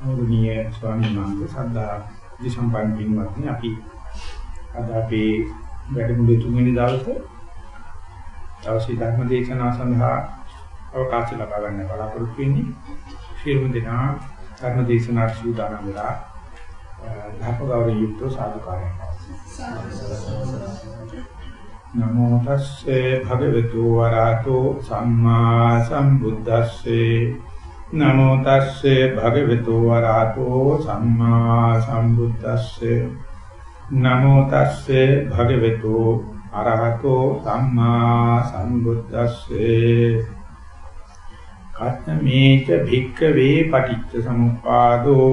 ගෞරවනීය ස්වාමීන් වහන්සේ සද්ධා දිසම්පන්න පින්වත්නි අපි අද අපේ වැඩමුළුවේ තුන්වෙනි දවසේ දවසේ ධර්ම දේශනාව සඳහා අවකාශ ලබා ගන්න බලාපොරොත්තු වෙන්නේ. ශිරුම දෙනා ධර්ම දේශනාවට සූදානම් වෙලා ධර්ම ගෞරවයෙන් යුක්ත සාදුකාරයක් නමෝ තස්සේ භගවතු වරහතෝ සම්මා සම්බුද්දස්සේ නමෝ තස්සේ භගවතු වරහතෝ සම්මා සම්බුද්දස්සේ නමෝ තස්සේ භගවතු අරහතෝ සම්මා සම්බුද්දස්සේ කත්මේච භික්ඛවේ පටිච්ච සමුප්පාදෝ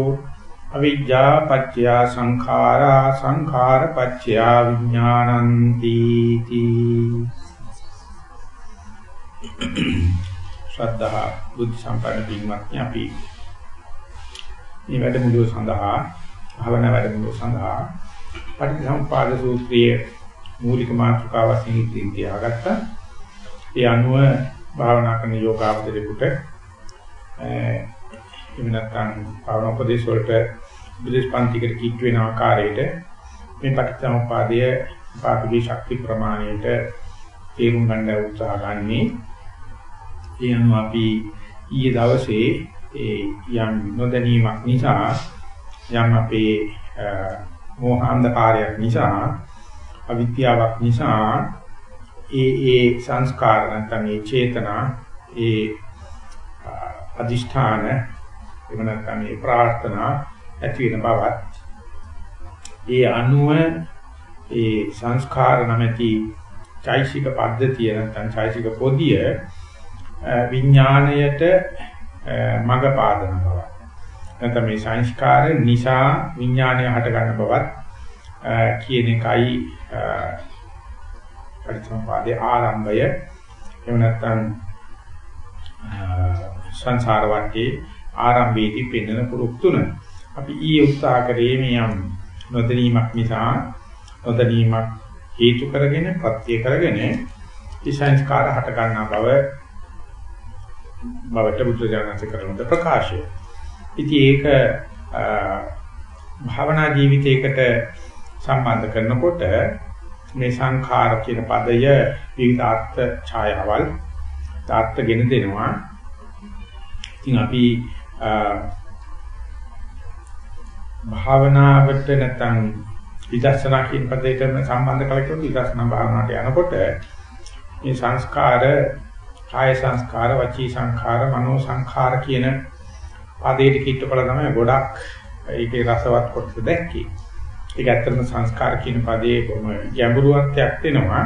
අවිජ්ජා පත්‍ය සංඛාරා සංඛාර පත්‍ය විඥානಂತಿ තී ශ්‍රද්ධා බුද්ධ සම්පන්න පින්වත්නි අපි මේ වැඩමුළුව සඳහා භවනා වැඩමුළුව සඳහා පටිච්චසමුපාද සූත්‍රයේ මූලික මාතෘකාව වශයෙන් ඉදිරියට තියාගත්තා. ඒ අනුව භාවනා කරන යෝගාවචරේකට එහෙම නැත්නම් භාවනා උපදේශ වලට උපදේශ පන්තිකට කිට් වෙන ආකාරයට මේ පටිච්චසමුපාදය පාපී ශක්ති ප්‍රමාණයට තේරුම් ගන්න උත්සාහ ගන්නේ. ඒ අනුව අපි ඊයේ දවසේ ඒ යම් නොදැනීමක් නිසා යම් අපේ මෝහාන්ධකාරයක් නිසා අවිද්‍යාවක් නිසා ඒ ඒ සංස්කාර නැත්නම් ඒ චේතනා ඒ අදිෂ්ඨාන එහෙම නැත්නම් මේ ප්‍රාර්ථනා ඇති වෙන බවත් ඒ අනුව ඒ සංස්කාර නැමැති චෛසික පද්ධතිය නැත්නම් චෛසික පොදිය විඥාණයට මඟ පාදන බව. නැත්නම් මේ සංස්කාර නිසා විඥාණය හට ගන්න බවත් කියන එකයි පරිසම්පාදයේ ආරම්භය එහෙම නැත්නම් සංසාර වටේ ආරම්භයේදී පෙන්වන පුරුක් තුන. අපි ඊයේ උත්සාහ කරේ මේ යම් නොදැනීමක් නිසා නොදැනීමක් හේතු කරගෙන ප්‍රත්‍ය කරගෙන සංස්කාර හට ගන්නා බව බවට බුද්ධ ඥානසේ කරන ප්‍රකාශය. ඉතින් ඒක භාවනා ජීවිතයකට සම්බන්ධ කරනකොට මේ සංඛාර කියන පදය විවිධ අර්ථ ඡායාවල් තාර්ථගෙන දෙනවා. ඉතින් අපි භාවනාවට නැත්නම් විදර්ශනා කියන පදයට සම්බන්ධ කලකිරීම විදර්ශනා භාවනාවට යනකොට මේ සංස්කාර කාය සංස්කාර වචී සංස්කාර මනෝ සංස්කාර කියන පදයට කිට්ටපල තමයි ගොඩක් ඒකේ රසවත් කොටස දැක්කේ. ඒක ඇත්තටම සංස්කාර කියන පදයේ කොහොම ගැඹුරු අර්ථයක් දෙනවා.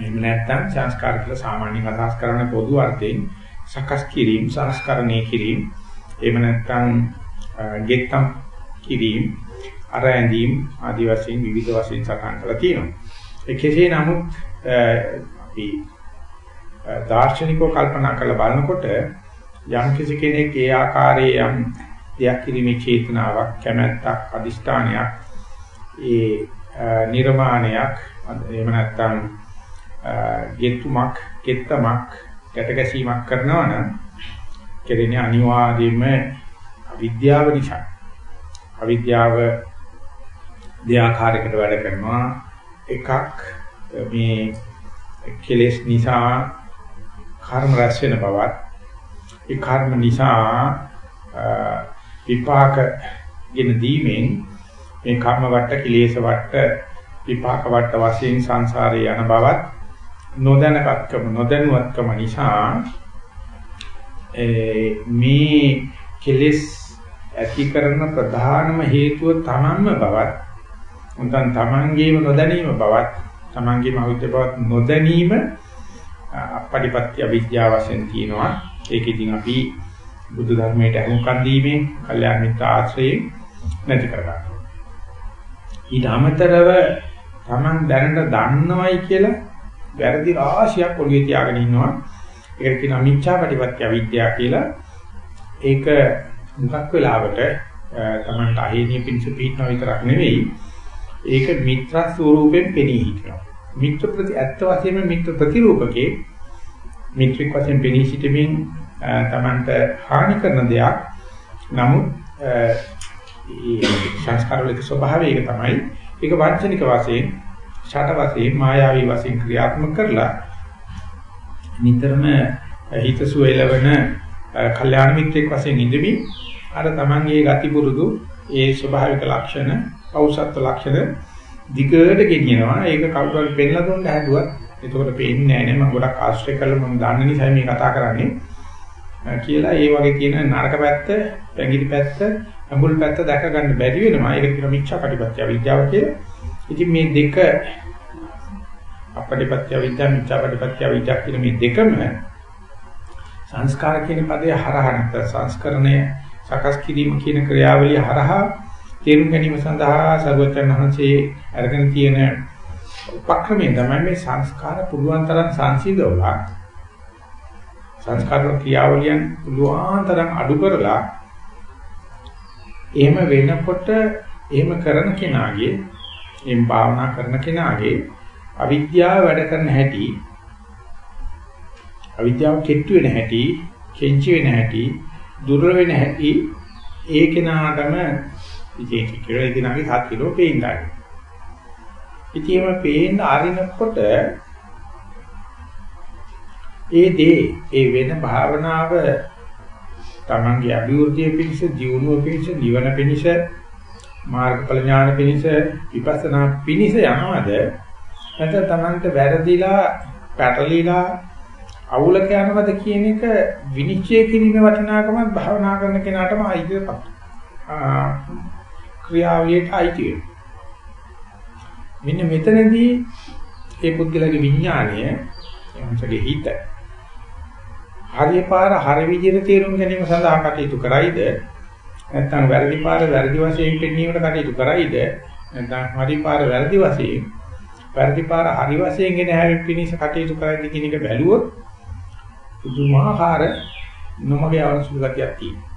එහෙම නැත්නම් සංස්කාර කියලා සාමාන්‍යයෙන් අදහස් කරන පොදු අර්ථයෙන් සකස් කිරීම, සංස්කරණය කිරීම, එහෙම නැත්නම් ගෙත්තම් කිරීම, අරැඳීම් ආදී වශයෙන් විවිධ වශයෙන් සකස් කරලා තියෙනවා. ඒ කෙසේ නමුත් අපි දාර්ශනිකව කල්පනා කරලා බලනකොට යම් කිසි කෙනෙක් ඒ ආකාරයේ යම් දෙයක් කිරීමේ චේතනාවක් කැමැත්තක් අදිෂ්ඨානයක් ඒ නිර්මාණයක් එහෙම නැත්නම් ගෙතුමක් ගෙත්තමක් ගැටගැසීමක් කරනවා නම් කෙරෙන්නේ අනිවාර්යයෙන්ම විද්‍යාව නිසා. අවිද්‍යාව දෙආකාරයකට වැඩ කරනවා. එකක් මේ කෙලෙස් නිසා කර්ම රැස් වෙන බවත් ඒ කර්ම නිසා විපාක ගෙන දීමෙන් මේ කර්ම වට කිලේශ වට විපාක වට වශයෙන් සංසාරේ යන බවත් නොදැනකත්කම නොදැනුවත්කම නිසා මේ කෙලෙස් ඇති කරන ප්‍රධානම හේතුව තමන්ම බවත් උන්තන් තමන්ගේම නොදැනීම බවත් තමන්ගේම අවිද්‍ය බවත් නොදැනීම අපටිපත්‍ය අවිද්‍යාව වශයෙන් තියෙනවා ඒක ඉතින් අපි බුදු ධර්මයට අනුකම් දීමේ කල්යාණ මිත්‍ර ආශ්‍රයෙන් නැති කරගන්නවා. ඊට අමතරව Taman දැනට දන්නවයි කියලා වැරදි රාශියක් ඔළුවේ තියාගෙන ඉන්නවා. ඒකට කියනවා මිච්ඡාපටිපත්‍ය අවිද්‍යාව කියලා. ඒක මුගක් වෙලාවට Tamanට අහේනිය පිණිස පිටන විතරක් නෙවෙයි. ඒක මිත්‍ර ස්වරූපයෙන් පෙනී හිටිනවා. මිත්‍ර ප්‍රති ඇත්ත වශයෙන්ම මිත්‍ර ප්‍රතිරූපකේ මිත්‍රික වශයෙන් පෙනී සිටමින් තමන්ට හානි කරන දෙයක් නමුත් ඒ සංස්කාර වල ස්වභාවය ඒක තමයි. ඒක වංචනික වශයෙන්, ඡට වශයෙන්, මායාවී වශයෙන් ක්‍රියාත්මක කරලා නිතරම හිතසුව එළවෙන කල්යාණ මිත්‍රෙක් වශයෙන් ඉඳමින් අර තමන්ගේ ගති පුරුදු ඒ ස්වභාවික ලක්ෂණ, පෞෂත්ව ලක්ෂණ දිගට ගෙනියනවා. ඒක කවුරු හරි පෙන්ලා දුන්න හැදුවත් එතකොට පේන්නේ නැහැ නේ මම ගොඩක් ආශ්‍රය කරලා මම දන්න නිසා මේ කතා කරන්නේ. කියලා ඒ වගේ කියන නරක පැත්ත, පැංගිරි පැත්ත, අඟුල් පැත්ත දැක ගන්න බැරි වෙනවා. ඒක කියන මිච්ඡා ප්‍රතිපත්‍ය විද්‍යාව කියලා. ඉතින් මේ දෙක අපටිපත්‍ය විද්‍යාව, මිච්ඡා ප්‍රතිපත්‍ය විද්‍යාව කියන මේ දෙකම සංස්කාර කියන පදේ හරහා නැත්නම් සංස්කරණය සකස් කිරීම කියන ක්‍රියාවලිය හරහා තේරුම් ගැනීම සඳහා සර්වචන් වහන්සේ අරගෙන තියෙන උපක්‍රමය තමයි මේ සංස්කාර පුළුවන් තරම් සංසිඳවලා සංස්කාර ක්‍රියාවලියන් පුළුවන් තරම් අඩු කරලා එහෙම වෙනකොට එහෙම කරන කෙනාගේ එම් භාවනා කරන කෙනාගේ අවිද්‍යාව වැඩ කරන හැටි අවිද්‍යාව කෙට්ටු වෙන හැටි කෙන්චි වෙන හැටි දුර්වල වෙන හැටි ඒ කෙනාටම ඉතින් කියලා ඒ කෙනාගේ හත් කිලෝ පේන්නයි ඉතින් එම පේන්න ආරිනකොට ඒ දේ ඒ වෙන භාවනාව තමන්ගේ අභිවෘද්ධිය පිණිස, ජීවණුව පිණිස, නිවන පිණිස, මාර්ගඵල ඥාන පිණිස, විපස්සනා පිණිස යනවද? නැත්නම් තමන්ට වැරදිලා, පැටලිලා අවුලක යනවද කියන එක විනිශ්චය කිරීමේ වටිනාකමත් භාවනා කරන කෙනාටම අයිතිපත්. ක්‍රියාවලියට අයිති වෙනවා. මෙන්න මෙතනදී ඒ පුද්ගලගේ විඥාණය එමන්සගේ හිත හරි පාර හරි විදිහට තේරුම් ගැනීම සඳහා කටයුතු කරයිද නැත්නම් වැරදි පාර වැරදි වශයෙන් පෙන්වීමට කටයුතු කරයිද නැත්නම් හරි පාර වැරදි වශයෙන් වැරදි පාර හරි වශයෙන් ගෙන හැරෙන්න පිණිස කටයුතු කරයිද කියන එක බැලුවොත් පුදුමාකාර නොමගේ අවශ්‍ය ගතියක් තියෙනවා.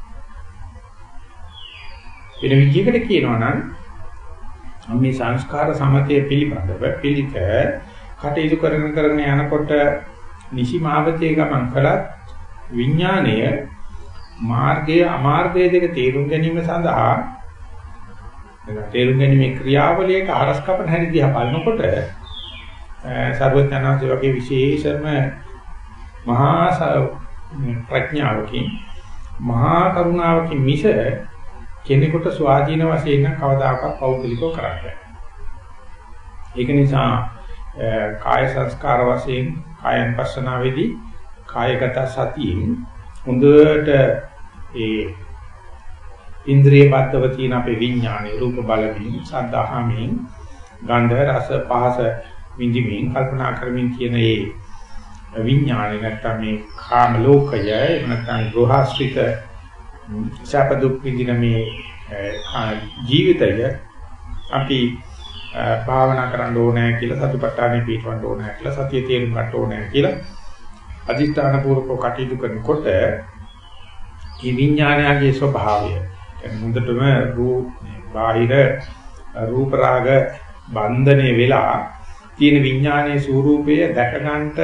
වෙන විදිහකට කියනවා නම් මේ සංස්කාර සමතය පිළිබඳව පිළික කටයුතු කරන කරන යනකොට නිසි මාවතේ ගමන් කළත් විඥාණය මාර්ගය අමාර්ගය දෙක තේරුම් ගැනීම සඳහා තේරුම් ගැනීමේ ක්‍රියාවලියක හරස් කපන හැටි දිහා බලනකොට සර්වඥාන්සේ වගේ විශේෂම මහා ප්‍රඥාවකින් මහා කරුණාවකින් මිස කෙනෙකුට ස්වාධීන වශයෙන් නම් කවදාකවත් පෞද්ගලිකව කරන්නේ ඒක නිසා කාය සංස්කාර වශයෙන් කායන් පස්සනාවේදී කායගත සතියෙන් හොඳට ඒ ඉන්ද්‍රිය බද්ධව තියෙන අපේ විඥානේ රූප බලමින් සද්ධාහමින් ගන්ධ රස පහස විඳිමින් කල්පනා කරමින් කියන ඒ විඥානේ නැත්තම් මේ කාම ලෝකය නැත්තම් ගෘහාශ්‍රිත සැප දුක් විඳින මේ ජීවිතය අපි භාවනා කරන්න ඕනේ කියලා සතිපට්ඨානෙ පිටවන්න ඕනේ කියලා සතිය තේරුම් ගන්න ඕනේ කියලා අදිස්ථාන පූර්වක කටයුතු කරනකොට මේ විඥානයගේ ස්වභාවය හොඳටම රූප බාහිර රූප රාග බන්ධනේ වෙලා තියෙන විඥානයේ ස්වરૂපය දැක ගන්නට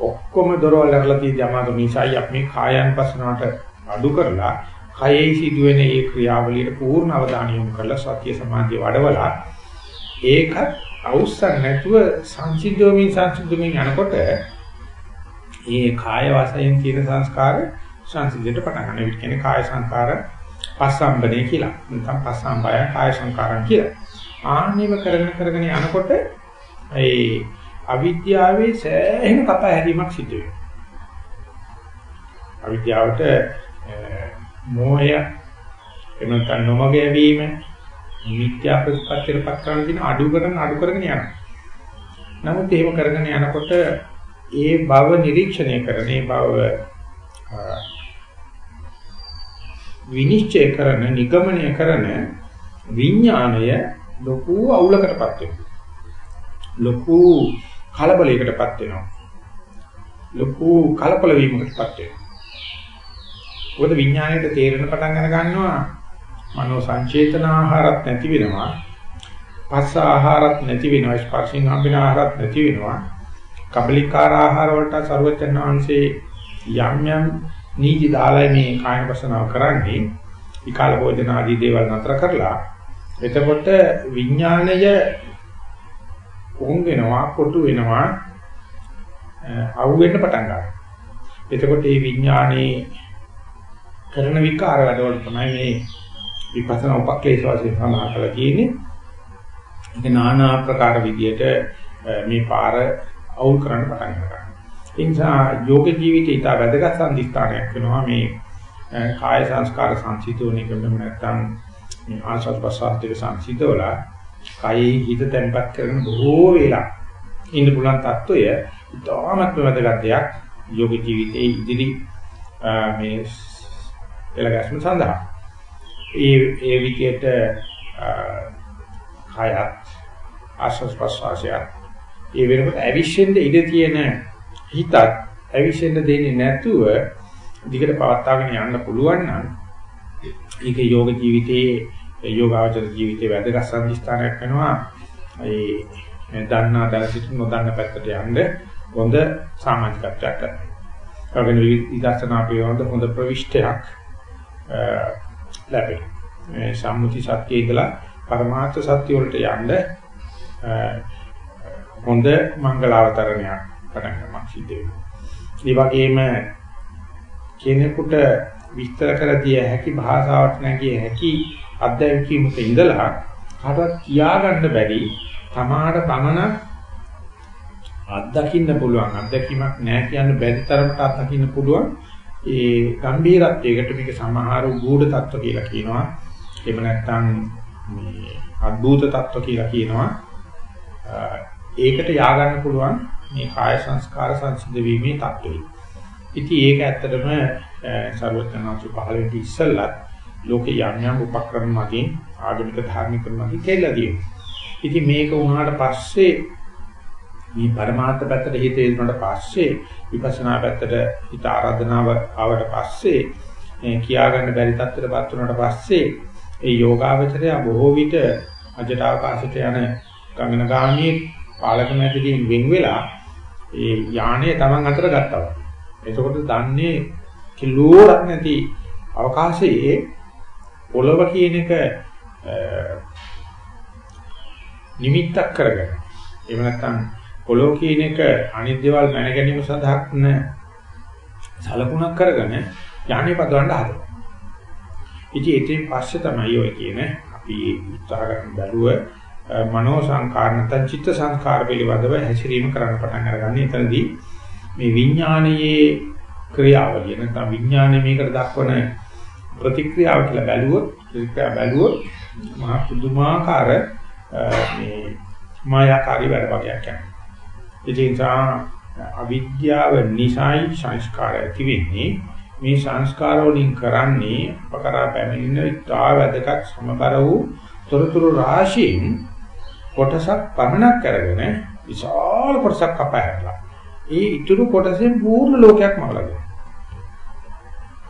ඔක්කොම දොරවල් අරලා තියෙදි අමාරු නිසායි අපි මේ කායයන් පස්සනකට අඩු කරලා කයෙහි සිදුවෙන ඒ ක්‍රියාවලියට පූර්ණ අවධානය යොමු කරලා සතිය සමාධිය වඩවලා ඒකත් අවුස්සක් නැතුව සංසිද්ධෝමින් සංසිද්ධෝමින් යනකොට මේ කාය වශයෙන් තියෙන සංස්කාර සංසිද්ධියට පටන් ගන්න. ඒක කියන්නේ කාය සංකාර පස්සම්බනේ කියලා. නැත්නම් පස්සම්බය කාය සංකාරම් කියලා. ආන්නේව කරගෙන කරගෙන යනකොට ඒ අවිද්‍යාවේ සෑහෙන කප හැරීමක් සිදු වෙනවා. අවිද්‍යාවට මෝහය එනකන් නොමග යවීම මිත්‍යා ප්‍රතිපත්තියට පත් කරන දින අඩු කරන අඩු කරගෙන යනවා. නමුත් එහෙම කරගෙන යනකොට ඒ බව නිරීක්ෂණය කරන ඒ බව විනිශ්චය කරන නිගමනය කරන විඥාණය ලොකු අවුලකටපත් වෙනවා. ලොකු කලබලයකටපත් වෙනවා. ලොකු කලබල වීමකටපත් වෙනවා. මොකද විඥාණයට තේරෙන පටන් අර ගන්නවා මනෝ සංචේතන ආහාරත් නැති වෙනවා. පස්ස ආහාරත් නැති වෙනවා. ස්පර්ශින් හම්බෙන ආහාරත් නැති වෙනවා. කබලිකාර ආහාර වලට ਸਰවචන් වහන්සේ යම් යම් නීති දාලා මේ කායන වසනාව කරන්නේ විකාල භෝජන ආදී දේවල් නතර කරලා එතකොට විඥාණය උන් වෙනවා කොටු වෙනවා අවු වෙන්න පටන් ගන්නවා. එතකොට මේ විඥානේ කරන විකාර වැඩවල තමයි මේ විපස්සනා උපක්ලේශ වශයෙන් සඳහන් කරලා තියෙන්නේ. ඒක নানা ආකාර විදියට මේ පාර අවුල් කරන්න පටන් ගන්නවා. ඒ නිසා යෝග ජීවිතය ඉතා වැදගත් සම්දිස්ථානයක් වෙනවා මේ කාය සංස්කාර සංසිතෝනිකම නැත්තම් මේ ආසත් ප්‍රසාරික සංසිතවල කායේ හිත තැන්පත් කරන බොහෝ වෙලා ඉන්න පුළුවන් తত্ত্বය ඉතාමත් වැදගත් දෙයක් යෝග ජීවිතයේ ඉදිරි මේ එලගස්ම සඳහා ඒ ඒ විදියට කයත් ආශ්වාස ප්‍රශ්වාසය ඒ වෙනකොට අවිශ්ෙන්ද ඉඳ තියෙන හිතත් අවිශ්ෙන්ද දෙන්නේ නැතුව දිගට පවත්වාගෙන යන්න පුළුවන් නම් ඒක යෝග ජීවිතයේ යෝගාචර ජීවිතයේ වැදගත් සම්දිස්ථානයක් වෙනවා ඒ දන්නා දැන නොදන්න පැත්තට යන්න හොඳ සමාජිකත්වයක් කරනවා. කවගෙන විදර්ශනා පිළිබඳ හොඳ ප්‍රවිෂ්ඨයක් ලැබෙනවා. මේ සම්මුති සත්‍යයේ ඉඳලා පරමාර්ථ සත්‍ය වලට යන්න හොඳ මංගලාවතරණයක් පටන් ගන්නක් සිද්ධ වෙනවා. ඒ වගේම කෙනෙකුට විස්තර කර දිය හැකි භාෂාවට නැගිය හැකි අත්දැකීමක ඉඳලා කාටවත් කියාගන්න බැරි තමාට පමණ අත්දකින්න පුළුවන් අත්දැකීමක් නැහැ කියන්න බැරි තරමට අත්දකින්න පුළුවන් ඒ ගැඹීරත්වයකට මේක සමහර ගුඪ තත්ත්ව කියලා කියනවා. එහෙම නැත්නම් මේ අද්භූත තත්ත්ව කියලා කියනවා. ඒකට ය아가න්න පුළුවන් මේ කාය සංස්කාර සංසිද්ධ වීමේ தত্ত্বය. ඉතින් ඒක ඇත්තටම ਸਰවඥාන්තු 15 වෙනි ඉස්සල්ලත් ලෝකේ යම් යම් උපක්‍රම මගින් ආගමික ධාර්මික ක්‍රම මගින් කියලා දියෙනවා. ඉතින් මේක වුණාට පස්සේ මේ පරමාර්ථ පැත්තට හිත යොමුනට පස්සේ විපස්සනා පැත්තට හිත ආරාධනාව ආවට පස්සේ කියා ගන්න බැරි තත්ත්වයටපත් වුණාට පස්සේ ඒ යෝගාවචරය බොහෝ විට අජට අවකාශයට යන ගමනගාමී පාලක මැදකින් වෙන් වෙලා ඒ යානය Taman අතර ගත්තා. එතකොට දන්නේ කිලෝරක් නැති අවකාශයේ පොළව කියන එක නිමිත්තක් කරගෙන එහෙම නැත්නම් පොළොව කියන එක අනිත් දේවල් මැන ගැනීම සඳහා සලකුණක් කරගෙන යානේ පදවන්න හදනවා. ඉතින් ඒකෙන් පස්සේ තමයි ඔය කියන අපි උත්සාහ කරන බැලුව මනෝ සංකාර නැත්නම් චිත්ත සංකාර පිළිබඳව හැසිරීම කරන්න පටන් අරගන්නේ එතනදී මේ විඥානයේ ක්‍රියාවලිය නැත්නම් විඥානයේ මේකට දක්වන ප්‍රතික්‍රියාව කියලා බැලුවොත් ප්‍රතික්‍රියා බැලුවොත් මහා පුදුමාකාර මේ මායාකාරී වැඩ වගේක් යනවා. ඒ නිසා අවිද්‍යාව නිසායි සංස්කාර ඇති වෙන්නේ මේ සංස්කාර වලින් කරන්නේ අපකරා පැමිණෙන ඉතා වැදගත් සමබර වූ තොරතුරු රාශියෙන් කොටසක් පමණක් අරගෙන විශාල කොටසක් කපහැරලා ඒ ඉතුරු කොටසෙන් පූර්ණ ලෝකයක් මවලා දෙනවා.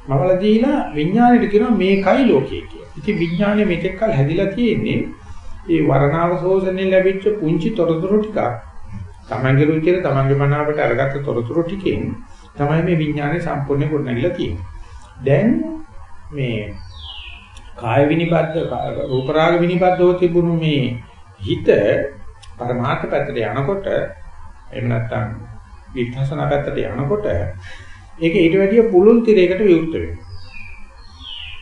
මවලා දීලා විඥාණයට කියනවා මේකයි ලෝකය කියලා. ඉතින් විඥාණය මෙතෙක් කල හැදිලා තියෙන්නේ ඒ වර්ණාව ශෝෂණය ලැබිච්ච පුංචි තොරතුරු ටිකක් තමන්ගේ රුචියට තමන්ගේ මනාවට අරගත්ත තොරතුරු ටිකෙන් තමයි මේ විඥානය සම්පූර්ණ ගොඩනැගිලා තියෙන්නේ. දැන් මේ කාය විනිබද්ධ රූප රාග විනිබද්ධව තිබුණු මේ හිත පරමාර්ථ පැත්තට යනකොට එහෙම නැත්නම් විපස්සනා පැත්තට යනකොට ඒක ඊට වැඩිය පුළුල් තිරයකට විවෘත වෙනවා.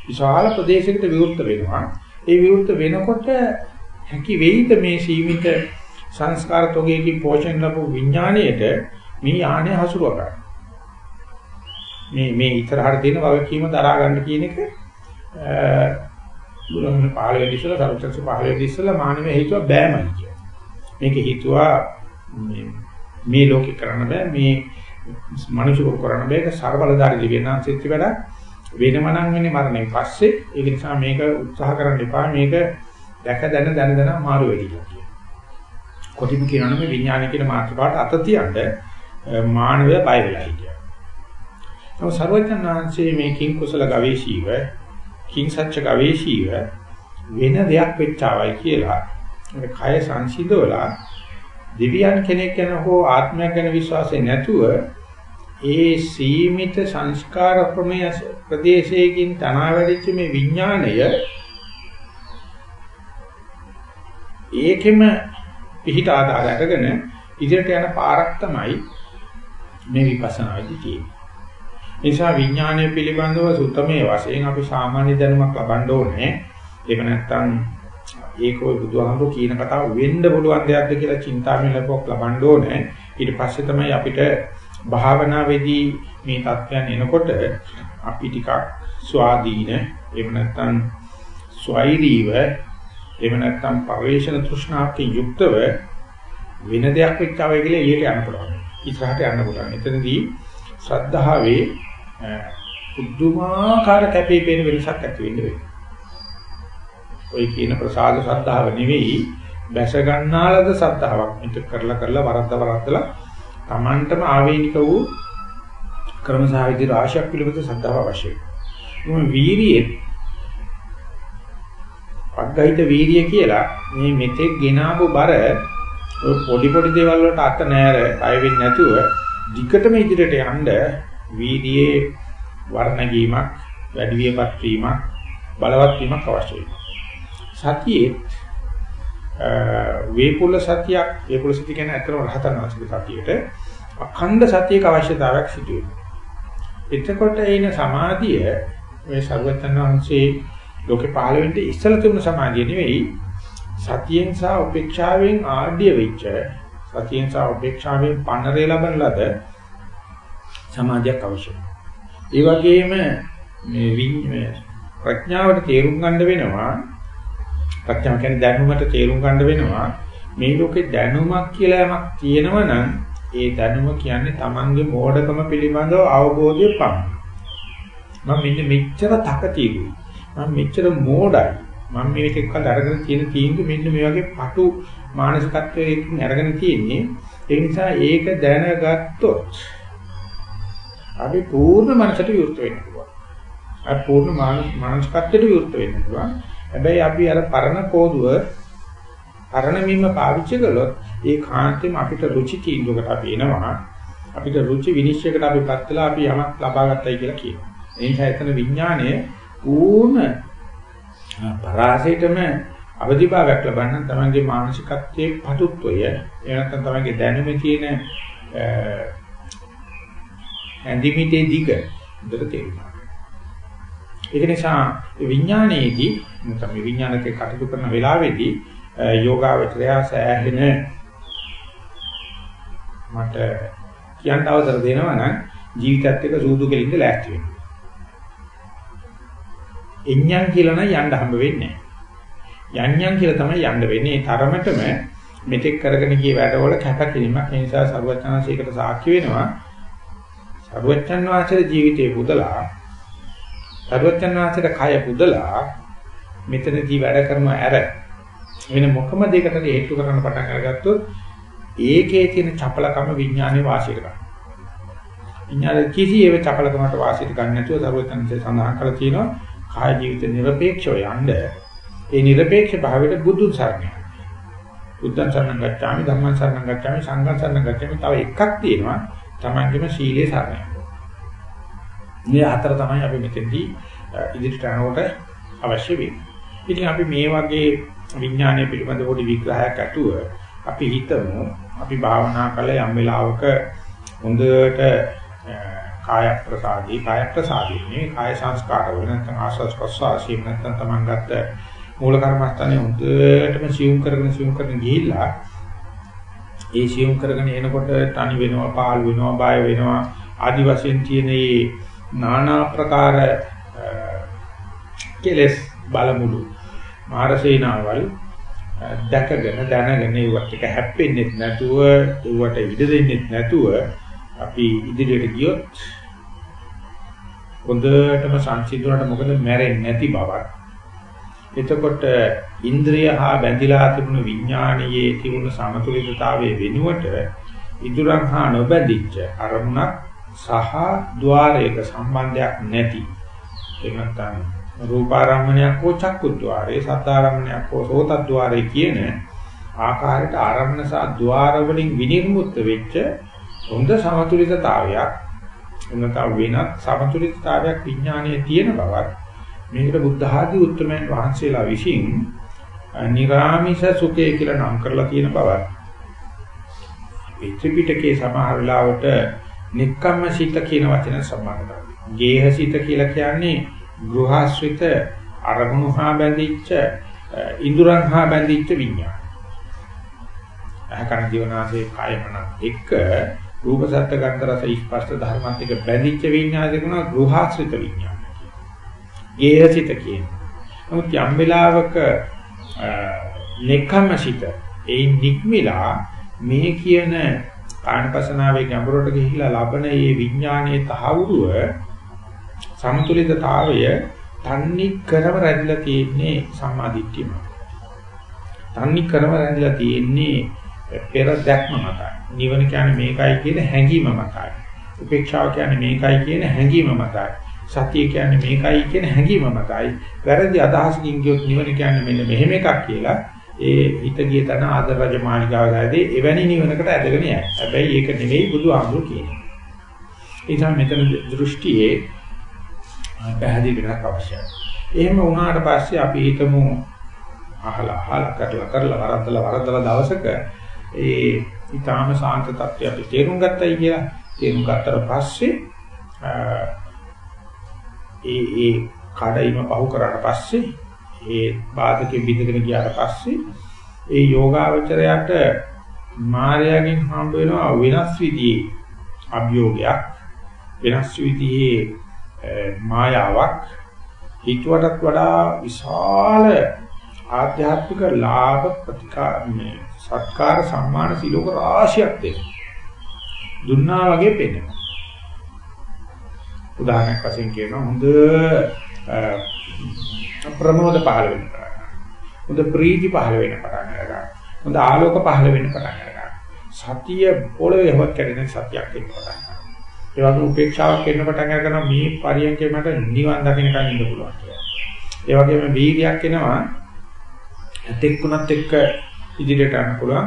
විශාල ප්‍රදේශයකට විවෘත වෙනවා. ඒ විවෘත වෙනකොට හැකි වෙයිද මේ සීමිත සංස්කාර තොගයකින් පෝෂණය ලැබු විඥාණයට මේ යානේ හසුරුව ගන්න. මේ මේ ඉතරහට දෙන වගකීම දරා ගන්න කියන එක බුදුන් පහළ වෙන්න ඉස්සලා සරුවචන්ස පහළ වෙන්න ඉස්සලා මානවය හේතුව බෑමයි කියන. මේක හේතුවා මේ මේ ලෝකේ කරන්න බෑ මේ මිනිසුක කරන්න බෑ ඒක ਸਰබලධාරී දිව්‍යනාංශෙච්ච වැඩ වෙනම නම් වෙන්නේ මරණයෙන් පස්සේ ඒක නිසා මේක උත්සාහ කරන්න එපා මේක දැක දැන දැන දැන මාරු වෙලිලා කියන. කොටිම කියනවා මේ විඥානය කියන මාතෘකාවට අත තියන්න මානවය බය වෙලා හිටියා. නමුත් සර්වඥාන්සේ මේ කිං කුසල ගවේෂීව කිං සත්‍ය ගවේෂීව වෙන දෙයක් වෙච්චාවයි කියලා කය සංසිඳවලා දෙවියන් කෙනෙක් ගැන හෝ ආත්මයක් ගැන විශ්වාසය නැතුව ඒ සීමිත සංස්කාර ප්‍රමේය ප්‍රදේශයකින් තනවා වැඩිච්ච මේ විඥාණය ඒකෙම පිහිට ආදාර අරගෙන ඉදිරියට යන පාරක් තමයි මේ විපස්සනාදී තියෙන්නේ. නිසා විඥානය පිළිබඳව සුත්තමේ වශයෙන් අපි සාමාන්‍ය දැනුමක් ලබන්න ඕනේ. ඒක නැත්තම් ඒක ඔය බුදුහාමුදුරු කියන කතාව වෙන්න පුළුවන් දෙයක්ද කියලා චින්තාමය ලැබුවක් ලබන්න ඕනේ. ඊට පස්සේ තමයි අපිට භාවනාවේදී මේ தත්වයන් එනකොට අපි ටිකක් ස්වාධීන එහෙම නැත්නම් ස්වෛරීව එහෙම නැත්නම් පරිවේෂණ තෘෂ්ණාවකින් යුක්තව වෙන දෙයක් වෙච්චාවයි කියලා එළියට යන්න පුළුවන්. ඉස්සරහට යන්න පුළුවන්. එතනදී ශ්‍රද්ධාවේ පුදුමාකාර කැපී පෙනෙන වෙනසක් ඇති වෙන්න වෙනවා. ඔය කියන ප්‍රසාද ශ්‍රද්ධාව නෙවෙයි බැස ගන්නාලද ශ්‍රද්ධාවක්. මේක කරලා කරලා වරද්ද වරද්දලා Tamanටම ආවේනික වූ ක්‍රමසාවිදි රාශියක් පිළිබඳ ශ්‍රද්ධාව අවශ්‍යයි. මොම වීරියේ අග්ගහිත වීරිය කියලා මේ මෙතෙක් ගෙනාවු බර ඔය පොඩි පොඩි දේවල් වලට අත නෑර අය වෙන්නේ නැතුව දිගටම ඉදිරියට යන්න වීර්යයේ වර්ණගීමක් වැඩි වියපත් වීමක් බලවත් වීමක් අවශ්‍යයි. සතියේ වේපුල සතියක් වේපුල සතිය කියන්නේ අතරම රහතන් වහන්සේගේ සතියේට අඛණ්ඩ සතියක අවශ්‍යතාවයක් සිදු වෙනවා. එතකොට එන සමාධිය මේ සර්වඥාන් වහන්සේ ලෝකේ පහළ වෙන්න ඉස්සලා තිබුණ සමාධිය නෙවෙයි සතියෙන් සහ උපේක්ෂාවෙන් ආඩ්‍ය වෙච්ච සතියෙන් සහ උපේක්ෂාවෙන් පන්නරේ ලබන ලද සමාධියක් අවශ්‍යයි. ඒ වගේම මේ ප්‍රඥාවට තේරුම් ගන්න වෙනවා ප්‍රඥාව කියන්නේ දැනුමට තේරුම් ගන්න වෙනවා මේ ලෝකේ දැනුමක් කියලා යමක් තියෙනවා නම් ඒ දැනුම කියන්නේ Tamange මෝඩකම පිළිබඳව අවබෝධය පමණයි. මම මෙන්න මෙච්චර තකතිරුයි. මම මෙච්චර මෝඩයි. මම මේක එක්කල් අරගෙන තියෙන තීන්දුව මෙන්න මේ වගේ පටු මානසිකත්වයකින් අරගෙන තියෙන්නේ. ඒ නිසා ඒක දැනගත්තොත් අපි පූර්ණ මනසට විවෘත වෙන්න පුළුවන්. අපි පූර්ණ මානසිකත්වයට විවෘත වෙන්න පුළුවන්. හැබැයි අපි අර පරණ කෝදුව පරණ මීම පාවිච්චි කළොත් ඒ කාන්තෙම අපිට රුචි තීන්දුවකට අපි එනවා. අපිට රුචි විනිශ්චයකට අපිපත් වෙලා අපි යමක් ලබා ගන්නයි කියලා කියනවා. ඒ නිසා එතන විඥාණය පූර්ණ පරාසයටම අවදිභාවයක් ලබන්න තමන්ගේ මානසිකත්වයේ පටුත්වය එනකම් තමන්ගේ දැනුමේ තියෙන ඇඳිමිටේ දිග හොඳට තේරුම් ඒක නිසා විඥානයේදී නැත්නම් මේ විඥානක කටයුතු කරන වෙලාවේදී යෝගාවචරය සෑහෙන මට කියන්න අවසර දෙනවා නම් ජීවිතයත් එක්ක සූදු කෙලින්ද ලෑස්ති වෙන්න. එඤ්ඤං කියලා නම් යන්න හම්බ වෙන්නේ නැහැ. යඤ්ඤං කියලා තමයි යන්න වෙන්නේ. ඒ තරමටම මෙතෙක් කරගෙන ගිය වැඩවල කැපකිරීමක්. ඒ නිසා සර්වඥාන්සේකට සාක්ෂි වෙනවා. සර්වඥාන් වහන්සේගේ ජීවිතේ පුදලා සර්වඥාන් වහන්සේට කය පුදලා මෙතනදී වැඩ කරන ඇර වෙන මොකම දෙයකටද හේතු කරන්න පටන් අරගත්තොත් ඒකේ තියෙන චපලකම විඥානයේ වාසියට ගන්න. විඥානයේ කිසියම් චපලකමකට වාසියට ගන්න නැතුව සර්වඥාන්සේ සඳහන් කරලා තියෙනවා කාය ජීවිත නිර්පේක්ෂව යන්න ඒ නිර්පේක්ෂ භාවයට බුදුන් සරණයි. බුද්ධං සරණං ගච්ඡාමි ධම්මං සරණං ගච්ඡාමි සංඝං සරණං ගච්ඡාමි තව එකක් තියෙනවා තමන්ගේම සීලේ සරණයි. මේ හතර තමයි අපි මෙතෙන්දී ඉදිරියට යනකොට අවශ්‍ය වෙන්නේ. ඉතින් අපි මේ වගේ විඥානය පිළිබඳ පොඩි විග්‍රහයක් අතුව අපි හිතමු අපි භාවනා කළ යම් වෙලාවක හොඳට කාය ප්‍රසාදී කාය ප්‍රසාදී නේ කාය සංස්කාර වල නැත්නම් ආස්වාස් ප්‍රසවාසී නැත්නම් තමන් ගත්ත මූල කර්මස්ථානේ හොඳටම සියුම් කරගෙන සියුම් කරගෙන ගිහිල්ලා ඒ සියුම් කරගෙන එනකොට තනි වෙනවා පාළු වෙනවා බය වෙනවා. ආදි වශයෙන් තියෙන මේ নানা ප්‍රකාර කෙලස් බලමුළු මාරසේනාවල් දැකගෙන දැනගෙන ඒවට එක හැප්පෙන්නේ නැතුව ඒවට ඉඩ දෙන්නේ නැතුව අපි ඉදිරියට ගියොත් හොඳටම සංසිඳුණාට මොකද මැරෙන්නේ නැති බවක්. එතකොට ඉන්ද්‍රිය හා බැඳිලා තිබුණු විඥානයේ තිබුණු සමතුලිතතාවයේ වෙනුවට ඉදුරන් හා නොබැඳිච්ච අරමුණක් සහ ద్వාරයක සම්බන්ධයක් නැති එහෙම රූපාරම්මණයක් හෝ චක්කුද්්වාරේ සත්තාරම්මණයක් හෝ සෝතද්්වාරේ කියන ආකාරයට ආරම්මන සහ ద్వාර වලින් විනිර්මුත් වෙච්ච හොඳ සමතුලිතතාවයක් එනතා වෙනත් සමතුලිතතාවයක් විඥානයේ තියෙන බවත් මේකට බුද්ධ ආදී උත්තරමයන් වහන්සේලා විසින් නිරාමිෂ සුඛය කියලා නම් කරලා තියෙන බවත් ත්‍රිපිටකයේ සමහර වෙලාවට නික්කම්ම සිත කියන වචන සම්බන්ධ කරනවා. ගේහ සිත කියලා කියන්නේ ගෘහාශ්‍රිත අරමුණු හා බැඳිච්ච ඉඳුරන් හා බැඳිච්ච විඤ්ඤාණ. අහකන ජීවනාසේ කායමන එක්ක රූප සත්ත්ව ගන්ධ රස ස්පර්ශ ධර්මات එක බැඳිච්ච විඤ්ඤාණ දෙකන ගෘහාශ්‍රිත විඤ්ඤාණ. ගේහසිත කියන්නේ. නමුත් යම් වෙලාවක නෙකමසිත ඒ නික්මිලා මේ කියන කාණපසනාවේ ගැඹුරට ගිහිලා ලබන මේ විඥානයේ තහවුරුව සමතුලිතතාවය තන්නි කරම රැඳිලා තියෙන්නේ සම්මාදිට්ඨියම. තන්නි කරම රැඳිලා තියෙන්නේ පෙර දැක්ම මතයි. නිවන කියන්නේ මේකයි කියන හැඟීම මතයි. උපේක්ෂාව කියන්නේ මේකයි කියන හැඟීම මතයි. සතිය කියන්නේ මේකයි කියන හැඟීම මතයි. වැරදි අදහසකින් කියොත් නිවන කියන්නේ මෙන්න මෙහෙම එකක් කියලා ඒ හිත ගිය තන ආදර රජ මාලිගාව ගාදී එවැනි නිවනකට ඇදගෙන යයි. හැබැයි ඒක නෙවෙයි බුදු ආමරු කියන්නේ. ඒ නිසා මෙතන දෘෂ්ටියේ පැහැදිලි වෙනක් අවශ්‍යයි. එහෙම වුණාට පස්සේ අපි හිතමු අහලා අහලා කරලා කරලා වරද්දලා වරද්දලා දවසක ඒ ඊටාම සාන්ත තත්ත්වය අපි තේරුම් ගත්තයි කියලා. තේරුම් ගත්තට පස්සේ ඒ ඒ කඩයිම පහු කරාට පස්සේ ඒ බාධකෙ බිඳගෙන ගියාට පස්සේ ඒ යෝගාවචරයට මායාවෙන් හම්බ වෙනවා වෙනස් විදිහේ අභියෝගයක් වෙනස් විදිහේ මායාවක්. හිතුවටත් වඩා විශාල ආධ්‍යාත්මික ලාභ ප්‍රතිකාර මේ සත්කාර සම්මාන සිලෝක රාශියක් දෙනවා දුන්නා වගේ පෙනෙනවා උදාහරණයක් වශයෙන් කියනවා හොඳ ප්‍රමෝද පහළ වෙන පටන් ගන්නවා. හොඳ ප්‍රීති පහළ වෙන පටන් ගන්නවා. හොඳ ආලෝක පහළ වෙන පටන් ගන්නවා. සතිය පොළවේ හොත් කැඩෙන සතියක් එන්න පටන් ගන්නවා. ඒ වගේම උපේක්ෂාවක් එන්න පටන් ගන්නවා මේ පරියන්කේ මට නිවන් දකින්නකන් ඉන්න පුළුවන් කියලා. ඒ වගේම වීර්යයක් එනවා ඇතෙක්ුණත් එක්ක ඉදිරියට යන්න පුළුවන්.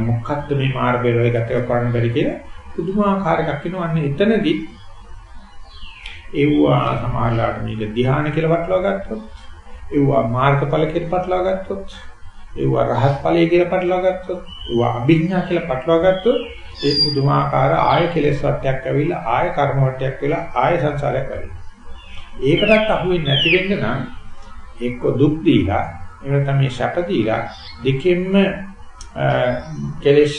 මොකක්ද මේ මාර්ගය වල ගත කරන්න බැරි කියලා පුදුමාකාර එකක් වෙනවා. අන්න එතනදී ඒවා සමාහලාට මේක ධ්‍යාන කියලා වටලවා ගත්තොත් ඒවා මාර්ගඵල කියලා පටලවා ගත්තොත් ඒවා රහත් ඵලයේ කියලා පටලවා ගත්තොත් ඒවා අභිඥා කියලා පටලවා ගත්තොත් ඒ පුදුමාකාර ආය කෙලෙස් වටයක් ඇවිල්ලා ආය කර්ම වටයක් වෙලා ආය සංසාරයක් ඇවිල්ලා. ඒකටත් අහු වෙන්නේ නැති වෙන්න නම් එක්ක දුක් දීලා එහෙම තමයි සැප දීලා දෙකෙන්ම කෙලෙස්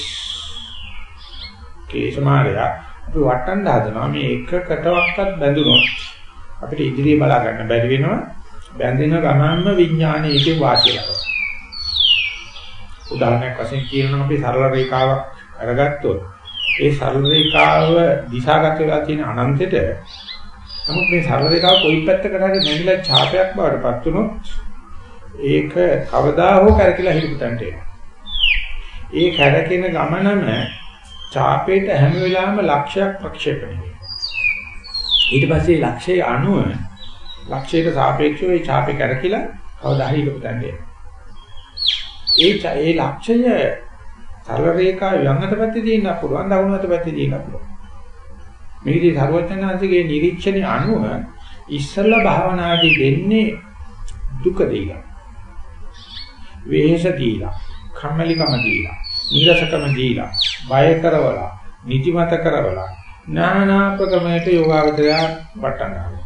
කේසමාරයා අපි වටන්න හදනවා. මේ එකකටවත් බැඳුනොත් අපිට ඉදිරිය බලා ගන්න බැරි වෙනවා. බැඳෙන ගමන්ම විඥානයේ ඒකේ වාසිය ලබනවා. උදාහරණයක් වශයෙන් කියනවා අපි සරල රේඛාවක් අරගත්තොත් ඒ සරල රේඛාව දිශාගත වෙලා තියෙන අනන්තෙට නමුත් මේ සරල රේඛාව කොයි පැත්තකට හරි නැමිලා ඡාපයක් බවට පත් වුණොත් ඒක කවදා හෝ කරකිලා හිටුටන්ට එනවා ඒ කරකින ගමනම ඡාපේට හැම වෙලාවෙම ලක්ෂයක් ප්‍රක්ෂේපණය වෙනවා. ඊට පස්සේ ලක්ෂයේ අණුව ලක්ෂයට සාපේක්ෂව ඒ ඡාපේ කරකිලා කවදා හරි ඉක්පතන්නේ. ඒ ඒ ලක්ෂය සරල රේඛාව යන්නට පැත්තේ තියෙන්න පුළුවන් දකුණට පැත්තේ තියෙන්න පුළුවන්. මේකදී සර්වඥාන්සේගේ නිරීක්ෂණේ අනුව ඉස්සල්ලා භාවනාදී දෙන්නේ දුක දීලා. වේහස දීලා, කම්මැලිකම දීලා, නීරසකම දීලා, බය කරවලා, නිදිමත කරවලා, නානා ප්‍රකමයට යෝගාවචරය වටන් ගන්නවා.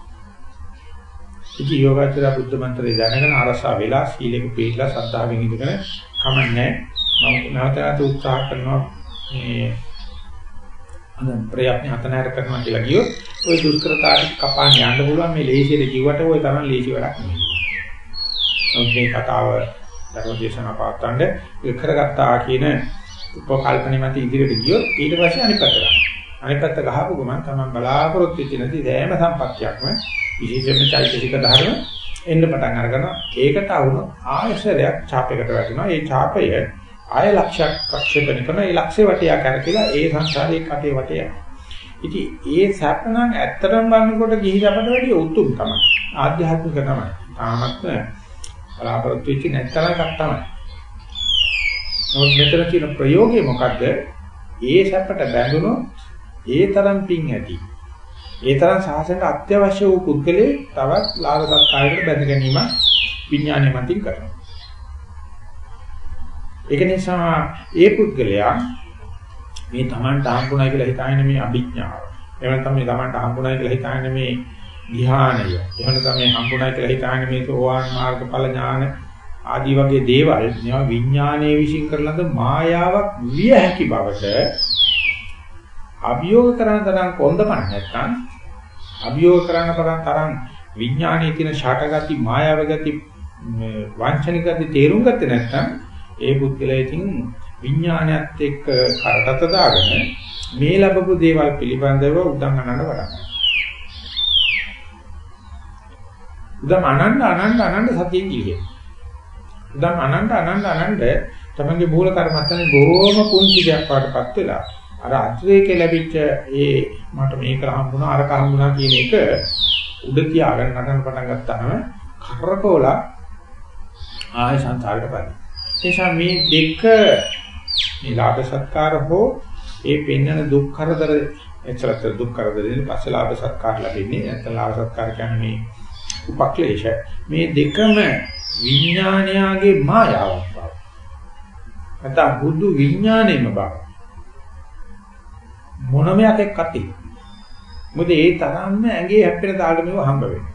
ඉති යෝගාචරය බුද්ධ මන්ත්‍රය දැනගෙන අරසා වෙලා සීලෙක පිළිලා සද්ධාවෙන් ඉඳගෙන කමන්නේ මම නැවතත් උත්සාහ කරනවා මේ අද ප්‍රයත්න හතනෑර කරනවා කියලා කියොත් ওই දුෂ්කරතාවට කපාන්න යන්න පුළුවන් මේ ලේසියට කිව්වට ওই තරම් ලේසි වැඩක් නෙමෙයි. මේ කතාව ධර්මදේශනා පාත්තණ්ඩ කරගත්තා කියන උපකල්පනෙ මත ඉදිරියට ගියොත් ඊට පස්සේ අනිත් පැත්ත ගන්න. අනිත් පැත්ත ගහපු ගමන් තමයි බලාපොරොත්තු වෙච්ච නැති දෑම සම්පත්තියක්ම විශේෂයෙන්ම චෛතසික ධර්ම එන්න පටන් අරගෙන ඒකට වුණොත් ආයශරයක් ඡාපයකට වැටෙනවා. ඒ ඡාපය ආය ලක්ෂයක් ප්‍රක්ෂේපණ කරන ඒ ලක්ෂේ වටය කරකිලා ඒ සංසාරේ කටේ වටය. ඉතින් ඒ සැපනම් ඇත්තටම බලනකොට ගිහි සැපට වැඩිය උතුම් තමයි. ආධ්‍යාත්මික තමයි. තාමත් බලාපොරොත්තු වෙච්ච නැත්තම එකක් තමයි. නමුත් මෙතන තියෙන ප්‍රයෝගය මොකද්ද? ඒ සැපට බැඳුනොත් ඒ තරම් පිං ඇති. ඒ තරම් සාසනට අත්‍යවශ්‍ය වූ පුද්ගලයේ තවත් ලාභ සත්කාරයකට බැඳ ගැනීම විඥානය මතින් කරනවා. ඒක නිසා ඒ පුද්ගලයා මේ Tamanට හම්බුණා කියලා හිතාගෙන මේ අභිඥාව. එහෙම නැත්නම් මේ Tamanට හම්බුණා කියලා හිතාගෙන මේ ධ්‍යානය. එහෙම නැත්නම් මේ හම්බුණා කියලා හිතාගෙන මේ සෝවාන් මාර්ගඵල ඥාන ආදී වගේ දේවල් මේවා විඥානයේ විශ්ින් කරලද මායාවක් විය හැකි බවට අභියෝග කරන තරම් කොන්දපණ නැත්නම් අභියෝග කරන තරම් විඥානයේ තියෙන ෂටගති මායාව ගති වංචනික ගති තේරුම් ගත්තේ නැත්නම් ඒ පුද්ගලයා ඉතින් විඥානයත් එක්ක කරටත දාගෙන මේ ලැබපු දේවල් පිළිබඳව උදන් අනන්න වඩා උදන් අනන්න අනන්න අනන්න සතියෙන් ගියේ උදන් අනන්න අනන්න අනන්න තමන්ගේ මූල කර්මත්තනේ බොහොම පුංචි දෙයක් වඩපත් වෙලා අර අත්වේකේ ලැබිච්ච ඒ මට මේක හම්බුණා අරක හම්බුණා කියන එක උඩ තියාගෙන නටන පටන් ගත්තාම කරකෝලා ආය සංසාරයට බලන්න. එනිසා මේ දෙක මේ ලාභ සත්කාර හෝ ඒ පෙන්වන දුක් කරදර එච්චරත් දුක් කරදරෙන් පස්සේ ලාභ සත්කාර ලැබෙන්නේ නැත්නම් ලාභ සත්කාර කියන්නේ මේ උපක්ලේශ මේ දෙකම විඥානයාගේ මායාවක් බව. නැත්නම් බුදු විඥාණයම බව. මොනම එකක් අතේ. මොකද ඒ තරම්ම ඇඟේ හැප්පෙන තාලෙ මේව හම්බ වෙනවා.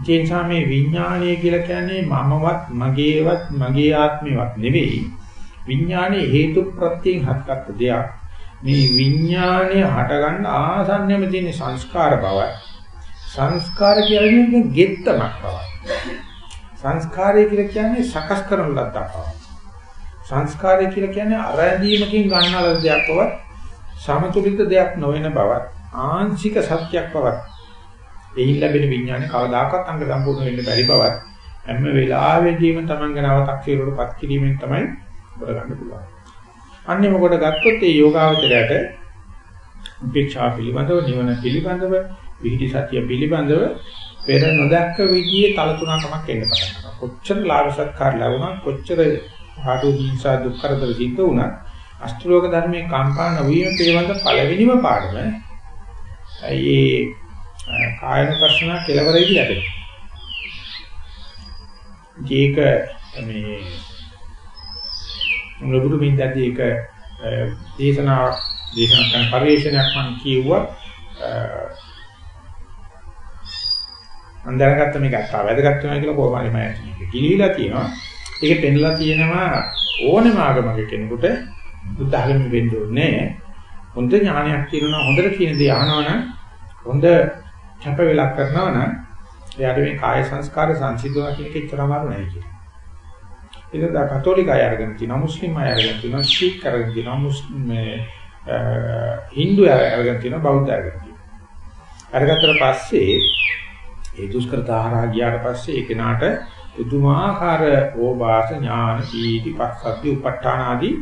ඒ නිසා මේ විඥානය කියලා කියන්නේ මමවත් මගේවත් මගේ ආත්මේවත් නෙවෙයි. විඥානේ හේතු ප්‍රත්‍යයෙන් හත්ගත් දෙයක්. මේ විඥානය හටගන්න ආසන්නයම තියෙන සංස්කාර බවයි. සංස්කාර කියන්නේ ගෙත්තමක් බවයි. සංස්කාරය කියලා කියන්නේ සකස් කරන ලද්දක් බවයි. සංස්කාරය කියලා කියන්නේ අරැඳීමකින් ගන්නා දෙයක් බවත් සමතුලිත දෙයක් නොවන බවත් ආංශික සත්‍යයක් බවත් එයින් ලැබෙන විඥානේ කවදාකවත් අංග සම්පූර්ණ වෙන්න බැරි බවත් හැම වෙලාවෙදීම තමන්ගේ නවතක් සිරුරටපත් කිරීමෙන් තමයි කරගන්න පුළුවන්. අන්නේ මොකට ගත්තොත් ඒ යෝගාවචරයට උපේක්ෂා පිළිබඳව නිවන පිළිබඳව විහිදි සතිය පිළිබඳව පෙර නොදැක්ක විදිහේ තලතුණකමක් එන්න පටන් ගන්නවා. කොච්චර ලාභ සත්කාර ලැබුණා කොච්චර ආඩු හිංසා දුක් කරදර සිද්ධ වුණා අෂ්ටලෝක ධර්මයේ කම්පා නොවීම පිළිබඳ පළවෙනිම පාඩම ඒ කායන ප්‍රශ්න කෙලවරේදී ලැබෙනවා. ඒක මේ මුලබුදු මින්දදී ඒක දේශනා දේශනා කරන පරිශ්‍රණයක් මම කියුවා මම දැනගත්ත මේක අත්තා වැදගත් වෙනවා කියලා කොහොමද මම කියන්නේ. කිලිහිලා තියෙනවා. ඒක පෙන්ලා තියෙනවා ඕනෑම ආගමක කෙනෙකුට බුද්ධ ආගම වෙන්න ඕනේ. හොඳ ඥානයක් තියෙනවා හොඳට කියන දේ අහනවනම් හොඳ කැප වෙලක් කරනවනම් එයාට මේ කාය සංස්කාර සංසිද්ධවා කියන එක ඉතරම අමාරු නෑ කියන්නේ. ඒක දා කතෝලික අය අරගෙන තියෙනවා මුස්ලිම් අය අරගෙන තියෙනවා ශීක් අරගෙන තියෙනවා මුස්ලිම් මේ හින්දු අය අරගෙන තියෙනවා බෞද්ධ අය අරගෙන තියෙනවා. අරගත්තට පස්සේ ඒ දුෂ්කරතා හරහා ගියාට පස්සේ ඒ කෙනාට පුදුමාකාර ඕබාස ඥාන සීටි පස්සද්ධි උපට්ඨාන ආදී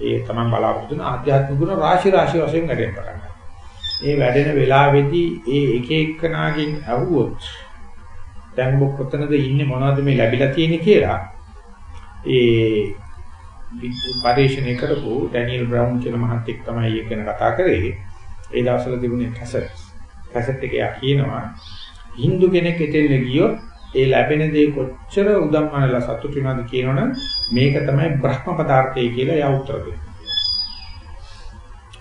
ඒ තමයි බලාපොරොත්තු වෙන ආධ්‍යාත්මික ගුණ රාශි රාශි වශයෙන් වැඩෙන්න පටන් ගන්නවා. ඒ වැඩෙන වෙලාවේදී ඒ එක එක්කනාගෙන් අහුවොත් දැන් ඔබ කොතනද ඉන්නේ මොනවද මේ ලැබිලා තියෙන්නේ කියලා ඒ පරිශීලනය කරපු ඩැනියල් බ්‍රවුන් කියන මහත්තයෙක් තමයි ඒක ගැන කතා කරේ. ඒ දවස්වල තිබුණේ කැසට්. කැසට් එකේ කියනවා Hindu කෙනෙක් එතෙන් ගියොත් ඒ ලැබෙන දේ කොච්චර උදම්මනලා සතුටු වෙනවද කියනවනම් මේක තමයි බ්‍රහ්ම පදාර්ථය කියලා යා උත්තර දෙන්නේ.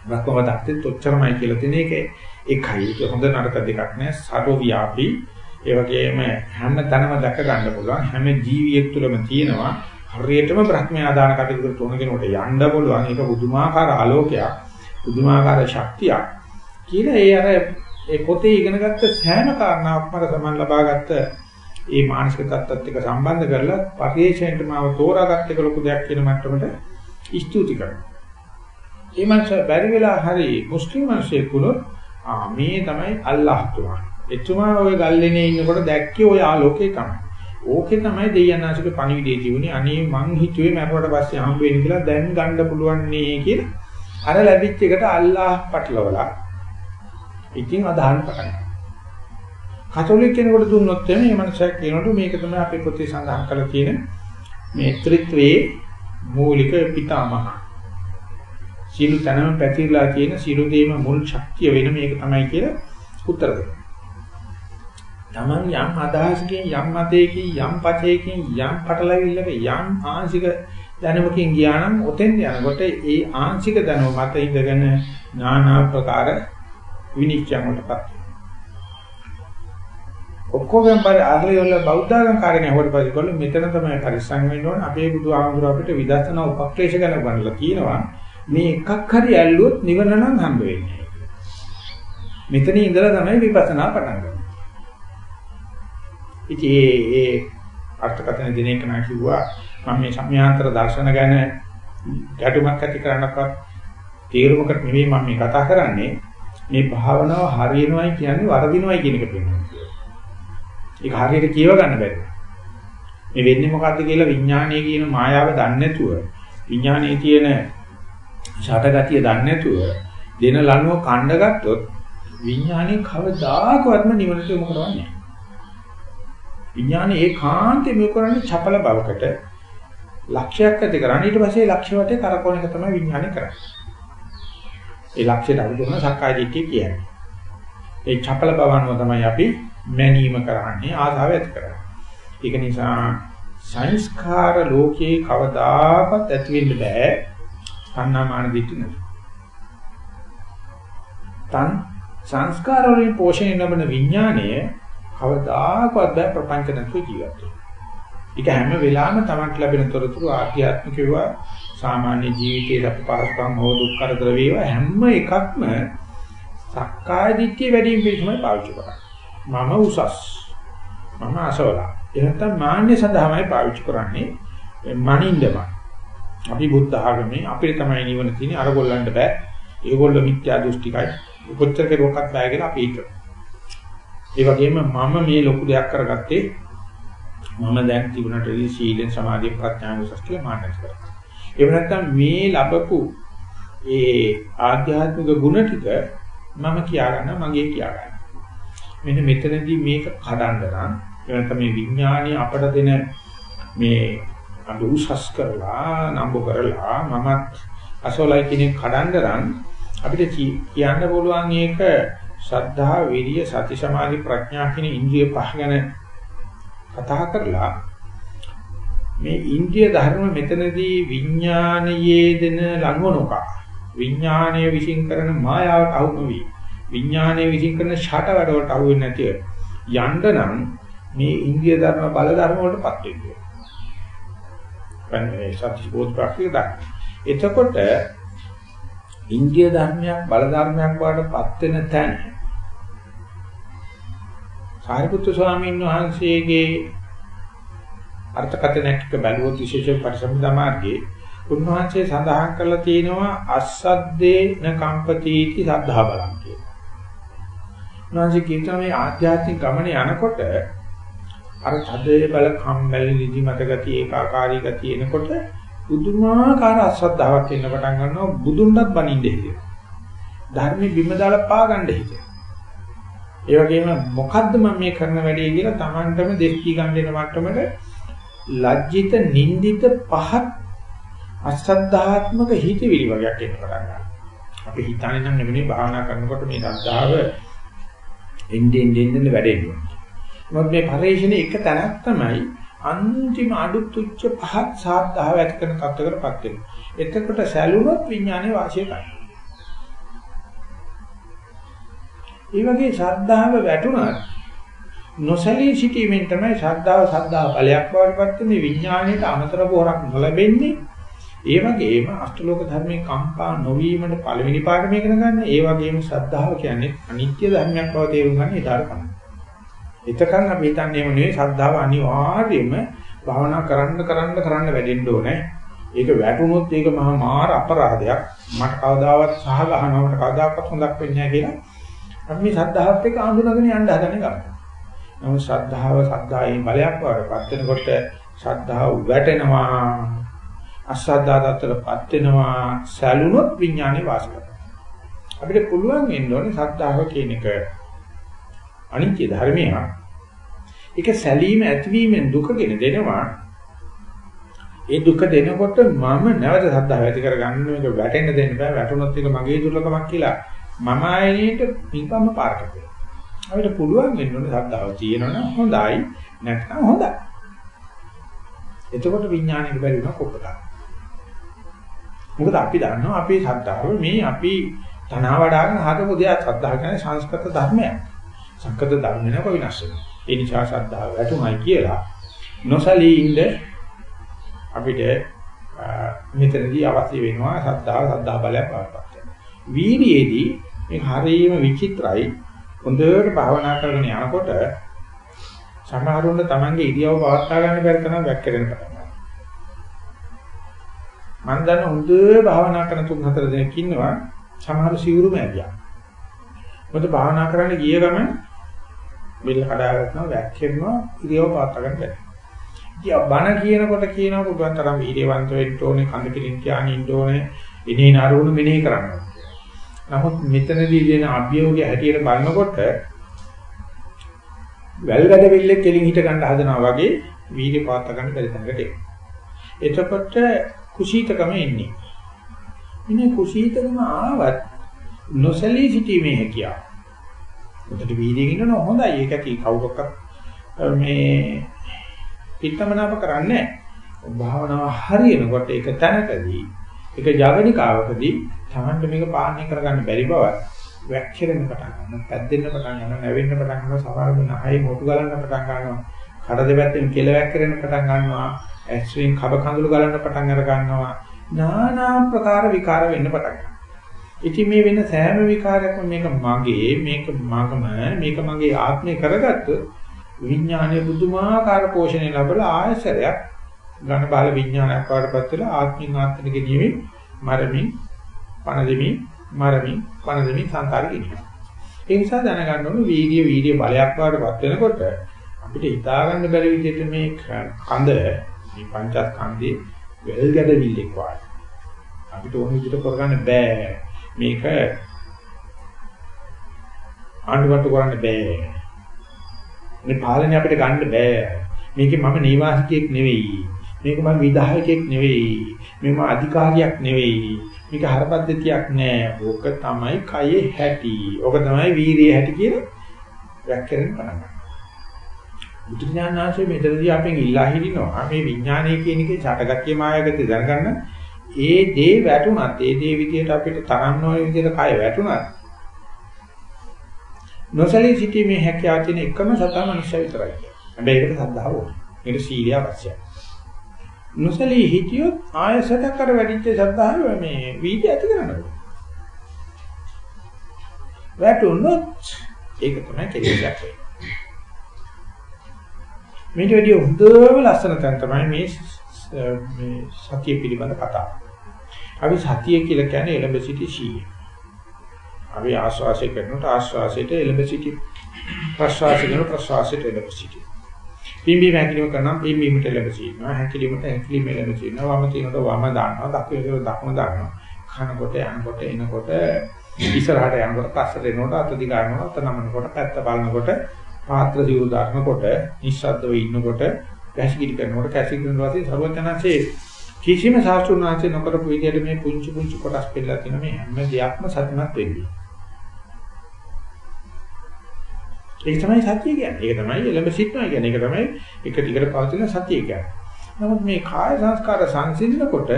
බ්‍රහ්ම පදාර්ථෙත් ඔච්චරමයි කියලා තියෙන එක එකයි. ඒක හොඳ නරක දෙකක් නෑ. සර්වව්‍යාපී. ඒ වගේම හැම තැනම දැක ගන්න පුළුවන්. හැම ජීවියෙක් තුළම තියෙනවා. හරියටම බ්‍රහ්මයා දාන කටයුතු කරන කෙනෙකුට යන්න පුළුවන්. ඒක පුදුමාකාර ආලෝකයක්. පුදුමාකාර ශක්තියක්. කියලා ඒ අර ඒ පොතේ ඉගෙනගත්ත සෑම කාරණාවක්ම අර සමන් ලබාගත්ත ඒ මානසික තත්ත්වත් එක්ක සම්බන්ධ කරලා පරිේශණයට මාව තෝරාගත්ත එක ලොකු දෙයක් කියන මට්ටමට ස්තුති කරනවා. ඒ මනස බැරි වෙලා හරි මුස්ලිම් මිනිස්සෙක් වුණොත් ආ මේ තමයි අල්ලාහ් තුමා. එතුමා ওই ගල්ලේනේ ඉන්නකොට දැක්කේ ওই ආලෝකේ තමයි. ඕකේ තමයි දෙයයන්ාසික පණිවිඩේ තිබුණේ. අනේ මං හිතුවේ මරුවට පස්සේ හම්බ වෙන්න කියලා දැන් ගන්න පුළුවන් නේ කියලා. අර ලැබිච්ච එකට අල්ලාහ් පටලවලා ඉතින් අදහන් පටන් කතෝලික කෙනෙකුට දුන්නොත් එන්නේ මේ මනසක් කියනකොට මේක තමයි අපේ පොතේ සඳහන් කරලා තියෙන මේ ත්‍රිත්වයේ මූලික පිතාමහ සීළු තනම පැතිරලා තියෙන සීළු දේම මුල් ශක්තිය වෙන මේක තමයි කියලා උත්තර දෙනවා. Taman යම් අදහසකින් යම් මතයකින් යම් පචයකින් යම් පටලවිල්ලක යම් ආංශික දැනුමකින් ගියා නම් ඔතෙන් යනකොට ඒ ආංශික දැනුම මත ඉඳගෙන নানা ආකාර විනිශ්චයන් වලටපත් ඔක්කොගෙන් පරි ආගලේ වල බෞද්ධාගම් කාරණේ හොවට පස්සේ කොල්ල මෙතන තමයි පරිස්සම් වෙන්න ඕනේ. අපේ බුදුහාමුදුර අපිට විදර්ශනා උපක්‍රේෂ ගැන ගන්නලා කියනවා මේ එකක් හරි ඇල්ලුවොත් නිවන නම් හම්බ වෙන්නේ මෙතන ඉඳලා තමයි විපස්සනා පටන් ගන්න. ඉතින් ඒ ඒ අර්ථකථන දින එක නා කිව්වා මම මේ සම්‍යාන්තර දර්ශන ගැන ගැටුමක් ඇති කරන්නකවත් තීරමකට නෙවෙයි මම මේ කතා කරන්නේ මේ භාවනාව හරියනවයි කියන්නේ වරදිනවයි කියන එක පෙන්වනවා. ඒක හරියට කියව ගන්න බැහැ. මේ වෙන්නේ මොකද්ද කියලා විඥානයේ කියන මායාව දන්නේ නැතුව විඥානයේ තියෙන ෂටගතිය දන්නේ නැතුව දෙන ලනුව කණ්ඩ ගත්තොත් විඥානේ කවදාකවත්ම නිවනට යොමු කරවන්නේ නැහැ. විඥානේ ඒකාන්තයෙන් මේ කරන්නේ චපල බවකට ලක්ෂයක් ඇති කරන්නේ ඊට පස්සේ ලක්ෂ්‍ය වටේ කරකවන එක තමයි විඥානේ කරන්නේ. ඒ ලක්ෂ්‍යයට අනුගමන සක්කාය දිට්ඨිය කියන්නේ. ඒ චපල බව අනුව තමයි අපි මැනීම කරන්නේ ආධාව ඇති කරන්නේ. ඒක නිසා සංස්කාර ලෝකේ කවදාකවත් ඇති වෙන්න බෑ. තණ්හාමාන දිට්ඨිය නෙවෙයි. තන් සංස්කාර වලින් පෝෂණය ලැබෙන විඥාණය කවදාකවත් බෑ ප්‍රපංච නැතුව ජීවත් වෙන්න. ඒක හැම වෙලාවෙම තමන්ට ලැබෙන තොරතුරු ආධ්‍යාත්මික වේවා සාමාන්‍ය ජීවිතයේ අපපාසකම් හෝ දුක් කරදර වේවා හැම එකක්ම සක්කාය දිට්ඨිය වැඩි වීම පිළිබඳව පාවිච්චි කරනවා. මම උසස්. මම අසවලා. එහෙනම් මාන්නේ සඳහාමයි පාවිච්චි කරන්නේ මනින්දම. අපි බුද්ධ ආගමේ අපිට තමයි නිවන තියෙන්නේ අර ගොල්ලන්ට බෑ. ඒගොල්ලෝ මිත්‍යා දෘෂ්ටිකයි. කොච්චර කෙරුවක්වත් බෑ කියලා අපි හිතනවා. ඒ වගේම මම මේ ලොකු දෙයක් කරගත්තේ මම දැන් තිබුණට ඉතින් සීලෙන් සමාධිය ප්‍රඥාව උසස් කියලා මානසික කරගන්නවා. එහෙම නැත්නම් මේ ලැබපු ඒ ආධ්‍යාත්මික ගුණ ටික මම කියා ගන්න මගේ කියා ගන්න. මෙන්න මෙතනදී මේක කඩන්න නම් එනකම මේ විඥාණය අපට දෙන මේ අඳු උසස් කරලා නම්බු කරලා මමත් අසෝලයි කෙනෙක් කඩන්න නම් අපිට කියන්න පුළුවන් මේක ශ්‍රද්ධා, විරිය, සති, සමාධි, ප්‍රඥා කියන ඉන්ද්‍රිය පහ ගැන කතා කරලා මේ ඉන්ද්‍රිය ධර්ම මෙතනදී විඥානයේ දෙන ලනුව නොකා විඥානයේ විශ්ින් කරන මායාවට අහු නොවි විඥානයේ විශ්ින් කරන ෂට වැඩවලට අහු වෙන්නේ නැතිව යන්න නම් මේ ඉන්ද්‍රිය ධර්ම බල ධර්ම වලටපත් වෙන්න ඕනේ. පන්නේ සත්‍ය බෝධ ප්‍රාප්තිය දා. එතකොට ඉන්ද්‍රිය ධර්මයක් බල ධර්මයක් වඩපත් වෙන තැන සාරිපුත්‍ර ස්වාමීන් වහන්සේගේ අර්ථකථනයක් බැලුවොත් විශේෂ පරිසම්පදා මාර්ගයේ උන්වහන්සේ සඳහන් කරලා තියෙනවා අස්සද්දේ න කම්පතිටි සද්ධා බලං කියලා. උන්වහන්සේ කියනවා මේ ආධ්‍යාත්මික ගමනේ යනකොට අර තදේ බල කම්මැලි නිදි මත ගතිය ඒකාකාරී ගතිය එනකොට පුදුමාකාර අශ්‍රද්ධාවක් එන්න පටන් ගන්නවා බුදුන්වත් බනින්න හිතේ. ධර්මෙ බිම දාලා පා ගන්න හිතේ. ඒ වගේම මොකද්ද මම මේ කරන වැඩේ කියලා Tamanටම දෙස්කී ගන්න දෙන මට්ටමට ලැජ්ජිත නින්දිත පහත් අශ්‍රද්ධාත්මක හිතවිලි වගේක් එන්න පටන් ගන්නවා. අපි හිතන්නේ නම් නෙමෙයි භාවනා කරනකොට මේ ශ්‍රද්ධාව එන්නේ එන්නේ වැඩෙන්නේ. මොකද මේ පරිශ්‍රණයේ එක තැනක් තමයි අන්තිම අඩු තුච්ච පහත් සාධාව ඇති කරන තත්ත්වයකටපත් වෙනවා. එතකොට සැලුනොත් විඥානයේ වාසිය ගන්නවා. ඒ වගේ ශ්‍රද්ධාව වැටුණත් නොසැලී සිටීමෙන් තමයි ශ්‍රද්ධාව ශ්‍රද්ධාව බලයක් බවට පත් වෙන්නේ විඥාණයට අමතර පොරක් නොලැබෙන්නේ. ඒ වගේම අෂ්ටලෝක ධර්මයේ කම්පා නොවීමට පළවෙනි පාඩම ඉගෙන ගන්න. ඒ වගේම ශ්‍රද්ධාව කියන්නේ අනිත්‍ය ධර්මයක් බව තේරුම් ගන්න ඉඩාර තමයි. එතකන් අපි හිතන්නේ එහෙම නෙවෙයි ශ්‍රද්ධාව අනිවාර්යයෙන්ම භාවනා කරන්න කරන්න කරන්න වැඩෙන්න ඕනේ. ඒක වැටුනොත් ඒක මහා මාර අපරාධයක්. මට කවදාවත් සහ ගහනවට කවදාකවත් හොඳක් වෙන්නේ නැහැ කියලා. අපි මේ ශ්‍රද්ධාවත් එක්ක අඳුනගෙන යන්න හදන ගමන. නමුත් ශ්‍රද්ධාව ශ්‍රද්ධාවේ බලයක් වඩපත් වෙනකොට ශ්‍රද්ධාව වැටෙනවා. අශ්‍රද්ධාවටපත් වෙනවා. සැලුනොත් විඥානේ වාස අපිට පුළුවන් වෙන්න ඕනේ ශ්‍රද්ධාව කියන එක අනිත්‍ය ධර්මයක් ඒක සැලීම ඇතිවීමෙන් දුකගෙන දෙනවා ඒ දුක දෙනකොට මම නැවත සද්ධාව ඇති කරගන්න මේක වැටෙන්න දෙන්න බෑ වැටුනොත් ඒක මගේ දුර්ලභමක් කියලා මම ආයෙත් පින්පම්ම පාරක කරනවා. අපිට පුළුවන් වෙන්න ඕනේ සද්ධාව තියෙනවනම් හොඳයි නැත්නම් හොඳයි. එතකොට විඥාණයට බැරි වෙනවා කොප්ප ගන්න. මොකද අපි දන්නවා අපේ ශ්‍රද්ධාව මේ අපි තනවා වඩාගෙන හදපු දෙයක් ශ්‍රද්ධාව කියන්නේ සංස්කෘත ධර්මයක්. සංකත ධර්ම වෙනක විනාශ වෙනවා. ඒ නිසා ශ්‍රද්ධාව වැටුමයි කියලා නොසලී ඉන්න අපිට මෙතනදී අවශ්‍ය වෙනවා ශ්‍රද්ධාව ශ්‍රද්ධා බලය පාවපත් වීර්යයේදී මේ හරියම විචිත්‍රයි හොඳට භාවනා කරගෙන යනකොට සමහරුන්ට තමන්ගේ ඉරියව්ව පවත්වා ගන්න බැරි තරම් වැක්කෙරෙන පටන් ගන්නවා. මම දන්න හොඳ භාවනා කරන තුන් හතර දෙනෙක් ඉන්නවා සමහර සිවුරුම ඇදියා. මොකද භාවනා කරන්න ගිය ගමන් බෙල්ල කඩා ගන්නවා වැක්කෙනවා ඉරියව්ව පවත්වා ගන්න බැහැ. ඉතින් බණ කියනකොට කියනවා පුදුන් තරම් වීර්යවන්ත වෙන්න ඕනේ කඳ පිළින් තියාගෙන ඉන්න ඕනේ ඉනේ නරුණු මෙනෙහි කරන්න. නමුත් මෙතනදී දෙන අභියෝගය හැටියට බලනකොට වැල්ගඩ විල්ලේ කෙලින් හිට ගන්න හදනවා වගේ වීර්ය පාත්ත ගන්න බැරි තැනකට එනවා. එතකොට කුසීතකම එන්නේ. ඉන්නේ කුසීතකම ආවත් නොසලී සිටීමේ හැකියාව. උදේට වීර්යයෙන් ඉන්නව හොඳයි. ඒක ඇති කවුරක්වත් මේ පිටමනාප කරන්නේ නැහැ. භාවනාව හරියනකොට ඒක තැනකදී ඒක ජවනිකාවකදී තමන්ට මේක පාලනය කරගන්න බැරි බව වැක්කිරෙන්න පටන් ගන්නවා, පැද්දෙන්න පටන් ගන්නවා, නැවෙන්න පටන් ගන්නවා, සමහරව නහයි මොටු ගලන්න පටන් ගන්නවා, කඩ දෙපැත්තෙන් කෙල වැක්කිරෙන්න පටන් ගන්නවා, ඇස්වෙන් කබ කඳුළු ගලන්න පටන් අර ගන්නවා, নানা ප්‍රකාර විකාර වෙන්න පටන් ගන්නවා. ඉතින් මේ වෙන සෑම විකාරයක්ම මේක මගේ, මේක මගම, මේක මගේ ආත්මය කරගත්තොත් විඥානයේ බුදුමාකාර පෝෂණය ලැබලා ආයසරයක් ඝන බාල විඥානයක් වඩපත් වෙලා ආත්මින් ආත්මෙ ගෙනියමින් මරමින් පණ දෙමින් මරමින් පණ දෙමින් සංකාරෙ ගෙනියනවා. ඒ නිසා දැනගන්න ඕනේ වීර්ය වීර්ය බලයක් වඩපත් වෙනකොට අපිට හිතා ගන්න බැරි විදිහට මේ කඳ මේ පංචස්කන්ධේ වෙල් ගැඩවිල්ලක් වගේ. අපිට ඕන විදිහට කරගන්න බෑ. මේක ආණ්ඩුවට කරන්න බෑ. මේ පාලනය අපිට ගන්න බෑ. මේකේ මම නිවාසිකයෙක් නෙවෙයි. මේක මම විධායකයෙක් නෙවෙයි. මේක අධිකාරියක් නෙවෙයි. මේක හරපද්ධතියක් නෑ. ඕක තමයි කයේ හැටි. ඕක තමයි වීරිය හැටි කියලා වැක්කරෙන් පටන් ගන්නවා. බුදුඥානනාංශයේ මෙතනදී අපෙන් ඉල්ලා හිටිනවා මේ විඥානය කියන එකේ ඡටගතිය මායගතිය දැනගන්න ඒ දේ වැටුණත් ඒ දේ විදියට අපිට තරන්න ඕන විදියට කය වැටුණත් නොසලී සිටීමේ හැකියාව තියෙන එකම සතා මනුෂ්‍ය විතරයි. හැබැයි ඒකට සද්ධාව ඕනේ. ඒකට සීලය අවශ්‍යයි. නොසලී හිටියොත් ආයසට කර වැඩිච්ච සද්ධාව මේ වීර්ය ඇති කරනවා. වැටුනොත් ඒක තමයි කෙලෙසක් වෙන්නේ. මේට වැඩිය හොඳම ලස්සන තැන තමයි මේ මේ සතිය පිළිබඳ කතාව. අපි සතිය කියලා කියන්නේ එළඹ සිටි සීය. අපි ආශ්වාසය කරනකොට ආශ්වාසයට එළඹ සිටි ප්‍රශ්වාසය කරන ප්‍රශ්වාසයට එළඹ සිටි. පිම්බි හැකිලිම කරනම් පිම්බීමට එළඹ සිටිනවා. හැකිලිමට හැකිලිම එළඹ සිටිනවා. වම තිනකොට වම දානවා. දකුණට දකුණ දානවා. කනකොට යනකොට එනකොට ඉස්සරහට යනකොට පස්සට එනකොට අත දිගානකොට අත නමනකොට පැත්ත බලනකොට පාත්‍ර සිවුරු දානකොට නිස්සද්දව ඉන්නකොට කැසිකිලි කරනකොට කැසිකිලි කරන වාසේ සර්වඥාන්සේ කිසිම ශාස්ත්‍රුණාංශේ නොකරපු විදිහට මේ පුංචි පුංචි කොටස් පෙන්නලා තියෙන මේ හැම දෙයක්ම සත්‍යමත් වෙන්නේ. ඒක තමයි සත්‍ය කියන්නේ. ඒක තමයි එළඹ සිටනවා කියන්නේ. ඒක තමයි එක ටිකට පවතින සත්‍ය කියන්නේ. නමුත් මේ කාය සංස්කාර සංසිඳනකොට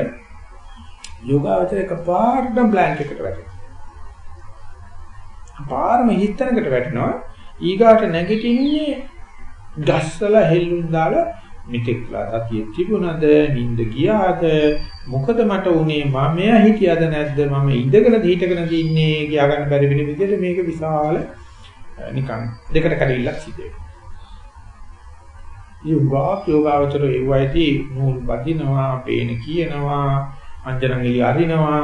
යෝගාවචර එකපාරටම බ්ලැන්ක් එකට වැටෙනවා. පාරම හිතනකට වැටෙනවා. ඊගාට නැගිටින්නේ ගස්සල හෙල්ලුම් දාලා මෙතෙක්ලා සතිය තිබුණද නිින්ද ගියාද මොකද මට උනේ මම හිටියද නැද්ද මම ඉඳගෙන හිටගෙන ඉන්නේ කියා ගන්න බැරි වෙන විදිහට මේක විශාල නිකන් දෙකට කඩවිල්ලක් සිද්ධ වෙනවා. යෝගා යෝගාවචර ඒවයිදී නූල් බදිනවා, පේන කියනවා, අංජනංගලි අරිනවා,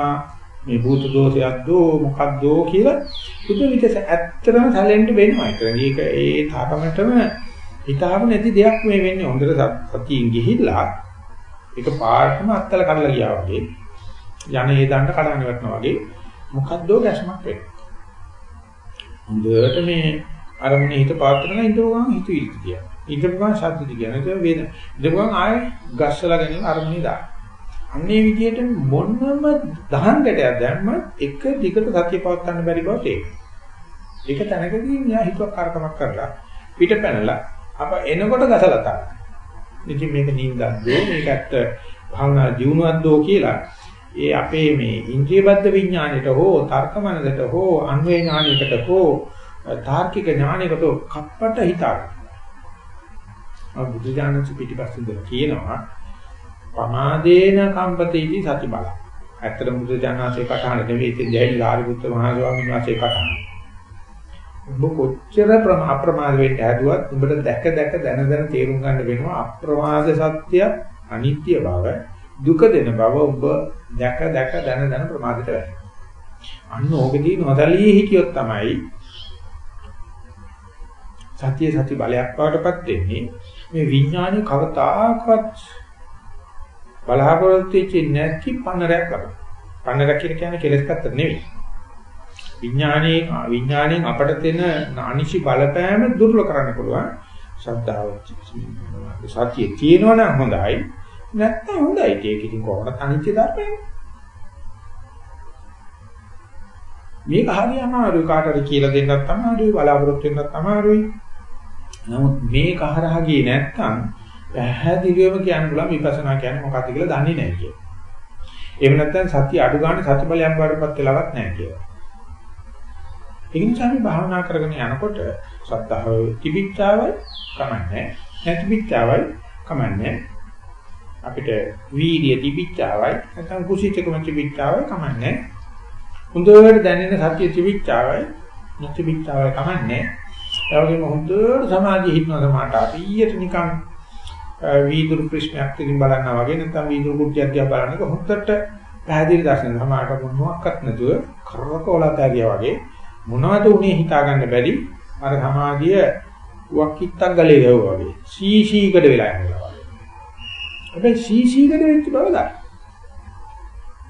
මේ භූත දෝෂයක් දෝ මොකක්දෝ කියලා බුදු විදස ඇත්තටම සැලෙන්න වෙනවා. ඒක ඒ තාපමටම හිතාව නැති දෙයක් මේ වෙන්නේ. හොඳට සතියින් ගිහිල්ලා ඒක පාර්ශ්වම අත්තල කඩලා ගියා වගේ යන ඒ දණ්ඩ කඩාගෙන වටනවා වගේ මොකද්දෝ ගැස්මක් වෙනවා. හොඳට මේ අරමුණේ හිත පාත්‍රන ඉඳුවා හිත ඉල්ල කියනවා. ඉඳපුවාන් ශබ්ද දිගන ඒක වේද. ඉඳපුවාන් ආයේ ගස්සලා ගැනීම අරමුණේ දා. අන්නේ විදිහට මොනම දහංගටයක් දැම්ම එක දිගට සතිය පවත් ගන්න බැරි බව තේරෙනවා. ඒක තැනකදී න්යා හිතුවක් කාර්කමක් කරලා පිට පැනලා අප එනකොට ගසලා තමයි. ඉතින් මේක නින්දක්ද මේකට භාවනා ජීවුණක්ද කියලා ඒ අපේ මේ ඉන්ද්‍රියබද්ධ විඥාණයට හෝ තර්ක මනසට හෝ අන්වේ ඥානයකට හෝ තාර්කික ඥානයකට කප්පට හිතා ගන්න. ආ බුදු ඥානසු පිටිපස්සෙන් දෙන කියනවා පමාදේන කම්පතේති සති බල. ඇත්තට බුදු ඥානසේ කටහඬ නෙවෙයි ඉතින් ජයලි ආරිපුත්ත මහ ස්වාමීන් වහන්සේ කටහඬ. ඔබ කොච්චර අප්‍රමාද වෙන්න හැදුවත් උඹට දැක දැක දන දන තේරුම් ගන්න වෙනවා අප්‍රමාද සත්‍ය අනිත්‍ය බව දුක දෙන බව ඔබ දැක දැක දන දන ප්‍රමාදයට වැටෙනවා. අන්න ඕකදී නොදලී හිටියොත් තමයි සතිය සති බලයක් වඩපත් වෙන්නේ මේ විඥානය කවදාකවත් බලාපොරොත්තු වෙච්ච නැති පන්නරයක් ලබන. පන්නරක් කියන්නේ කෙලස් පැත්ත නෙවෙයි. විඥානයේ විඥාණයෙන් අපට දෙන අනිසි බලපෑම දුර්වල කරන්න පුළුවන්. ශ්‍රද්ධාව සතිය තියෙනවා නම් හොඳයි. නැත්තම් හොඳයි. ඒක ඉතින් කොහොමද අනිත්‍ය ධර්මයක්? මේක හරිය අමාරුයි කාටද කියලා දෙන්නත් අමාරුයි බලාපොරොත්තු වෙන්නත් අමාරුයි. නමුත් මේක හරහා ගියේ නැත්තම් පැහැදිලිවම කියන්න පුළුවන් විපස්සනා කියන්නේ මොකක්ද කියලා දන්නේ නැහැ කියලා. එහෙම නැත්නම් සතිය අඩු ගන්න සති බලයක් වඩපත් වෙලවත් නැහැ කියලා. ඒ නිසා අපි භාවනා කරගෙන යනකොට සද්ධාව තිබිච්චාවයි කමන්නේ නැතිබිච්චාවයි කමන්නේ අපිට වීර්ය තිබිච්චාවයි නැත්නම් කුසීතකම තිබිච්චාවයි කමන්නේ. හොඳට දැනෙන සතිය තිබිච්චාවයි නැතිබිච්චාවයි කමන්නේ. ඒ වගේම හොඳට සමාධිය හිටනවා සමාට හරියට නිකන් වීදුරු ප්‍රශ්නයක් තින් බලනවා වගේ නැත්නම් වීදුරු කුට්ටියක් දිහා බලනකොට හොඳට පැහැදිලි දර්ශන සමාට මොනවත් නැතුව කරකවලත් ඇරියා වගේ මොනවද උනේ හිතා ගන්න බැරි? අර සමාධිය වක්කිත්තක් ගලේ ගහුවා වගේ. සීසීකට වෙලා යනවා හැබැයි සීසීකට වෙච්ච බව දන්න.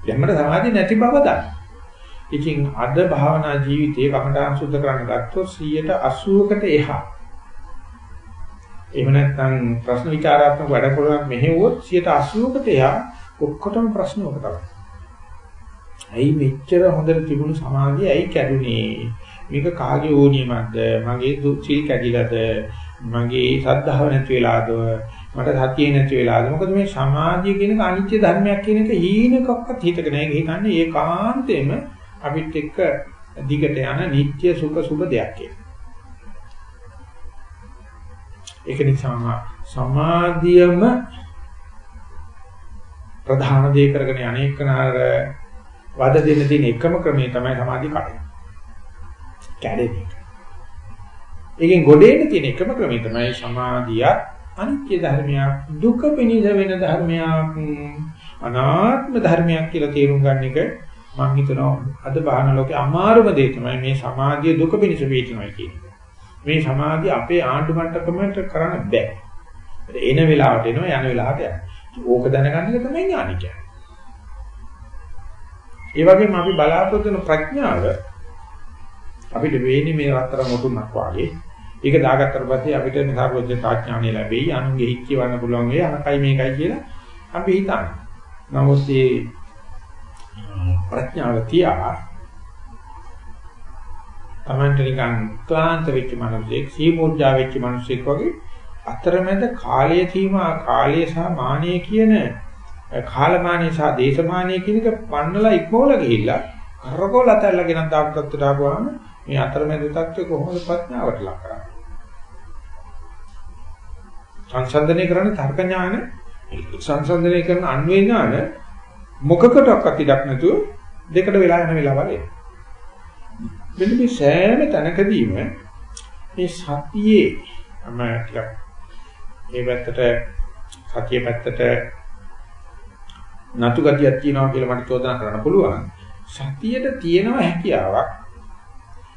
යම්මඩ සමාධිය නැති බව දන්න. ඉතින් අද භාවනා ජීවිතයේ කමඨාන් සුද්ධ කරන්න ගත්තොත් 180කට එහා. එහෙම නැත්නම් ප්‍රශ්න විචාරාත්මක වැඩ කරන මෙහෙවුවොත් 180කට එහා ඔක්කොටම ප්‍රශ්න ඔක තමයි. ඇයි මෙච්චර හොඳට තිබුණු සමාධිය ඇයි කැඩුනේ? මේක කාගේ ඕනියමක්ද? මගේ සිල් කැඩිලාද? මගේ සද්ධාව නැති වෙලාද? මට සතියේ නැති වෙලාද මොකද මේ සමාධිය කියන එක අනිත්‍ය ධර්මයක් කියන එක හීනකක්වත් හිතක නැහැ හිතන්නේ ඒකාන්තයෙන්ම අපිත් එක්ක දිගට යන නিত্য සුඛ සුභ දෙයක් කියලා. ඒක නිසා සමාධියම ප්‍රධාන දේ කරගෙන අනේකනාර වද දෙන්න තියෙන එකම ක්‍රමය තමයි සමාධිය කඩන. කැඩෙන්නේ. ඒකෙන් ගොඩේට තියෙන එකම ක්‍රමය තමයි සමාධිය අනිත්‍ය ධර්මයක් දුක පිනිස වෙන ධර්මයක් අනාත්ම ධර්මයක් කියලා තේරුම් ගන්න එක මම හිතනවා අද බාහන ලෝකේ අමාරුම දේ තමයි මේ සමාධිය දුක පිනිස වේචනවා කියන එක. මේ සමාධිය අපේ ආණ්ඩු මට්ටමකට කරන්න බෑ. එන වෙලාවට එනවා යන වෙලාවට යනවා. ඕක දැනගන්න එක තමයි ඥානික. ඒ වගේම අපි බලාපොරොත්තු වෙන ප්‍රඥාව අපිට වෙන්නේ මේ රත්තරන් මොටුනක් වාගේ ඒක දාගත්තට පස්සේ අපිට නිසාරෝජ්‍ය තාඥාණය ලැබෙයි. අනුන්ගේ හිත් කියවන්න පුළුවන් වෙයි. අනකයි මේකයි කියලා අපි හිතන්නේ. නමුත් මේ ප්‍රඥාව තියා තමන්ට නිකන් ක්ලාන්ත වෙච්ච මිනිසෙක්, සීමුර්ජා වෙච්ච මිනිසෙක් වගේ අතරමැද කාලය සීමා කාලය සහ මානය කියන කාලමානය සහ දේශමානය කියන එක පන්නලා ඉක්මවල ගිහිල්ලා කරකෝල අතල්ලාගෙන දාපු තත්ත්වයට ආවම මේ අතරමැද තත්ත්වය කොහොමද ප්‍රඥාවට ලක් කරන්නේ සංසන්දනය කරන්නේ තර්ක ඥාන සංසන්දනය කරන අන්වේ ඥාන මොකකටවත් ඉඩක් නැතුව දෙකට වෙලා යන වෙලාවල් එනවා. මෙන්න මේ සෑම තැනකදීම මේ සතියේ අම ටිකක් ඒ පැත්තට සතිය පැත්තට නතු ගතියක් තියෙනවා කියලා මට චෝදනා කරන්න පුළුවන්. සතියට තියෙනවා හැකියාවක්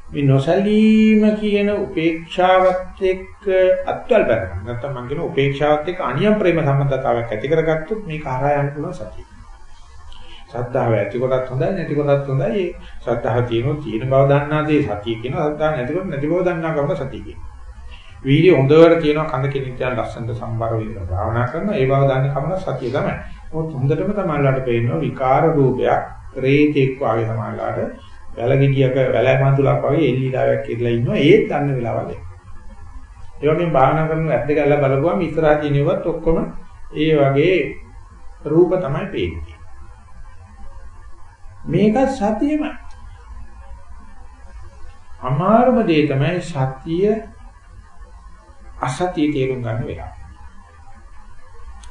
මේ නොසලීම කියන උපේක්ෂාවත් එක්ක අත්වල බැලගන්න. නැත්නම් මම කියන උපේක්ෂාවත් එක්ක අනියම් ප්‍රේම සම්බන්ධතාවයක් ඇති කරගත්තොත් මේක හරහා යන්න පුළුවන් සතිය. ශ්‍රද්ධාව ඇති කොටත් හොඳයි නැති කොටත් හොඳයි. ඒ ශ්‍රද්ධාව තියෙනවා තියෙන බව දන්නා දේ සතිය කියනවා. ශ්‍රද්ධාව නැති කොට නැති බව දන්නා කම සතිය කියනවා. වීර්ය හොඳට තියෙනවා කඳ කෙනෙක් යන ලස්සනට සම්බර වෙලා භාවනා කරනවා ඒ බව දන්න කමන සතිය තමයි. මොකද හොඳටම තමයිලාට පේනවා විකාර රූපයක් රේතෙක් වගේ තමයිලාට වැලගෙඩියක වැල මඳුලක් වගේ එල්ලීලාවක් කියලා ඉන්නවා ඒත් දන්න වෙලාවල. ඒ වගේම භාවනා කරන ඇද්ද ගැල්ල බලපුවම ඉස්සරහා තියෙනවත් ඔක්කොම ඒ වගේ රූප තමයි පේන්නේ. මේක සතියමයි. අමාරුම දේ තමයි සතිය අසතිය තේරුම් ගන්න වෙලාව.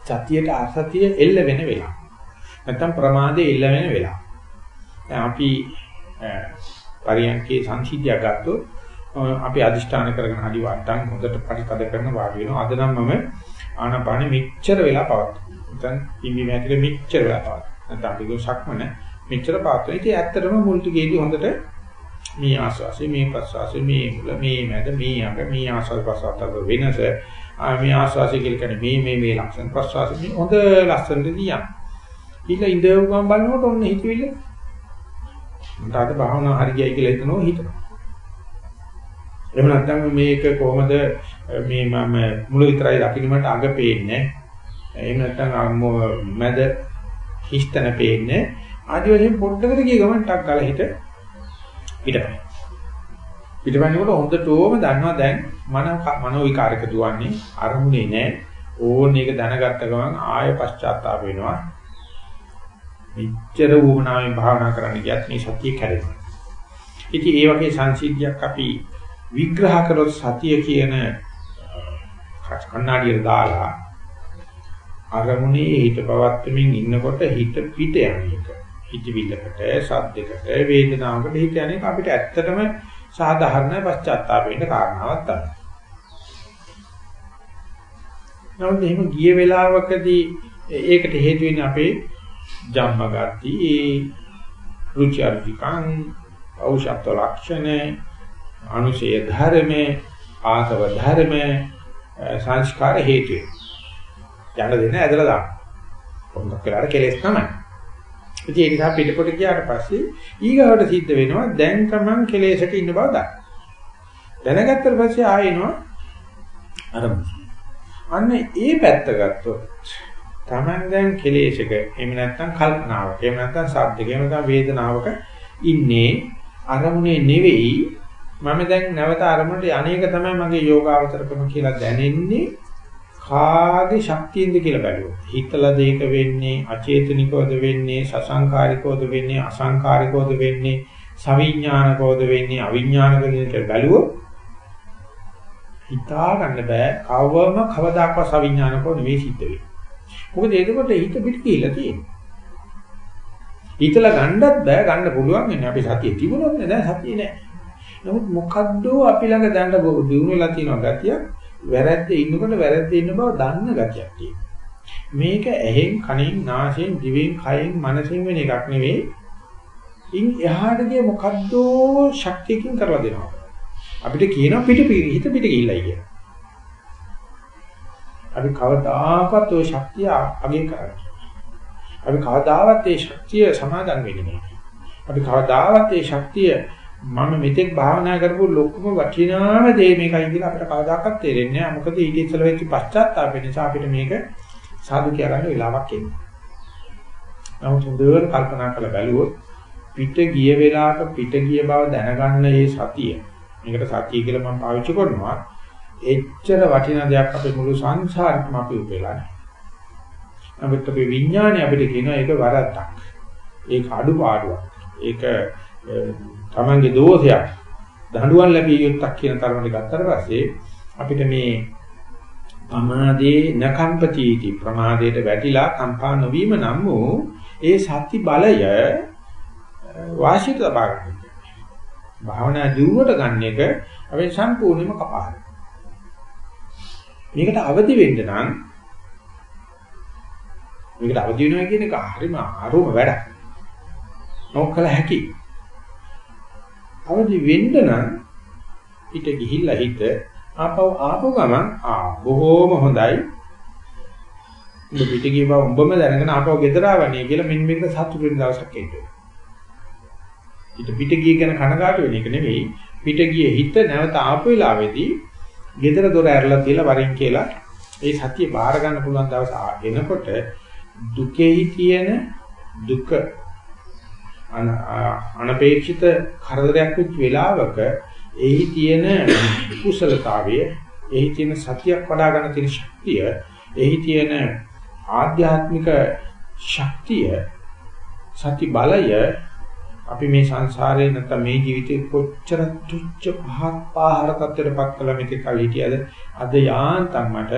සතියට අසතිය එල්ල වෙන වෙලාව. නැත්තම් ප්‍රමාදේ එල්ල වෙන වෙලාව. දැන් අපි පරියන්කේ සංසිද්ධිය ගත්තොත් අපි අදිෂ්ඨාන කරගෙන හරි වට්ටම් හොඳට පරිපද කරන වාඩි වෙනවා. අද නම් මම ආනාපානෙ මෙච්චර වෙලා පවත්වනවා. නැත්නම් ඉවි මැටිල මෙච්චර වෙලා පවත්වනවා. නැත්නම් අපි ගොස් සක්මන මෙච්චර පවත්වනවා. ඉතින් ඇත්තටම මුල් ටිකේදී හොඳට මේ ආස්වාසි මේ ප්‍රස්වාසි මේ මුල මේ මැද මේ අග මේ ආස්වාද ප්‍රස්වාස අතර වෙනස මේ ආස්වාසි කියලා කියන්නේ මේ මේ මේ ලක්ෂණ ප්‍රස්වාසි මේ හොඳ ලස්සනට දියම් ඊළ ඉඳව ගමන් බලනකොට ඔන්න හිතවිල්ල මට අද භාවනා හරියයි කියලා හිතනවා හිතනවා එහෙම නැත්නම් මේක කොහොමද මේ මම මුල විතරයි දකින්න මට අග පේන්නේ එහෙම නැත්නම් මැද හිස්තන පේන්නේ ආදි වශයෙන් පොඩ්ඩකට ගිය ගමන් ටක් ගාලා හිත පිටපැයි. පිටපැන්නකොට හොඳටම දන්නවා දැන් මන මනෝ විකාරක දුවන්නේ අරමුණේ නෑ. ඕන එක දැනගත්ත ගමන් ආය පශ්චාත්තාප වෙනවා. මෙච්චර වුණාවෙන් භාවනා කරන්න ගියත් මේ සතිය කැඩෙනවා. ඉතින් ඒ වගේ සංසිද්ධියක් අපි විග්‍රහ කරොත් සතිය කියන කණ්ණාඩියට දාලා අරමුණේ හිත පවත්වමින් ඉන්නකොට හිත පිට යන එක. හිතවිල්ලකට, සද්දයකට, වේදනාවකට හිත යන්නේ අපිට ඇත්තටම සාධාරණ පශ්චාත්තාප වෙන්න කාරණාවක් තමයි. නමුත් එහෙම ගිය වෙලාවකදී ඒකට හේතු වෙන්නේ අපේ ජම්මගති, රුචි අරුචිකං, ඖෂධ ලක්ෂණ, අනුශය ධර්ම, ආසව ධර්ම, සංස්කාර හේතු. යන්න දෙන්න ඇදලා දාන්න. පොඩ්ඩක් වෙලාවට කෙලෙස් තමයි. ඉතින් ඒ නිසා පිටපොට ගියාට පස්සේ ඊගාවට සිද්ධ වෙනවා දැන් තමන් කෙලෙසක ඉන්න බව දන්න. දැනගත්තට පස්සේ ආයෙනවා අරමුණ. අන්න ඒ පැත්ත ගත්තොත් තමන් දැන් කෙලෙසක එහෙම නැත්නම් කල්පනාවක එහෙම නැත්නම් සද්දක එහෙම නැත්නම් වේදනාවක ඉන්නේ අරමුණේ නෙවෙයි. මම දැන් නැවත අරමුණට යන්නේක තමයි මගේ යෝගාවචරකම කියලා දැනෙන්නේ. කාගේ ශක්තියෙන්ද කියලා බැලුවොත්? හිතලා දෙයක වෙන්නේ අචේතනිකවද වෙන්නේ සසංකාරිකවද වෙන්නේ අසංකාරිකවද වෙන්නේ සවිඥානිකවද වෙන්නේ අවිඥානිකවද කියලා බැලුවොත් හිතා ගන්න බෑ. කවම කවදාකවත් සවිඥානිකව නෙවෙයි සිද්ධ වෙන්නේ. මොකද එතකොට හිත පිට කියලා තියෙන්නේ. හිතලා ගන්නත් බෑ ගන්න පුළුවන් වෙන්නේ අපි සතිය තිබුණොත් නෑ දැන් සතිය නෑ. නමුත් මොකද්ද අපි ළඟ දැනට දිනු වෙලා තියෙන ගතියක් වැරද්ද ඉන්නකොට වැරද්ද ඉන්න බව දන්න ගතියක් තියෙනවා. මේක ඇහෙන්, කනෙන්, නාසයෙන්, දිවෙන්, කයෙන්, මනසෙන් වෙන එකක් නෙවෙයි. ඉන් එහාට ගිය මොකද්ද ශක්තියකින් කරලා දෙනවා. අපිට කියනවා පිට හිත පිට ගිහිල්ලයි කියලා. අපි කවදාකවත් ওই ශක්තිය අගය කරන්නේ. අපි කවදාවත් ඒ ශක්තිය සමාදන් වෙන්නේ නැහැ. අපි කවදාවත් ඒ ශක්තිය මම මෙතෙක් භාවනා කරපු ලොකුම වටිනාම දේ මේකයි කියලා අපිට කවදාකවත් තේරෙන්නේ නැහැ. මොකද ඊට ඉස්සෙල්ල වෙච්ච පශ්චාත්තාපය නිසා අපිට මේක සාදු කියලා ගන්න වෙලාවක් එන්නේ. නමුත් හොඳට කල්පනා කරලා බැලුවොත් පිට ගිය වෙලාවක පිට ගිය බව දැනගන්න මේ සතිය. මේකට සතිය කියලා මම පාවිච්චි කරනවා. එච්චර වටිනා දෙයක් අපේ මුළු සංසාරෙම අපි උපේලා නැහැ. නමුත් අපේ විඥානය අපිට කියනවා ඒක වරද්දක්. ඒක අඩුපාඩුවක්. ඒක තමන්ගේ දෝෂයක් දඬුවම් ලැබිය යුත්තක් කියන තරමට ගත්තට පස්සේ අපිට මේ ප්‍රමාදේ නකම්පතිටි ප්‍රමාදයට වැටිලා කම්පා නොවීම නම් වූ ඒ සති බලය වාසිත ලබා ගන්න. භාවනා දියුණුවට ගන්න එක අපි සම්පූර්ණයෙන්ම කපාන. මේකට අවදි වෙන්න නම් මේකට අවදි වෙනවා කියන එක හරිම අරුම වැඩක්. නොකල හැකි. අවදි වෙන්න නම් හිත ගිහිල්ලා හිත ආපහු ආපහු ගමන් ආ බොහෝම හොඳයි උඹ පිට ගිය බව උඹම දැනගෙන ආපහු ගෙදර ආවනේ කියලා මෙන්න මේක සතුටු වෙන දවසක් එන්න. හිත පිට ගිය ගැන කනගාටු වෙන එක නෙවෙයි පිට ගියේ හිත නැවත ආපු වෙලාවේදී gedara dora ඇරලා තියලා වරින් කියලා ඒ සතිය බාර ගන්න පුළුවන් දවස එනකොට දුකෙහි තියෙන දුක අනපේක්ෂිත කරදරයක් වෙච්ච වෙලාවක එහි තියෙන කුසලතාවය එහි තියෙන සතියක් වඩා ගන්න තියෙන ශක්තිය එහි තියෙන ආධ්‍යාත්මික ශක්තිය සති බලය අපි මේ සංසාරේ නැත්නම් මේ ජීවිතේ කොච්චර තුච්ච පහක් පාහර තත්ත්වයටපත් කළා මේක කල් හිටියද? අද යාන්තම් මට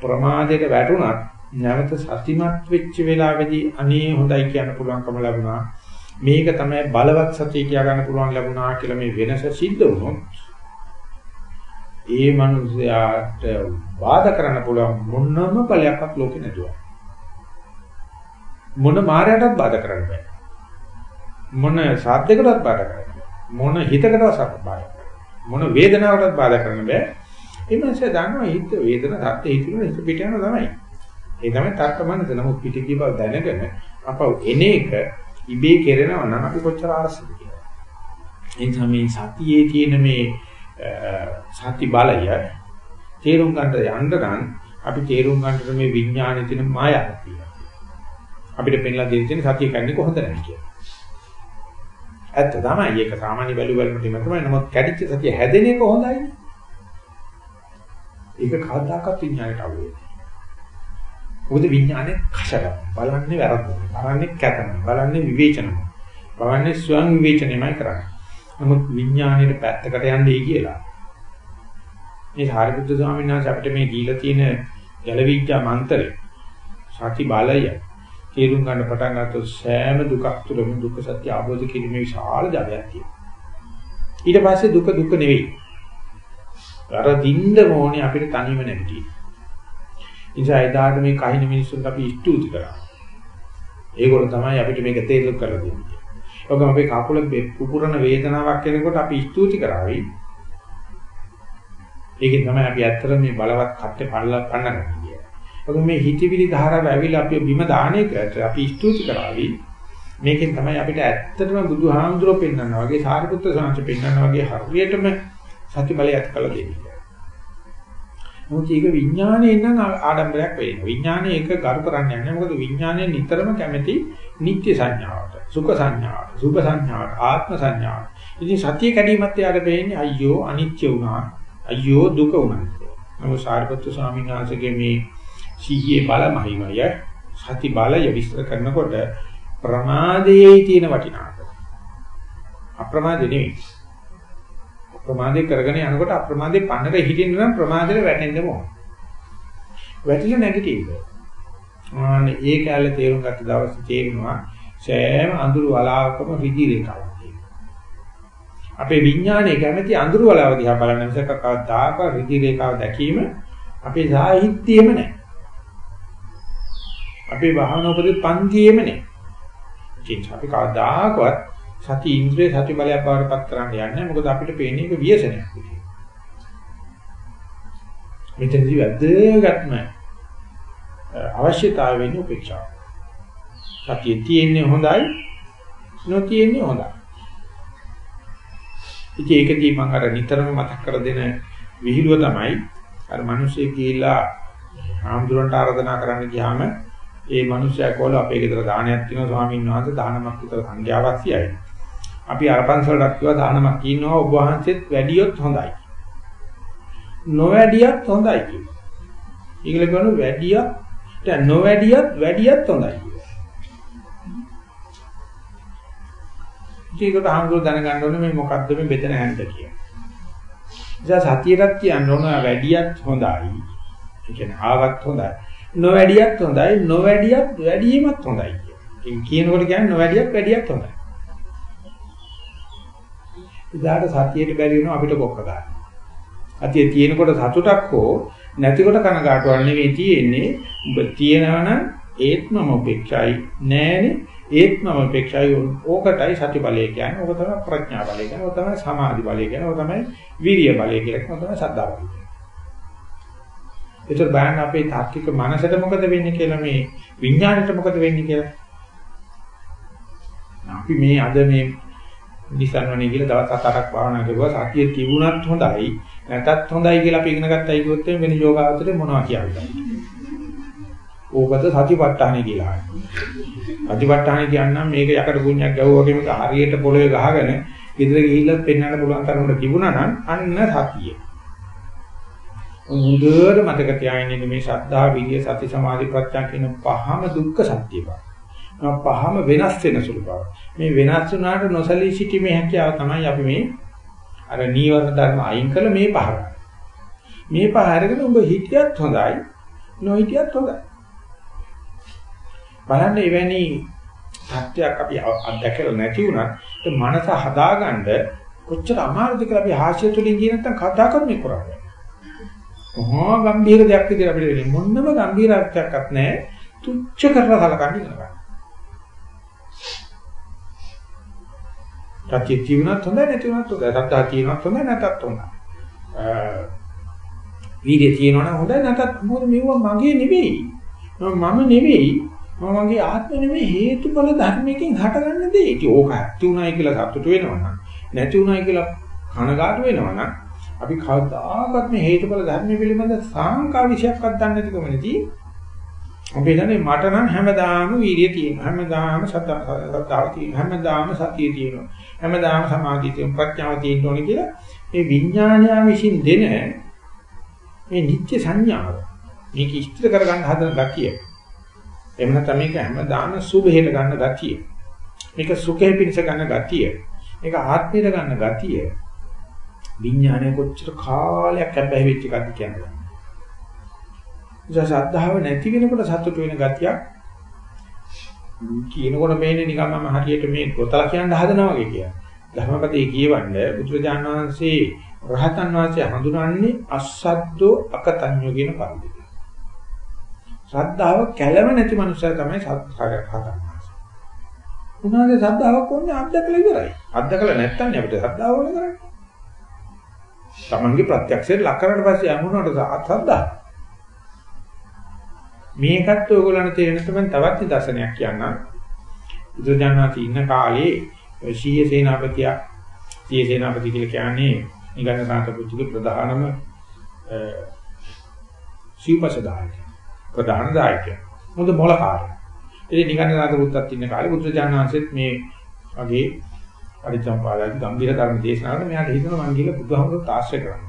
ප්‍රමාදයට වැටුණත් නැවත සතිමත් වෙච්ච වෙලාවේදී අනේ හොඳයි කියන්න පුළුවන්කම ලැබුණා. මේක තමයි බලවත් සතිය කියා ගන්න පුළුවන් ලැබුණා කියලා මේ වෙනස සිද්ධ වුණොත් ඒ මනුස්සයාට වාද කරන්න පුළුවන් මොනම බලයක්වත් ලෝකේ නැතුව. මොන මායයටත් බාධා කරන්න බෑ. මොන සාධ්‍යයකටත් බාධා කරන්න බෑ. මොන හිතකටවත් බාධා කරන්න මොන වේදනාවකටත් බාධා කරන්න බෑ. ඒ මනසේ දන්නවා හිත වේදන සත්‍ය හිතන හිත පිට යනවා තමයි. ඒ තමයි තර්කමනස නමුත් පිට කීපව දැනගෙන අපව එන එක ඉබේ කෙරෙනවා නම් අපි කොච්චර ආරසද කියලා. ඒ නිසා මේ සතියේ තියෙන මේ සති බලය තේරුම් ගන්නට යන්න නම් අපි තේරුම් ගන්නට මේ විඥානයේ තියෙන මායාව තියෙනවා. අපිට පෙන්ලා දෙන්න තියෙන සතිය කන්නේ කොහොමද නැහැ කියලා. ඇත්ත තමයි. ඒක සාමාන්‍ය බැලු බැලමට තමයි. නමුත් කැඩිච්ච සතිය හැදෙන එක හොඳයි. ඒක කවදාකවත් විඥාණයට අහු වෙන්නේ. මොකද විඥානේ කෂර බලන්නේ වැරද්ද. බලන්නේ කැතන. බලන්නේ විවේචන. බලන්නේ ස්වයං විවේචනයමයි කරන්නේ. නමුත් විඥාණයට පැත්තකට යන්නේ කියලා. මේ සාරිපුත්‍ර ස්වාමීන් වහන්සේ අපිට මේ දීලා තියෙන ජල විඥා මන්ත්‍රය සති බලය තේරුම් ගන්න පටන් ගත්තොත් සෑම දුකක් තුළම දුක සත්‍ය අවබෝධ කිරීමේ විශාල ජවයක් තියෙනවා. ඊට පස්සේ දුක දුක නෙවෙයි. අර දින්න ඕනේ අපිට තනියම නැගිටින්න. නිසා එදාට මේ කහින මිනිස්සුන්ට අපි ස්තුති කරා. ඒගොල්ලෝ තමයි අපිට මේක තේරුම් කරලා දෙන්නේ. ඔකම අපේ කකුල පුපුරන වේදනාවක් එනකොට අපි ස්තුති කරાવી. ඒකෙන් තමයි අපි ඇත්තට මේ බලවත් කට්ටේ පල්ලා පන්නගන්නේ. මොකද මේ හිතවිලි ධාරාව ඇවිල්ලා අපි බිම දාන එකට අපි ස්තුති කරાવી. මේකෙන් තමයි අපිට ඇත්තටම බුදුහාමුදුරුවෝ පෙන්වනවා වගේ සාරිපුත්‍ර සාංශ පෙන්වනවා වගේ හරියටම සති බලය ඇති කළ දෙන්නේ. මොකද ඒක විඥානයේ නම් ආඩම්බරයක් වෙනවා. විඥානයේ ඒක ගරු කරන්නේ නැහැ. මොකද විඥානයේ නිතරම කැමති නිත්‍ය සංඥාවට, සුඛ සංඥාවට, සුභ සංඥාවට, ආත්ම සංඥාවට. ඉතින් සතිය කැඩීමත් යාට වෙන්නේ අයියෝ අනිත්‍ය වුණා. අයියෝ දුක වුණා. නමුත් සාරිපුත්‍ර ස්වාමීන් වහන්සේගේ මේ සිහියේ බලමහිමය සති බලය විස්තර කරනකොට ප්‍රමාදයේ තියෙන වටිනාකම. අප්‍රමාද නෙවෙයි. ප්‍රමාදේ කරගෙන යනකොට අප්‍රමාදේ පන්නර හිටින්න නම් ප්‍රමාදේ වැටෙන්න ඕන. වැටිලා නැගිටින්න ආනේ ඒ කැලේ තේරුම් ගත්ත දවසේ තේරෙනවා සෑම අඳුරු වලාවකම රිදි රේඛාවක් තියෙනවා. අපේ විඥානයේ කැමැති අඳුරු වලාව දිහා බලන මිසක කවදාක රිදි රේඛාව දැකීම අපේ සාහිත්‍යයේම නැහැ. අපේ භාවනා උපදෙස් පන්තියේම නෑ. ඒක අපි කවදාකවත් සති ඉන්ද්‍රිය සති බලයක් බවටපත් කරන්න යන්නේ මොකද අපිට පේන්නේ ඒක ව්‍යසනයක් විදියට. මෙතනදී වැදගත්ම අවශ්‍යතාවය වෙන්නේ උපේක්ෂාව. සතිය තියෙන්නේ හොඳයි නොතියෙන්නේ හොඳයි. ඉතින් ඒකදී මම අර නිතරම මතක් කර දෙන විහිළුව තමයි අර මිනිස්සේ ගිහිලා ආම්දුරන්ට ආරාධනා කරන්න ගියාම ඒ මිනිස්සයා කෝල අපේ ගෙදර දානයක් තියෙනවා ස්වාමීන් වහන්සේ දානමක් විතර සංඛ්‍යාවක්සියයි. අපි අරපන්සලට කිව්වා දානමක් ඉන්නවා ඔබ වහන්සේත් වැඩියොත් හොඳයි. නොවැඩියත් හොඳයි කිව්වා. ඊගල කියනවා වැඩියක් නොවැඩියත් වැඩියත් හොඳයි කිව්වා. ඒකට හංගුල දැනගන්න ඕනේ මේ මොකද්ද මේ බෙදෙන හැන්ද කියලා. ඉතින් සතියටත් කියන්න ඕන වැඩියත් හොඳයි. ඒ කියන්නේ ආවත් හොඳයි. නොවැඩියත් හොඳයි නොවැඩියත් වැඩිවීමත් හොඳයි කියන. කියනකොට කියන්නේ නොවැඩියත් වැඩියත් හොඳයි. ඉදාට සතියට බැරි වෙනවා අපිට කොක්ක ගන්න. අතිය තියෙනකොට සතුටක් හෝ නැතිකොට කනගාටුවක් නෙවෙයි තියෙන්නේ. ඔබ තියෙනවනම් ඒත්මම උපේක්ෂයි නෑනේ ඒත්මම උපේක්ෂයි ඕකටයි සති බලය කියන්නේ. ඕක තමයි ප්‍රඥා බලය කියන්නේ. ඕක තමයි සමාධි බලය කියන්නේ. ඕක තමයි විරිය බලය කියන්නේ. ඕක තමයි සද්ධා බලය. ඒතර බලන්න අපේ තාක්ෂික මනසට මොකද වෙන්නේ කියලා මේ විඥාණයට මොකද වෙන්නේ කියලා. අපි මේ අද මේ නිසන්වනේ කියලා දවස් හතරක් භාවනා කරුවා සතිය තිබුණත් හොඳයි නැතත් හොඳයි කියලා අපි ඉගෙන ගත්තයි කිව්වොත් වෙන යෝගාවචරේ මොනවා කියවිද? ඕකද සතිපට්ඨානෙ කියලා. සතිපට්ඨානෙ කියන්නම් මේක යකඩ ගුණයක් ගැවුවා වගේම හරියට පොළවේ ගහගෙන ඉදිරිය ගිහිල්ලා පෙන්වන්න පුළුවන් තරමට තිබුණා නම් අන්න සතිය. හොඳට මතක තියාගන්න මේ ශ්‍රද්ධා විරිය සති සමාධි ප්‍රඥා කියන පහම දුක්ඛ සත්‍ය බව. පහම වෙනස් වෙන සුළු බව. මේ වෙනස් වුණාට නොසලී සිටීමේ හැකියාව තමයි අපි මේ අර නීවරණ ධර්ම අයින් කළ මේ පහ මේ පහ අරගෙන උඹ හිටියත් හොඳයි නොහිටියත් හොඳයි. බලන්න එවැනි සත්‍යයක් අපි අත්දැකලා නැති වුණත් මනස හදාගන්න කොච්චර අමාරුද කියලා අපි හාස්‍ය තුලින් කියන නැත්නම් කතා කරන්නේ කරන්නේ. මහා ගම්භීර දෙයක් විදිහට අපිට වෙන්නේ මොන්නම ගම්භීරත්වයක්වත් නැහැ. තුච්ච කරලා කලකන්නේ කරන්නේ. සත්‍ය ජීවනත් හොඳයි නැති වුණත් හොඳයි. සත්‍තා තියෙනවත් හොඳයි නැතත් හොඳයි. වීර්යය තියෙනවනම් හොඳයි නැතත් මොකද මේවා මගේ නෙවෙයි. මම නෙවෙයි. මම මගේ ආත්මෙ නෙවෙයි හේතුඵල ධර්මයකින් හටගන්න දේ. ඉතින් ඕක ඇති උනායි කියලා සතුටු වෙනවනම් නැති උනායි කියලා කනගාටු වෙනවනම් අපි කවදාකවත් මේ හේතුඵල ධර්ම පිළිබඳ සාංකා විශයක්වත් දන්නේ නැතිකම නෙදී අපි දන්නේ මට නම් හැමදාම වීර්යය තියෙනවා. හැමදාම සත්‍තාව තියෙනවා. හැමදාම සතිය තියෙනවා. හැමදාම සමාධිය තියෙනවා. ප්‍රඥාව තියෙන්න ඕනේ කියලා මේ විඥානය විසින් දෙන මේ නිත්‍ය සංඥාව. මේක ඉස්තර කරගන්න හදන ගතිය. එහෙම නැත්නම් මේක හැමදාම සුභහෙට ගන්න ගතිය. මේක සුඛේ පිණිස ගන්න ගතිය. මේක ආත්මයට ගන්න ගතිය. විඥානය කොච්චර කාලයක් හැබැයි වෙච්ච එකක්ද කියන්නේ නිසා ශ්‍රද්ධාව නැති වෙනකොට සතුට වෙන ගතියක් කියනකොට මේනේ නිකන් මම හරියට මේ ගොතලා කියන්න හදනවා වගේ කියන. ධර්මපදයේ කියවන්නේ බුදුරජාණන් වහන්සේ රහතන් වහන්සේ හඳුනන්නේ අසද්දෝ අකතඤ්ඤෝ කියන පරිදි. ශ්‍රද්ධාව කැළම නැති මනුස්සය තමයි සත්‍යයක් හදන්නේ. උනාගේ ශ්‍රද්ධාවක් ඕනේ අත්දකලා ඉවරයි. අත්දකලා නැත්නම් අපිට ශ්‍රද්ධාව ඕනේ කරන්නේ. තමන්ගේ ප්‍රත්‍යක්ෂයට ලක් කරලා පස්සේ යමුනට ශ්‍රද්ධාව මේකත් ඔයගොල්ලන්ට තේරෙන තමයි තවත් නිදර්ශනයක් කියන්නම්. බුදුජානනාති ඉන්න කාලේ ශීය සේනාපතියා ශීය සේනාපති කියලා කියන්නේ නිගණ්ඨනාත පුත්‍රගේ ප්‍රධානම සීපසදායක. ප්‍රධාන දායකයා. මොකද මොලකාරය. ඉතින් නිගණ්ඨනාත පුත්‍රත් ඉන්න කාලේ බුදුජානනාංශෙත් මේ වගේ පරිචම්පාදාගේ ගම්භීර ධර්ම දේශනාවල මෙයාට හිතෙනවා මං ගිහලා බුදුහාමුදුරුවෝ තාශ්‍රය කරන්න.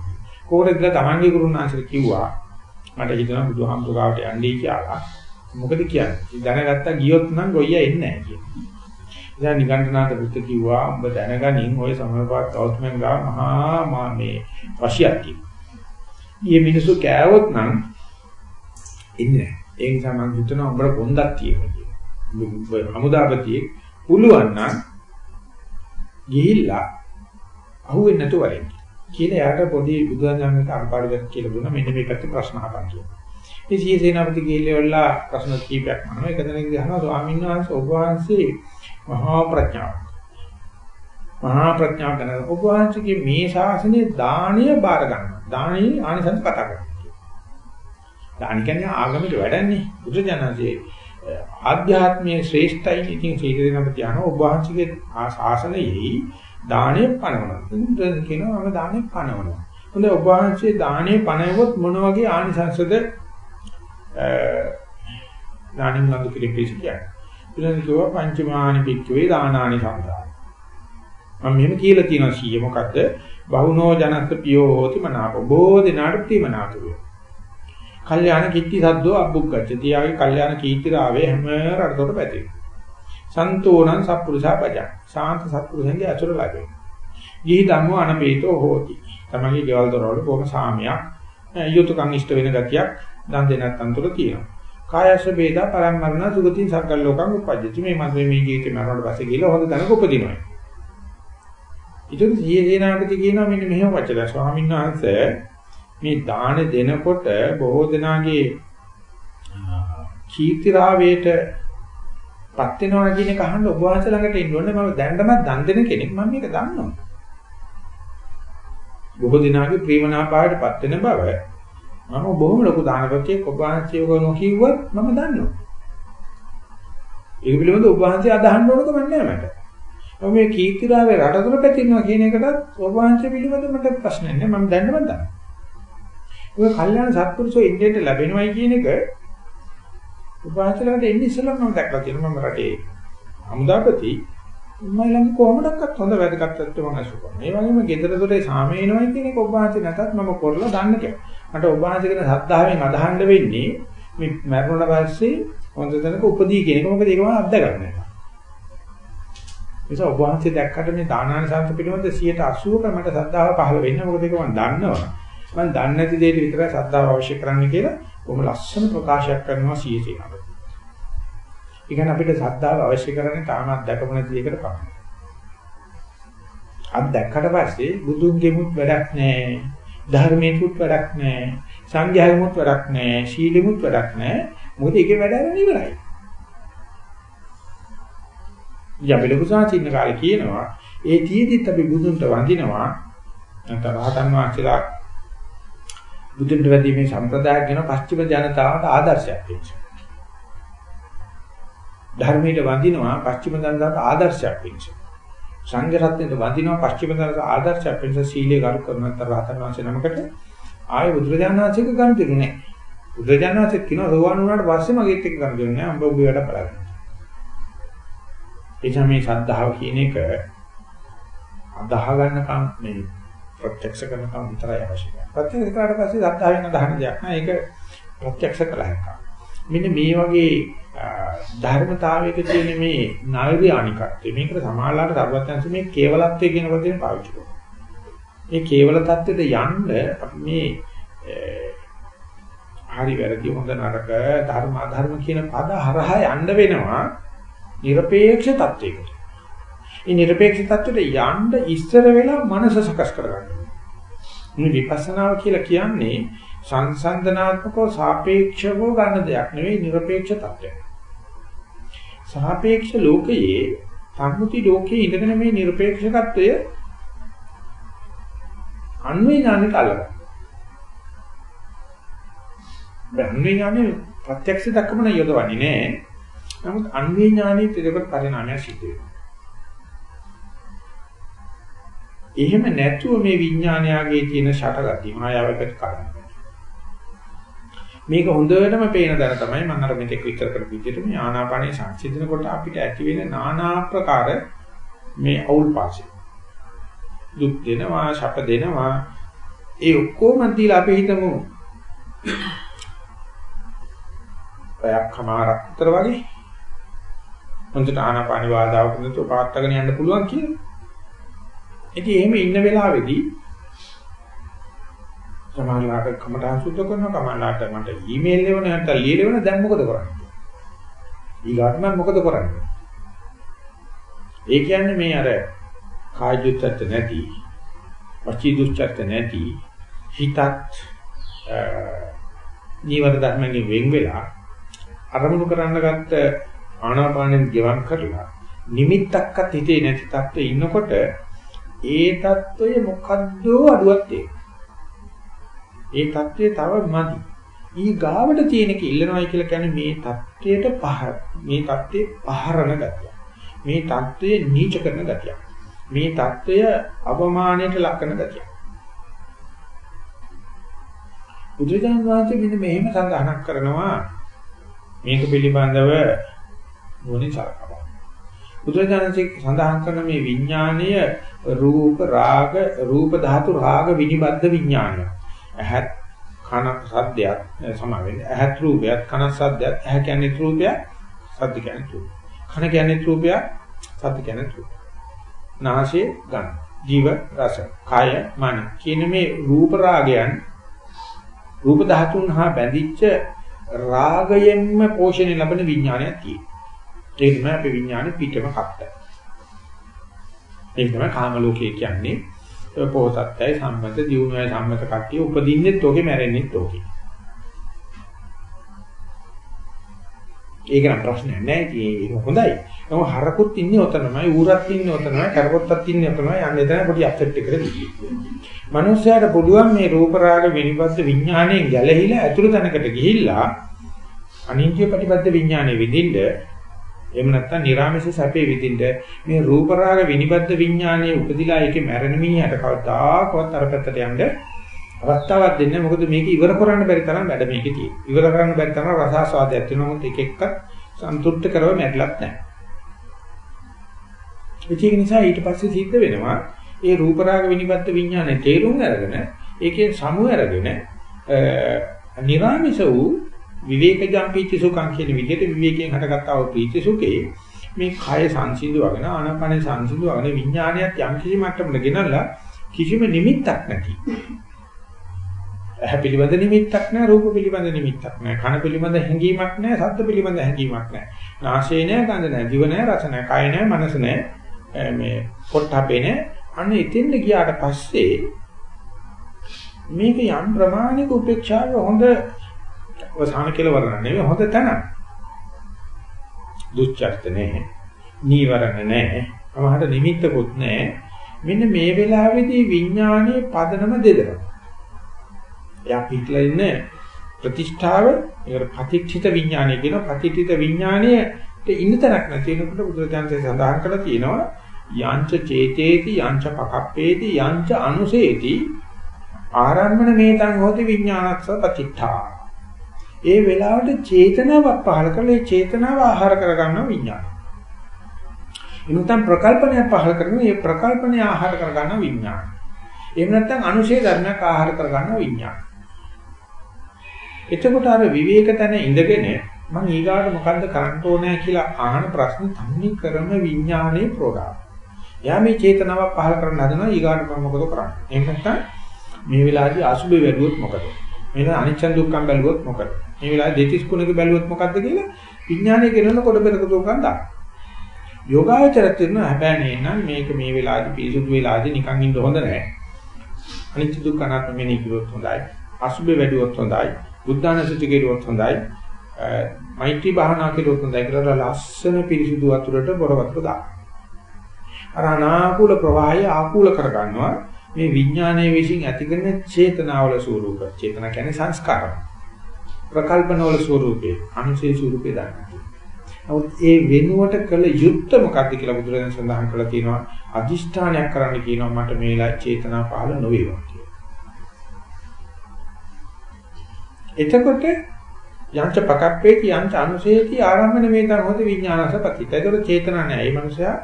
කොහොමද කියලා තමන්ගේ ගුරුනාංශට කිව්වා මට හිතෙනවා බුදුහාමුදුරාවට යන්නේ කියලා. මොකද කියන්නේ? දැනගත්තා ගියොත් නම් ගොයියා එන්නේ නැහැ කියලා. ඉතින් නිගණ්ඨනාත බුද්ධ කිව්වා ඔබ දැනගනින් ওই සමයපාත ගෞතමයන් ගා මහා මේ වශියක් තියෙනවා. මේ මිනිස්සු කෑවොත් නම් ඉන්නේ නැහැ. ඒ නිසා මම හිතනවා උඹට පොන්දක් තියෙනවා කියලා. හමුදාපතියෙක් පුළුවන් නම් ගිහිල්ලා අහුවෙන්නේ නැතුව වරෙන්. කියලා එයාට පොඩි බුදුදහමකට අරපාඩු දෙන්න කියලා දුන්නා මෙන්න මේ පැත්තේ ප්‍රශ්න අහපන් කියලා. ඉතින් සීයේ සේනාපති ගිහිල්ලා ප්‍රශ්න කීපයක් අහනවා. එක දෙනෙක් අහනවා ස්වාමීන් වහන්සේ ඔබ වහන්සේ මහා ප්‍රඥාව. මහා ප්‍රඥාව ගැන ඔබ වහන්සේගේ මේ ශාසනයේ දානීය බාර ගන්නවා. දානීය ආනිසංස කතා කරනවා. දාන කියන්නේ ආගමික වැඩන්නේ. බුදුජානකයේ ආධ්‍යාත්මයේ ශ්‍රේෂ්ඨයි ඉතින් සීයේ සේනාපති අහනවා ඔබ වහන්සේගේ ශාසනයේ දාණය පනවනවා. බුදුන් කියනවා මම දාණය පනවනවා. හොඳ ඔබ වහන්සේ දාණය පනවුවොත් මොන වගේ ආනිසංසද දානින් නඳු කිරිපිසි කියන්නේ. බුදුන් කියවා පංචමානි පික්කවේ දානානි සම්දා. මම මෙහෙම කියලා තියෙනවා සීය මොකද්ද? බහුනෝ ජනස්ස පියෝ හෝති මනාප. බොහෝ දෙනාට ප්‍රියමනාප වේ. කල්යාණ කිත්ති සද්දෝ අබ්බුක්කච්ච. තියාගේ කල්යාණ කීර්ති රාවේ හැම රටකට පැතිරෙනවා. සන්තෝණං සත්පුරුෂා පජං. සාන්ත සත්පුරුෂයන්ගේ අතුරු ලැබේ. ගිහි ධම්මෝ අනපේතෝ හෝති. තමන්ගේ ගෙවල් දොරවල බොහොම සාමයක් යුතුයකම් ඉෂ්ට වෙන ගතියක් දන් දෙනත් අන්තර තියෙනවා. කායස වේදා පරම්මරණ සුගතින් සග්ගල් ලෝකං උපජ්ජති. මේ මත මේ ජීවිතේ මරණයට පස්සේ ගිහලා හොඳ තැනක උපදිනවා. ඊට ජීේනාපති කියනවා මෙන්න මෙහෙම වචන ස්වාමීන් වහන්සේ මේ දාන දෙනකොට බොහෝ දෙනාගේ කීර්තිරාවේට පත් වෙනවා කියන එක අහන්න ඔබ වහන්සේ ළඟට එන්න ඕනේ මම දැනටමත් දන් දෙන කෙනෙක් මම මේක දන්නවා. බොහෝ දිනාගේ ප්‍රේමනාපායට පත් වෙන බව මම බොහොම ලොකු දානපතියෙක් ඔබ වහන්සේ ඔබ නොකියුවත් මම දන්නවා. ඒක පිළිබඳව ඔබ වහන්සේ අදහන්න ඕනකම නැහැ මට. ඔය මේ කීර්තිරාවේ රටතුර පැතිරෙනවා කියන එකටත් ඔබ වහන්සේ පිළිබඳ මට ප්‍රශ්නයක් නෑ මම දැන්නම දන්නවා. ඔය කල්යාණ සත්පුරුෂෝ ඉන්දියට ලැබෙනවයි කියන එක ඔබ වහන්සේලාට එන්නේ ඉස්සෙල්ලා මම දැක්ලා තියෙනවා මම රටේ හමුදාපති මම ළඟ කොහොමඩක්වත් හොඳ වැදගත්කමක් මම අසු කරනවා. මේ වගේම ගෙදර දොරේ සාමේනවයි කියන එක ඔබ වහන්සේ නැතත් මම කරලා දන්න කෙනෙක්. මට ඔබ වහන්සේ කියන සද්ධාවෙන් අදහන්න වෙන්නේ මේ මරණයට පස්සේ හොඳ තැනක උපදී කියන එක මොකද ඒක මම අත්දැකගන්න. නිසා ඔබ වහන්සේ දැක්කට මේ දානාන සංස පිළිබඳ 180ක මට ශ්‍රද්ධාව පහළ වෙන්නේ මොකද ඒක මම දන්නවා. මම දන්නේ නැති දෙයට විතරයි ශ්‍රද්ධාව අවශ්‍ය කරන්නේ කියලා කොහොම ලස්සන ප්‍රකාශයක් කරනවා සීසේනව. ඒ කියන්නේ අපිට ශ්‍රද්ධාව අවශ්‍ය කරන්නේ තාමත් දැකපු නැති දෙයකට පමණයි. අත් දැක්කට පස්සේ බුදුන්ගෙමුත් වැඩක් නැහැ. ධර්මයෙකුත් වැඩක් නැහැ. සංඝයාගෙමුත් වැඩක් නැහැ. සීලෙමුත් වැඩක් නැහැ. මොකද ඒකේ වැඩ කරගෙන ඉවරයි. යබලකු සාචින්න කාලේ කියනවා ඒ තීදිත් අපි බුදුන්ට වඳිනවා නැත්නම් රහතන් වහන්සේලා බුදුන්ට වැදීමේ සම්ප්‍රදායක් ගැන පස්චිම ජනතාවට ආදර්ශයක් වෙනවා. ධර්මයට වඳිනවා පස්චිම ජනතාවට ආදර්ශයක් වෙනවා. සංඝ රත්නයට වඳිනවා පස්චිම ජනතාවට ආදර්ශයක් වෙනවා සීලේ කරු කරන නැත්නම් රහතන් වහන්සේ නමකට ආයේ බුදුරජාණන් වහන්සේක ගන්න දෙන්නේ නැහැ. බුදුරජාණන් වහන්සේ කියනවා සෝවාන් වුණාට පස්සේ මගෙත් එක්ක ගන්න දෙන්නේ නැහැ. අම්බ උඹේ වැඩ බලන්න. එනිසා මේ ශ්‍රද්ධාව කියන එක අදාහ ගන්නකම් මේ ප්‍රත්‍යක්ෂ කරනකම් විතරයි අවශ්‍යයි. ප්‍රත්‍යක්ෂ කරාට පස්සේ ශ්‍රද්ධාවෙන් අදහන දෙයක් නෑ. ඒක ප්‍රත්‍යක්ෂ කළ හැකියි. මෙන්න මේ වගේ ධර්මතාවයක තියෙන මේ නෛර්යානිකත්වය මේකට සමාලාට තරවත්යන්ස මේ කේවලත්වය කියන වචනේ පාවිච්චි කරනවා. මේ කේවල தත්ත්වයට යන්න අපි මේ හරි වැරදි හොඳ නරක ධර්ම අධර්ම කියන පද හරහා යන්න වෙනවා নিরপেক্ষ தත්වයකට. මේ নিরপেක්ෂ தත්ත්වයට යන්න ඉස්සර වෙලා මනස සකස් කරගන්න මේ විපස්සනාව කියලා කියන්නේ සංසන්දනාත්මකව සාපේක්ෂව ගන්න දෙයක් නෙවෙයි নিরপেක්ෂ தත්ත්වයක්. සාපේක්ෂ ලෝකයේ සම්මුති ලෝකයේ ඉඳගෙන මේ নিরপেক্ষකත්වය අන්වේඥානික අල්ලගන්න. අන්වේඥානේ ప్రత్యක්ෂ දක්මන යොදවන්නේ නෑ. නමුත් අන්වේඥානේ පිළිවෙත් පරිණාමය සිද්ධ වෙනවා. එහෙම නැතුව මේ විඥානයාගේ තියෙන ෂටගති මායාවකට කරන්නේ. මේක හොඳටම පේන දර තමයි මම අර මෙතෙක් විතර කරපු විදිහට මේ ආනාපානේ සංසිඳන කොට අපිට ඇති වෙන নানা ආකාර මේ අවුල් පාසෙ. දුක් දෙනවා, ශප දෙනවා. ඒ ඔක්කොම දීලා අපි හිතමු. පැයක්මාරක් විතර වගේ හොඳට ආනාපාන වාදාවක නැතුව පාත්තගෙන යන්න පුළුවන් කියලා. ඉතින් එහෙම ඉන්න වෙලාවේදී සමාජලාට කමටහන් සුද්ධ කරනවා කමලාට මට ඊමේල් එවන නැත්නම් ලියලෙවන දැන් මොකද කරන්නේ? ඊගාට මම මොකද කරන්නේ? ඒ කියන්නේ මේ අර කාය දුච්චත් නැති, වචී දුච්චත් නැති, හිතත් නීවර ධර්මයෙන් වෙන් වෙලා අරමුණු කරන්න ගත්ත ආනාපානෙන් ගෙවම් කරලා නිමිත්තක්වත් හිතේ නැති තත්ත්වෙ ඉන්නකොට ඒ தত্ত্বය මොකද්ද අඩුවක් ඒ தত্ত্বය තව මදි. ඊ ගාවට තියෙනක ඉල්ලනවායි කියලා කියන්නේ මේ தত্ত্বයට පහර මේ தত্ত্বේ පහරන ගතිය. මේ தত্ত্বය නීච කරන ගතිය. මේ தত্ত্বය අවමානයට ලක් කරන ගතිය. බුදුරජාණන් වහන්සේ මෙන්න මෙහෙම සඳහනක් කරනවා මේක පිළිබඳව මොනිසාරකව බුදුරජාණන්සේ සඳහන් කරන මේ විඥානීය රූප රාග රූප ධාතු රාග විනිබද්ධ විඥානය. ඇහත් කන සද්දයක් සමා වෙන්නේ. ඇහත් රූපයක් කන සද්දයක් ඇහ කියන්නේ රූපයක් සද්ද කියන්නේ රූපයක්. කන කියන්නේ රූපයක් සද්ද කියන්නේ රූපයක්. නාසය ගන්න. ජීව රස කාය මන කියන මේ රූප රාගයන් රූප ධාතුන් හා බැඳිච්ච රාගයෙන්ම පෝෂණය ලැබෙන විඥානයක් තියෙනවා. ඒක තමයි අපේ විඥානේ පිටම කප්ප. ඒක තමයි කාම ලෝකයේ කියන්නේ. පොහොසත්යයි සම්මත දියුණුවයි සම්මත කට්ටිය උපදින්නෙත් ඔකේ මැරෙන්නෙත් ඔකේ. ඒක නම් ප්‍රශ්නයක් නෑ ඒක හොඳයි. නම හරකුත් ඉන්නේ ඔතනමයි ඌරත් ඉන්නේ ඔතනමයි කරකොත්තත් ඉන්නේ ඔතනමයි යන්නේ එතන පොඩි අප්සෙට් එකකට ගිහින්. මනුස්සයාට පුළුවන් මේ රූප රාග විනිබද්ධ විඥාණයෙන් ගැලහිලා ඇතුළත තැනකට ගිහිල්ලා අනිත්‍ය ප්‍රතිපද විඥාණය විඳින්න එහෙම නැත්නම් නිර්ාමස සැපේ විඳින්න මේ රූප රාග විනිබද්ධ විඥානයේ උපදිලා ඒකේ මැරෙන මිනිහට කවදාකවත් අර පැත්තට යන්න අවස්ථාවක් දෙන්නේ මොකද මේක ඉවර කරන්න බැරි තරම් වැඩ මේකේ තියෙන. ඉවර කරන්න බැරි තරම් රසාස්වාදයක් තියෙනවා. මොකද එක එකක් සන්තුෂ්ට කරව මැරිලත් නැහැ. ඒක නිසා ඊට පස්සේ සිද්ධ වෙනවා ඒ රූප රාග විනිබද්ධ විඥානයේ තේරුම් අරගෙන ඒකේ සමු අරගෙන නිර්ාමිෂ වූ විවේකජම් පීති සුඛං කියන විදිහට විවේකයෙන් හටගත්තා වූ පීති සුඛේ මේ කය සංසිඳුවගෙන ආනාපාන සංසිඳුවගෙන විඥානයත් යම් කිසි මට්ටමකට ගෙනල්ලා කිසිම නිමිත්තක් නැති. ඇහැ පිළිබඳ නිමිත්තක් නැහැ, රූප පිළිබඳ නිමිත්තක් නැහැ, කන පිළිබඳ හැඟීමක් නැහැ, ශබ්ද පිළිබඳ හැඟීමක් නැහැ. නාසය නැහැ, ගන්ධ නැහැ, දිව නැහැ, රස නැහැ, කය නැහැ, මනස නැහැ. මේ පොට්ටපේ නැහැ. අන්න එතෙන්ද ගියාට පස්සේ මේක යම් ප්‍රමාණික උපේක්ෂාවේ හොඳ අවසාන කියලා වරණ නෙවෙයි හොඳ තැන. දුච්චර්ත නැහැ. නීවරණ නැහැ. අමහට නිමිත්තකුත් නැහැ. මෙන්න මේ වෙලාවේදී විඥානයේ පදනම දෙදෙනවා. එයා පිටලා ඉන්නේ ප්‍රතිෂ්ඨාව ඒකට පතිච්ඡිත විඥානය කියන පතිච්ඡිත විඥානයේ ඉන්න තරක් නැති වෙනකොට බුදුරජාණන්සේ සඳහන් කරලා තියෙනවා යංච චේතේති යංච පකප්පේති යංච අනුසේති ආරම්මන මේතං හෝති විඥානස්ස පතිච්ඡා ඒ වෙලාවට චේතනාවක් පහල කරලා ඒ චේතනාව ආහාර කරගන්න විඥානය. එනතම් ප්‍රකල්පනයක් පහල කරගෙන ඒ ප්‍රකල්පනය ආහාර කරගන්න විඥානය. එහෙම නැත්නම් අනුශේ ධර්මයක් ආහාර කරගන්න විඥානය. එතකොට අර විවේක තැන ඉඳගෙන මම ඊගාට මොකද්ද කරන්න ඕනේ කියලා අහන ප්‍රශ්න තන්නේ කරන විඥානයේ ප්‍රෝඩා. එයා මේ චේතනාවක් පහල කරන්න හදනවා ඊගාට මම මොකද කරන්නේ? එහෙම නැත්නම් මේ වෙලාවේදී අසුබේ වැඩුවොත් මොකද? මෙන්න අනිච්ච දුක්ඛම් බැලුවොත් මොකද? මේ වෙලාවේ දෙතිස් කුණක බැලුවොත් මොකද්ද කියලා විඥානය කරන කොට බෙදක දුකන් දාන්න. යෝගාවචරත් වෙන හැබැයි නේනම් මේක මේ වෙලාවේදී පිරිසුදු වෙලාවේදී නිකන් ඉන්න හොඳ නැහැ. අනිච්ච දුක්ඛ අනාත්ම මෙනෙහි කරුවොත් හොඳයි. අසුබේ වැඩුවොත් හොඳයි. බුද්ධානසුති කෙරුවොත් හොඳයි. මෛත්‍රී භාවනා කෙරුවොත් හොඳයි කියලා ලස්සන පිරිසුදු වතුරට බොර වතුර දාන්න. අර අනාකූල ප්‍රවාහය ආකූල කරගන්නවා. මේ විඥානයේ විශ්ින් ඇතිවෙන චේතනාවල ස්වરૂප චේතනා කියන්නේ සංස්කාර. ප්‍රකල්පනවල ස්වરૂපේ අනුසේ ස්වરૂපේ දක්වනවා නමුත් ඒ වෙනුවට කළ යුත්තේ මොකක්ද කියලා බුදුරජාණන් සඳහන් කරලා තියෙනවා අදිෂ්ඨානයක් කරන්න කියනවා මට මේලා චේතනා පහළ නොවේවා එතකොට යංච පකප්පේටි යංච අනුසේති ආරම්භන මේ තරම් හොද විඥානස පතිත. ඒතකොට චේතනා නැහැ. මේ මනුස්සයා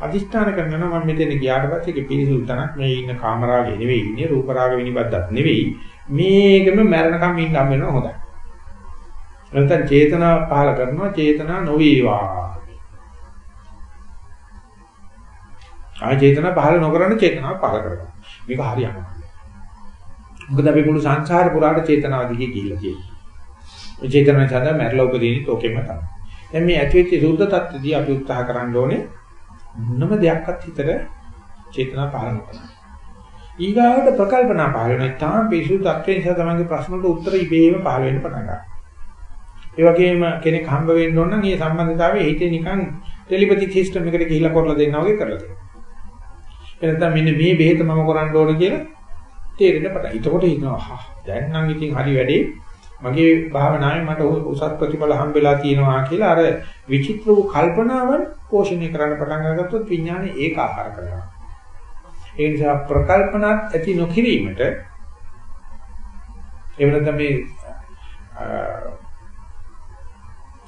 අදිෂ්ඨාන කරනවා මම මෙතන ගියාට පස්සේ ඒක පිරිසුදු තනක් මේ ඉන්න කාමරාගේ නෙවෙයි ඉන්නේ රූපරාග විනිබද්දක් නෙවෙයි. මේකම මරණකම් ඉන්න හම් වෙනවා හොඳයි. නැත්නම් චේතනා පහල කරනවා චේතනා නොවේවා. ආ චේතනා පහල නොකරන චේතනාව පහල කරගන්න මේක හරියනවා මොකද අපි මුළු සංසාර පුරාට චේතනාව දිගේ ගිහිල්ලා තියෙන්නේ මේ චේතනාව සදා මැරලා උපදින්නේ තෝකෙම තමයි. දැන් මේ ඇතිවෙච්ච සුද්ධ tattදී අපි උත්සාහ කරන්න ඕනේ මොනම දෙයක්වත් හිතට චේතනා පහළ නොකරන. ඊගාවට ප්‍රකල්පනා පහළ වෙන තාම පිසු තත්ත්වයෙන් නිසා තමන්ගේ ප්‍රශ්න වලට උත්තර ඉබේම පහළ වෙන්න පටන් ගන්නවා. ඒ වගේම කෙනෙක් හම්බ වෙන්න ඕන නම් ඒ සම්බන්ධතාවයේ හිතේ නිකන් ටෙලිපති සිස්ටම් එකට ගිහිල්ලා කරලා දෙන්නා වගේ කරලා දෙනවා. එනතම මෙන්න මේ බෙහෙත මම කරන්න ඕන කියලා තේරෙන්න පටන්. එතකොට හිතනවා දැන් නම් ඉතින් හරි වැඩේ මගේ භාවනාවේ මට උසස් ප්‍රතිඵල හම්බෙලා තියෙනවා කියලා අර විචිත්‍ර වූ කල්පනාවන් පෝෂණය කරන්න පටන් අරගත්තොත් විඥානය ඒක ආහාර කරනවා. ඒ නිසා ප්‍රකල්පනාත් ඇති නොකිරීමට එහෙම නැත්නම් මේ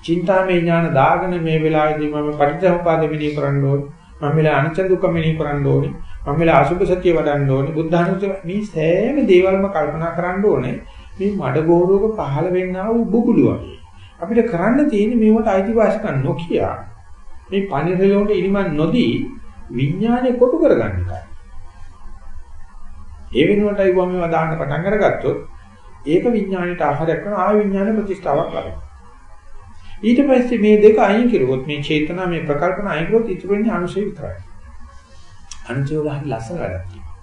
චින්තාමය ඥාන දාගෙන මේ වෙලාවේදී මම පරිත්‍යාගපාද මෙනෙහි කරන්න ඕනේ. මම මෙලා අනිච්ච දුක්ඛ මෙනෙහි කරන්න ඕනේ. මම මෙලා අසුභ සත්‍ය වඩන්න ඕනේ. බුද්ධානුස්සතිය මේ සෑම දේවල්ම කල්පනා කරන්න ඕනේ. මේ මඩ ගෝරුවක පහළ වෙන්නා වූ බුබුලු වගේ. අපිට කරන්න තියෙන්නේ මේවට අයිතිවාසිකම් නොකිය මේ පණිරලොන්ට ඉනිමන් නොදී විඥානය කොටු කරගන්න එකයි. ඒ වෙනුවටයි වම මේවා දාන්න පටන් අරගත්තොත් ඒක විඥාණයට ආහාරයක් කරන ආය විඥාන ප්‍රතිස්ථාවක් ලබනවා. ඊට පස්සේ මේ දෙක අයින් කරුවොත් මේ චේතනා මේ ප්‍රකල්පන අයින් කරුවොත් ඉතුරු වෙන්නේ අනුශය විතරයි. අනුශය වල හරි ලස්සන වැඩක් තියෙනවා.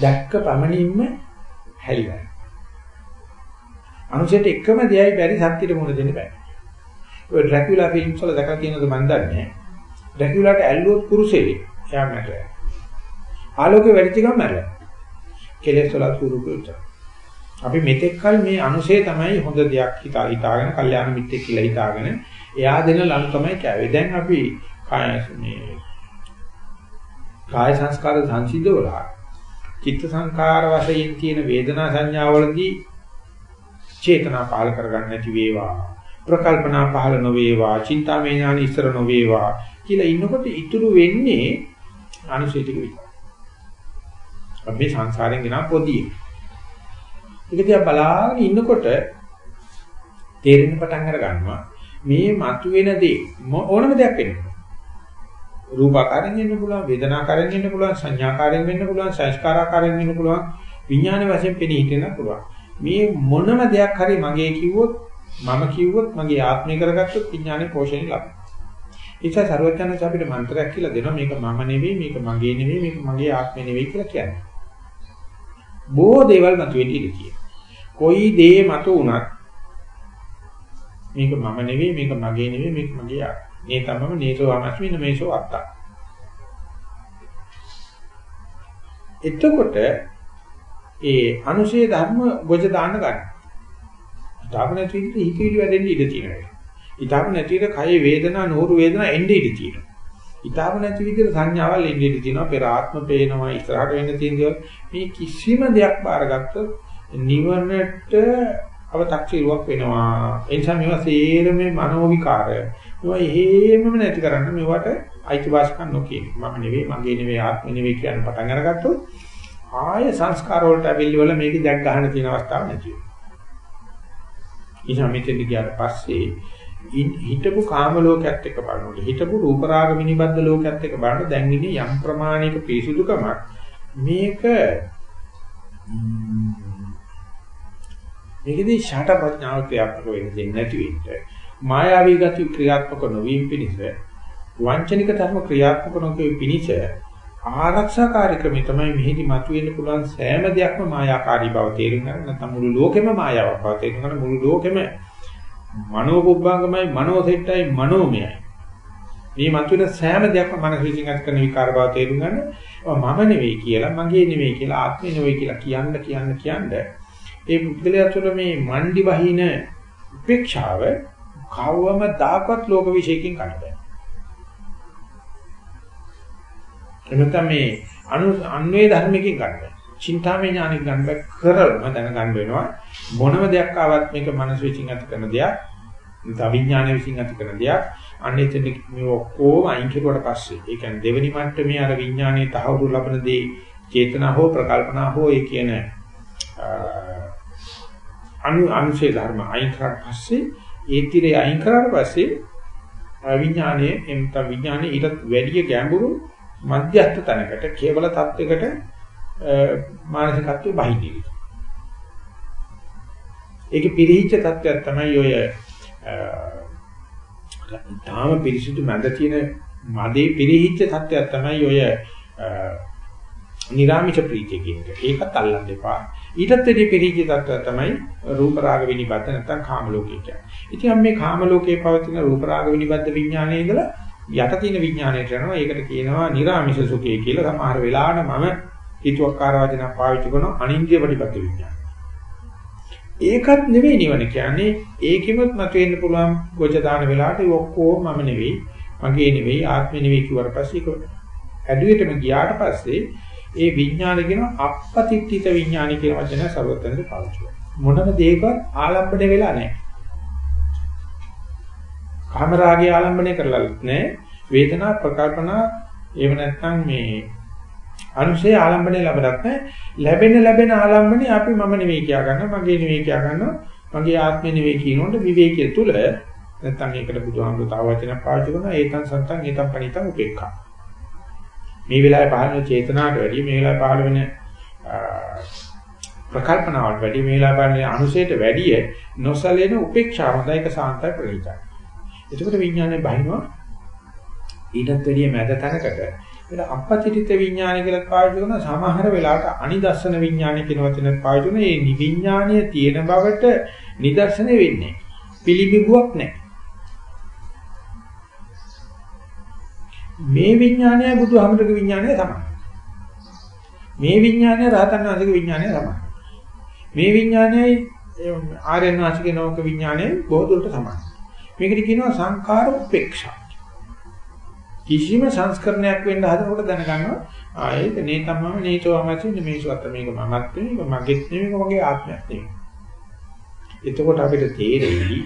දැක්ක පමණින්ම හැලිලා. අනුසයට එකම දෙයයි බැරි සත්‍යෙට මුණ දෙන්න බෑ. ඔය ඩ්‍රැකියුලා ෆිල්ම්ස් වල දැකලා තියෙනවද මන් දන්නේ නැහැ. ඩ්‍රැකියුලාට ඇල්ලුවොත් කුරුසෙයි. එයා මැරෙයි. ආලෝකේ වැඩිච්ච ගමන් මැරෙයි. කෙලෙස් වල ස්වරූපය අපි මෙතෙක් කල මේ අනුසය තමයි හොඳ දෙයක් හිතා හිතාගෙන කල්යාණ මිත්‍රෙක් කියලා හිතාගෙන එයා දෙන ලනු තමයි කෑවේ. දැන් අපි කාය මේ කාය සංස්කාර සංසිද්ධවලා චිත්ත සංකාර වශයෙන් තියෙන වේදනා සංඥාවලදී චේතනා පාල කරගන්න නැති වේවා ප්‍රකල්පනා පහළ නොවේවා චින්තාමය ඥාන ඉස්සර නොවේවා කියලා ඉන්නකොට ඉතුරු වෙන්නේ අනුසය ටික විතරයි. අපි සංසාරයෙන් ගෙන පොදියේ. ඒක දිහා බලාගෙන ඉන්නකොට තේරෙන්න පටන් අර ගන්නවා මේ මතුවෙන දේ ඕනම දෙයක් වෙන්න රූපාකාරයෙන් වෙන්න පුළුවන් වේදනාකාරයෙන් වෙන්න පුළුවන් සංඥාකාරයෙන් වෙන්න පුළුවන් සංස්කාරාකාරයෙන් වෙන්න පුළුවන් විඥාන වශයෙන් පෙනී හිටින්න පුළුවන් මේ මොනම දෙයක් හරි මගේ කිව්වොත් මම කිව්වොත් මගේ ආත්මය කරගත්තොත් විඥානේ පෝෂණය ලබනවා ඒක සර්වඥාන්ස අපිට මන්ත්‍රයක් කියලා දෙනවා මේක මම නෙවෙයි මේක මගේ නෙවෙයි මේක මගේ ආත්මය නෙවෙයි කියලා කියන්නේ බොහෝ දේවල් මතුවෙන්න ඉඩ තියෙනවා කොයි දේ මතු වුණත් මේක මම නෙවෙයි මේක මගේ නෙවෙයි මේක මගේ ආත්මය මේ තමම නේසෝ අමස්මින මේසෝ අත්තා. එතකොට ඒ අනුශේ ධර්ම ගොජ දාන්න ගන්න. ඊටම නැති විදිහට හිතවිලි වැඩෙන්න ඉඩ තියෙනවා. ඊටම නැති විදිහට කය වේදනා නూరు වේදනා එන්නේ ඉඩ තියෙනවා. ඊටම නැති විදිහට සංඥාවල් එන්නේ ඉඩ තියෙනවා. පෙර ආත්ම පේනවා ඉස්සරහට වෙන්න තියෙන දේවල් මේ කිසිම දෙයක් බාරගත්තොත් නිවනට අව탁සිරුවක් වෙනවා. ඒ නිසා මේවා සේරම මනෝ විකාරය. මේවා එහෙමම නැති කරන්න මේවට අයිතිවාසිකම් නොකිය. මම නෙවෙයි, මගේ නෙවෙයි, ආත්ම නෙවෙයි කියන පටන් අරගත්තොත් ආය සංස්කාර වලට අවිල්ල වල මේක දැක් ගන්න තියෙන අවස්ථාවක් නැති වෙනවා. ඊට මෙතෙන් ගියාට පස්සේ හිතපු කාම ලෝකයක් එක්ක බලනකොට හිතපු රූප රාග විනිබද්ධ ලෝකයක් එක්ක බලනකොට දැන් ඉන්නේ යම් ප්‍රමාණයක පිරිසුදුකමක් මේක මේකදී ෂට ප්‍රඥාව ක්‍රියාත්මක වෙන්න දෙන්නේ නැති වෙන්න. මායාවී ගති ක්‍රියාත්මක නොවීම පිණිස වංචනික ධර්ම ක්‍රියාත්මක නොකෙවි පිණිස ආරක්ෂා කාර්යක්‍රමය තමයි මෙහිදී මතුවෙන්න පුළුවන් සෑම දෙයක්ම මායාකාරී බව තේරුම් ගන්න. නැත්නම් මුළු ලෝකෙම මායාවක් බව තේරුම් ගන්න. මුළු ලෝකෙම මනෝපුබ්බංගමයි මනෝසෙට්ටයි මනෝමයයි මේ මතුවෙන සෑම දෙයක්ම මනස විසින් ඇති කරන විකාර බව තේරුම් ගන්න. මම නෙවෙයි කියලා මගේ නෙවෙයි කියලා ආත්මේ නෙවෙයි කියලා කියන්න කියන්න කියන්න ඒ පුද්ගලයා තුළ මේ මණ්ඩි වහින උපේක්ෂාව කවවම දාකවත් ලෝක විශේෂකින් ගන්න බෑ. එනතම මේ අනු අන්වේ ධර්මකින් ගන්න බෑ. චින්තාමය ඥානෙක ගන්න බෑ කරලම දැනගන්න වෙනවා. මොනම දෙයක් ආවත් මේක මනස විසින් ඇති කරන දෙයක්. නැත්නම් විඥානය විසින් ඇති කරන දෙයක්. අන්න එතන මේ ඔක්කොම අයින් කෙරුවට පස්සේ ඒ කියන්නේ දෙවෙනි මට්ටමේ අර විඥානයේ තහවුරු ලබන දේ චේතනා හෝ ප්‍රකල්පනා හෝ ඒ කියන අනු අනුශේ ධර්ම අයින් කරාට පස්සේ ඒ tire අයින් කරාට පස්සේ විඥානයේ එම්ත විඥානයේ ඊට වැඩි ගැඹුරු මධ්‍යස්ථ තැනකට කේවල තත්වයකට මානසිකත්වයේ බහිදී. ඒකේ පිරිහිච්ච තත්වයක් තමයි ඔය තාම පිරිසිදු මැද තියෙන මදේ පිරිහිච්ච තත්වයක් තමයි ඔය නිරාමිෂ ප්‍රීතිය කියන එක. ඒකත් අල්ලන්න එපා. ඊටත් වැඩි පිළිජි තත්ත්වය තමයි රූප රාග විනිබද්ධ නැත්නම් කාම ලෝකේ කියන්නේ. ඉතින් අපි මේ කාම ලෝකේ පවතින රූප රාග විනිබද්ධ විඥානයේ ඉඳලා යට තියෙන විඥානයට යනවා. ඒකට කියනවා නිර්ාමිෂ සුඛය කියලා. සමහර වෙලාවට මම හිතුවක්කාර වචන පාවිච්චි කරන අනින්ද්‍රිය ප්‍රතිපද විඥාන. ඒකත් නෙවෙයි නිවන කියන්නේ ඒකෙමත් මතුවෙන්න පුළුවන් ගොජ දාන වෙලාවට ඔක්කොම මම නෙවෙයි මගේ නෙවෙයි ආත්මෙ නෙවෙයි කිව්වට පස්සේ ඒක ඇදුවෙටම ගියාට පස්සේ ඒ විඥාන කියන අපපතිත්‍ිත විඥාන කියන වචනය සර්වතනට පාවිච්චි කරනවා. මොනම දෙයකවත් ආලම්බණය වෙලා නැහැ. කාමරාගය ආලම්බණය කරලාත් නැහැ. වේදනා ප්‍රකල්පනා එහෙම නැත්නම් මේ අනුශේ ආලම්බණය ලැබලත් නැහැ. ලැබෙන ලැබෙන ආලම්බණය අපි මම නෙවෙයි කියා ගන්නවා, මගේ නෙවෙයි කියා ගන්නවා, මගේ ආත්මෙ නෙවෙයි කියනොත් විවේකයේ තුල නැත්නම් ඒකට බුදුහාමුදුරුවෝ තව වචනයක් පාවිච්චි කරනවා ඒතන් සන්තන් ඒතන් පණිතන් උපේක්ඛා. මේ වෙලාවේ පහළ වෙන චේතනාවට වැඩිය මේ වෙලාවේ පහළ වෙන ප්‍රකල්පනාවට වැඩිය මේ වෙලාවේ පහළ වෙන අනුසයට වැඩිය නොසලෙන උපේක්ෂාව හොඳයි ඒක සාන්තයි ප්‍රණීතයි. එතකොට විඥානය බහිනවා ඊටත් වැඩිය මැද තැනකට ඒක අපපතිත විඥානය කියලා පාවිච්චි කරන සමහර වෙලාවට අනිදර්ශන විඥානය කියන වචනත් පාවිච්චි කරන මේ නිවිඥානීය තියෙන බවට නිදර්ශනය වෙන්නේ. පිළිබිඹුවක් නැහැ. මේ විඥානය බුදුහමරගේ විඥානය තමයි. මේ විඥානය රහතන් වහන්සේගේ විඥානය තමයි. මේ විඥානයයි ආර්යනාථගේ නෝක විඥානය බොහෝ දුරට සමානයි. මේකට කියනවා සංඛාර උපේක්ෂා. කිසිම සංස්කරණයක් වෙන්න හදනකොට දැනගන්නවා ආ ඒක නේ තමම නේතෝ අමතින් මේසු අත මේක මමත් නෙමෙයි මගේත් නෙමෙයි මගේ ආත්මයක් නෙමෙයි එතකොට අපිට තේරෙයි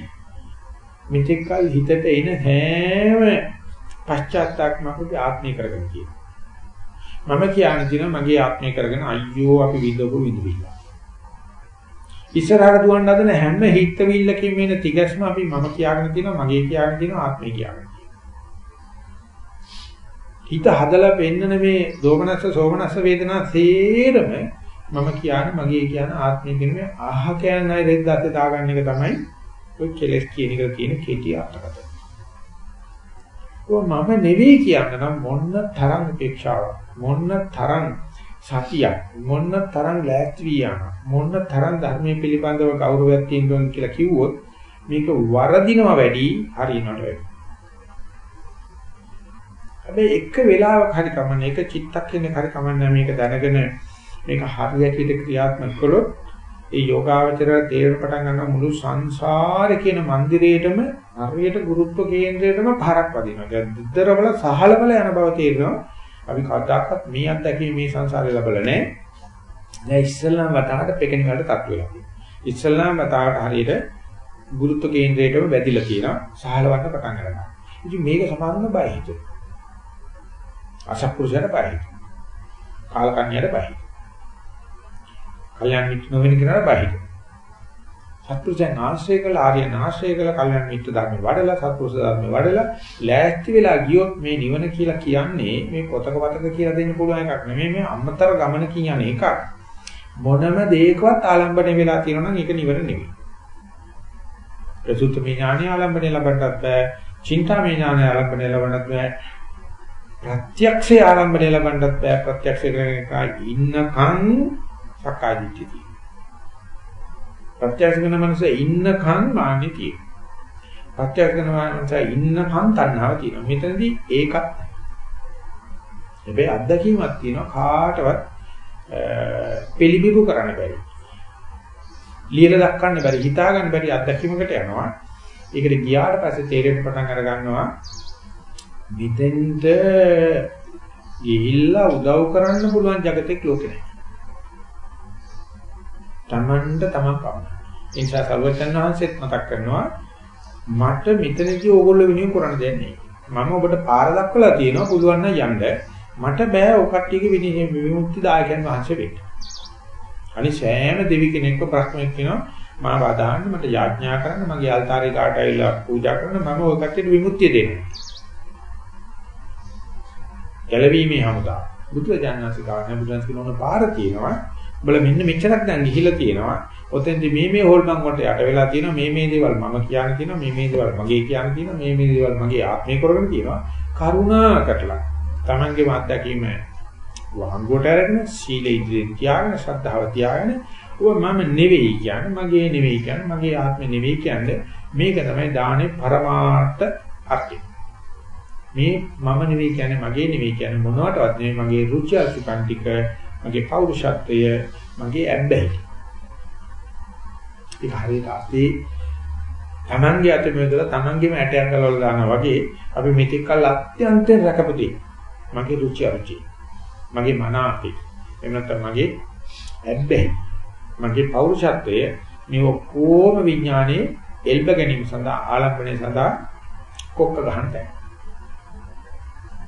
මෙතෙක් කල හිතට එන හැම පශ්චාත්තාපමකගේ ආත්මය කරගෙන කියන මම කියන්නේ දින මගේ ආත්මය කරගෙන අයියෝ අපි විඳපු විඳවිල්ල. ඉස්සරහට දුවන්න හදන හැම හිතවිල්ලකින් වෙන තිගැස්ම අපි මම කියාගෙන තියෙනවා මගේ කියාගෙන තියෙනවා ආත්මය කියාගෙන හිත හදලා පෙන්නන මේ දෝමනස්ස සෝමනස්ස වේදනා සේරම මම කියන්නේ මගේ කියන ආත්මය කියන මේ අහ කියන්නේ රෙද්දත් දාගන්න එක තමයි ඔය කෙලස් කියන එක තියෙන කෙටි අර්ථකථන. ඔය මම නෙවෙයි කියන්න නම් මොන්න තරම් උපේක්ෂාවක් මොන්න තරම් සතියක් මොන්න තරම් ලෑස්ති වියාන මොන්න තරම් ධර්මයේ පිළිබඳව ගෞරවයක් තියෙනවා කියලා කිව්වොත් මේක වරදිනවා වැඩි හරියනට වැඩි. හැබැයි එක වෙලාවක හරි කමන්නේ එක චිත්තක්ෂණයක හරි කමන්නේ මේක දැනගෙන මේක හරියට ක්‍රියාත්මක කළොත් ඒ යෝගාවචරය තේරෙන පටන් ගන්න මුළු සංසාරේ කියන મંદિરේටම හරියට ගුරුත්ව කේන්ද්‍රයටම පාරක් වදිනවා. දෙද්දරවල සහලවල යන බව තේරෙනවා. අපි කවදාකවත් මේ අත්දැකීම මේ සංසාරේ ලැබලා නැහැ. දැන් ඉස්සල්ලාම වතාවට පෙකෙන වලට තත් වෙලා තියෙනවා. ඉස්සල්ලාම වතාවට හරියට ගුරුත්ව කේන්ද්‍රයටම වැදිලා තියෙනවා. සහලවන්න පටන් ගන්නවා. ඉතින් මේක සමානව බය හිතේ. අසත්පුරුෂයට බයයි. කාලකන්‍යයට බයයි. කල්‍යාණ මිත්‍ර නොවන කෙනාට බයයි. සත්පුරුෂයන් ආශ්‍රය කළ ආර්යයන් ආශ්‍රය කළ කල්‍යාණ මිත්‍ර ධර්ම වඩලා සත්පුරුෂ ධර්ම වඩලා ලෑස්ති වෙලා ගියොත් මේ නිවන කියලා කියන්නේ මේ පොතක පතක කියලා දෙන්න පුළුවන් එකක් නෙමෙයි මේ අමතර ගමනකින් යන එකක්. මොනම දෙයකවත් ආලම්බණය වෙලා තියෙනවා නම් ඒක නිවන නෙමෙයි. ප්‍රසුත් මේ ඥානය ආලම්බණය ලබන්නත් බෑ. චින්තාමය ඥානය ආලම්බණය ලබන්නත් බෑ. ප්‍රත්‍යක්ෂේ ආරම්භණය ලබන්නත් බෑ ප්‍රත්‍යක්ෂ කරගෙන ඉන්නකන් සක්කාය දිට්ඨිය තියෙනවා. ප්‍රත්‍යක්ෂ කරන මනසේ ඉන්නකන් මාන්නේ තියෙනවා. ප්‍රත්‍යක්ෂ කරන මනසේ ඉන්නකන් තණ්හාව තියෙනවා. මෙතනදී ඒකත් හැබැයි අත්දැකීමක් තියෙනවා කාටවත් පිළිබිඹු කරන්න බැරි. ලියලා දක්වන්න බැරි, හිතා ගන්න බැරි අත්දැකීමකට යනවා. ඒකට ගියාට පස්සේ තේරෙන්න පටන් අර ගන්නවා මෙතෙන්ට ගිහිල්ලා උදව් කරන්න පුළුවන් జగතෙක් ලෝකේ නැහැ. තමන්ට තමන් පමණයි. ඒ නිසා සර්වචන් වහන්සේත් මතක් කරනවා මට මෙතනදී ඕගොල්ලෝ වෙනුවෙන් කරන්න දෙන්නේ මම ඔබට පාර දක්වලා තියෙනවා පුළුවන් නම් යන්න. මට බෑ ඔය කට්ටියගේ විනි විමුක්ති දායකයන් වහන්සේ වෙන්න. අනිත් සෑම දෙවි කෙනෙක්ව ප්‍රශ්නයක් කියනවා මාව අදහන්න මට යාඥා කරන්න මගේ අල්තාරේ කාට ඇවිල්ලා පූජා කරන්න මම ඔය කට්ටියට විමුක්තිය දෙන්නම්. ගැලවීමේ හමුදා. බුදුරජාණන්සේ ගාන බුදුන්ස් කියන ඕන පාර තියෙනවා. උඹලා මෙන්න මෙච්චරක් දැන් ගිහිලා තියෙනවා. ඔතෙන්දි මේ මේ හොල්මන් කොට යට වෙලා තියෙනවා. මේ මේ දේවල් මම කියන්නේ තියෙනවා. මේ මේ දේවල් මගේ කියන්නේ තියෙනවා. මේ මේ දේවල් මගේ ආත්මය කරගෙන තියෙනවා. කරුණා කරලා Tamange මාත්‍යකීම වහංගුවට අරගෙන සීල ඉදිරියෙන් තියාගෙන ශ්‍රද්ධාව තියාගෙන ඔය මම නෙවෙයි කියන්නේ මගේ නෙවෙයි කියන්නේ මගේ ආත්මෙ නෙවෙයි කියන්නේ මේක තමයි දානේ පරමාර්ථ අර්ථය. මේ මම නෙවෙයි කියන්නේ මගේ නෙවෙයි කියන්නේ මොනවටවත් නෙවෙයි. මගේ රුචි අරුචිකන් ටික මගේ පෞරුෂත්වය මගේ ඇබ්බැහි. ඒක හරියට අපේ තමන්ගේ අත මෙදලා තමන්ගේම ඇටයක් ගලවලා දානවා වගේ අපි මෙතෙක් කල් අත්‍යන්තයෙන් රැකපුදී මගේ රුචි අරුචි මගේ මන අපේ එහෙම නැත්නම් මගේ ඇබ්බැහි මගේ පෞරුෂත්වය මේ ඔක්කොම විඥානයේ එල්බ ගැනීම සඳහා ආලම්බණය සඳහා කොක්ක ගන්න තැන.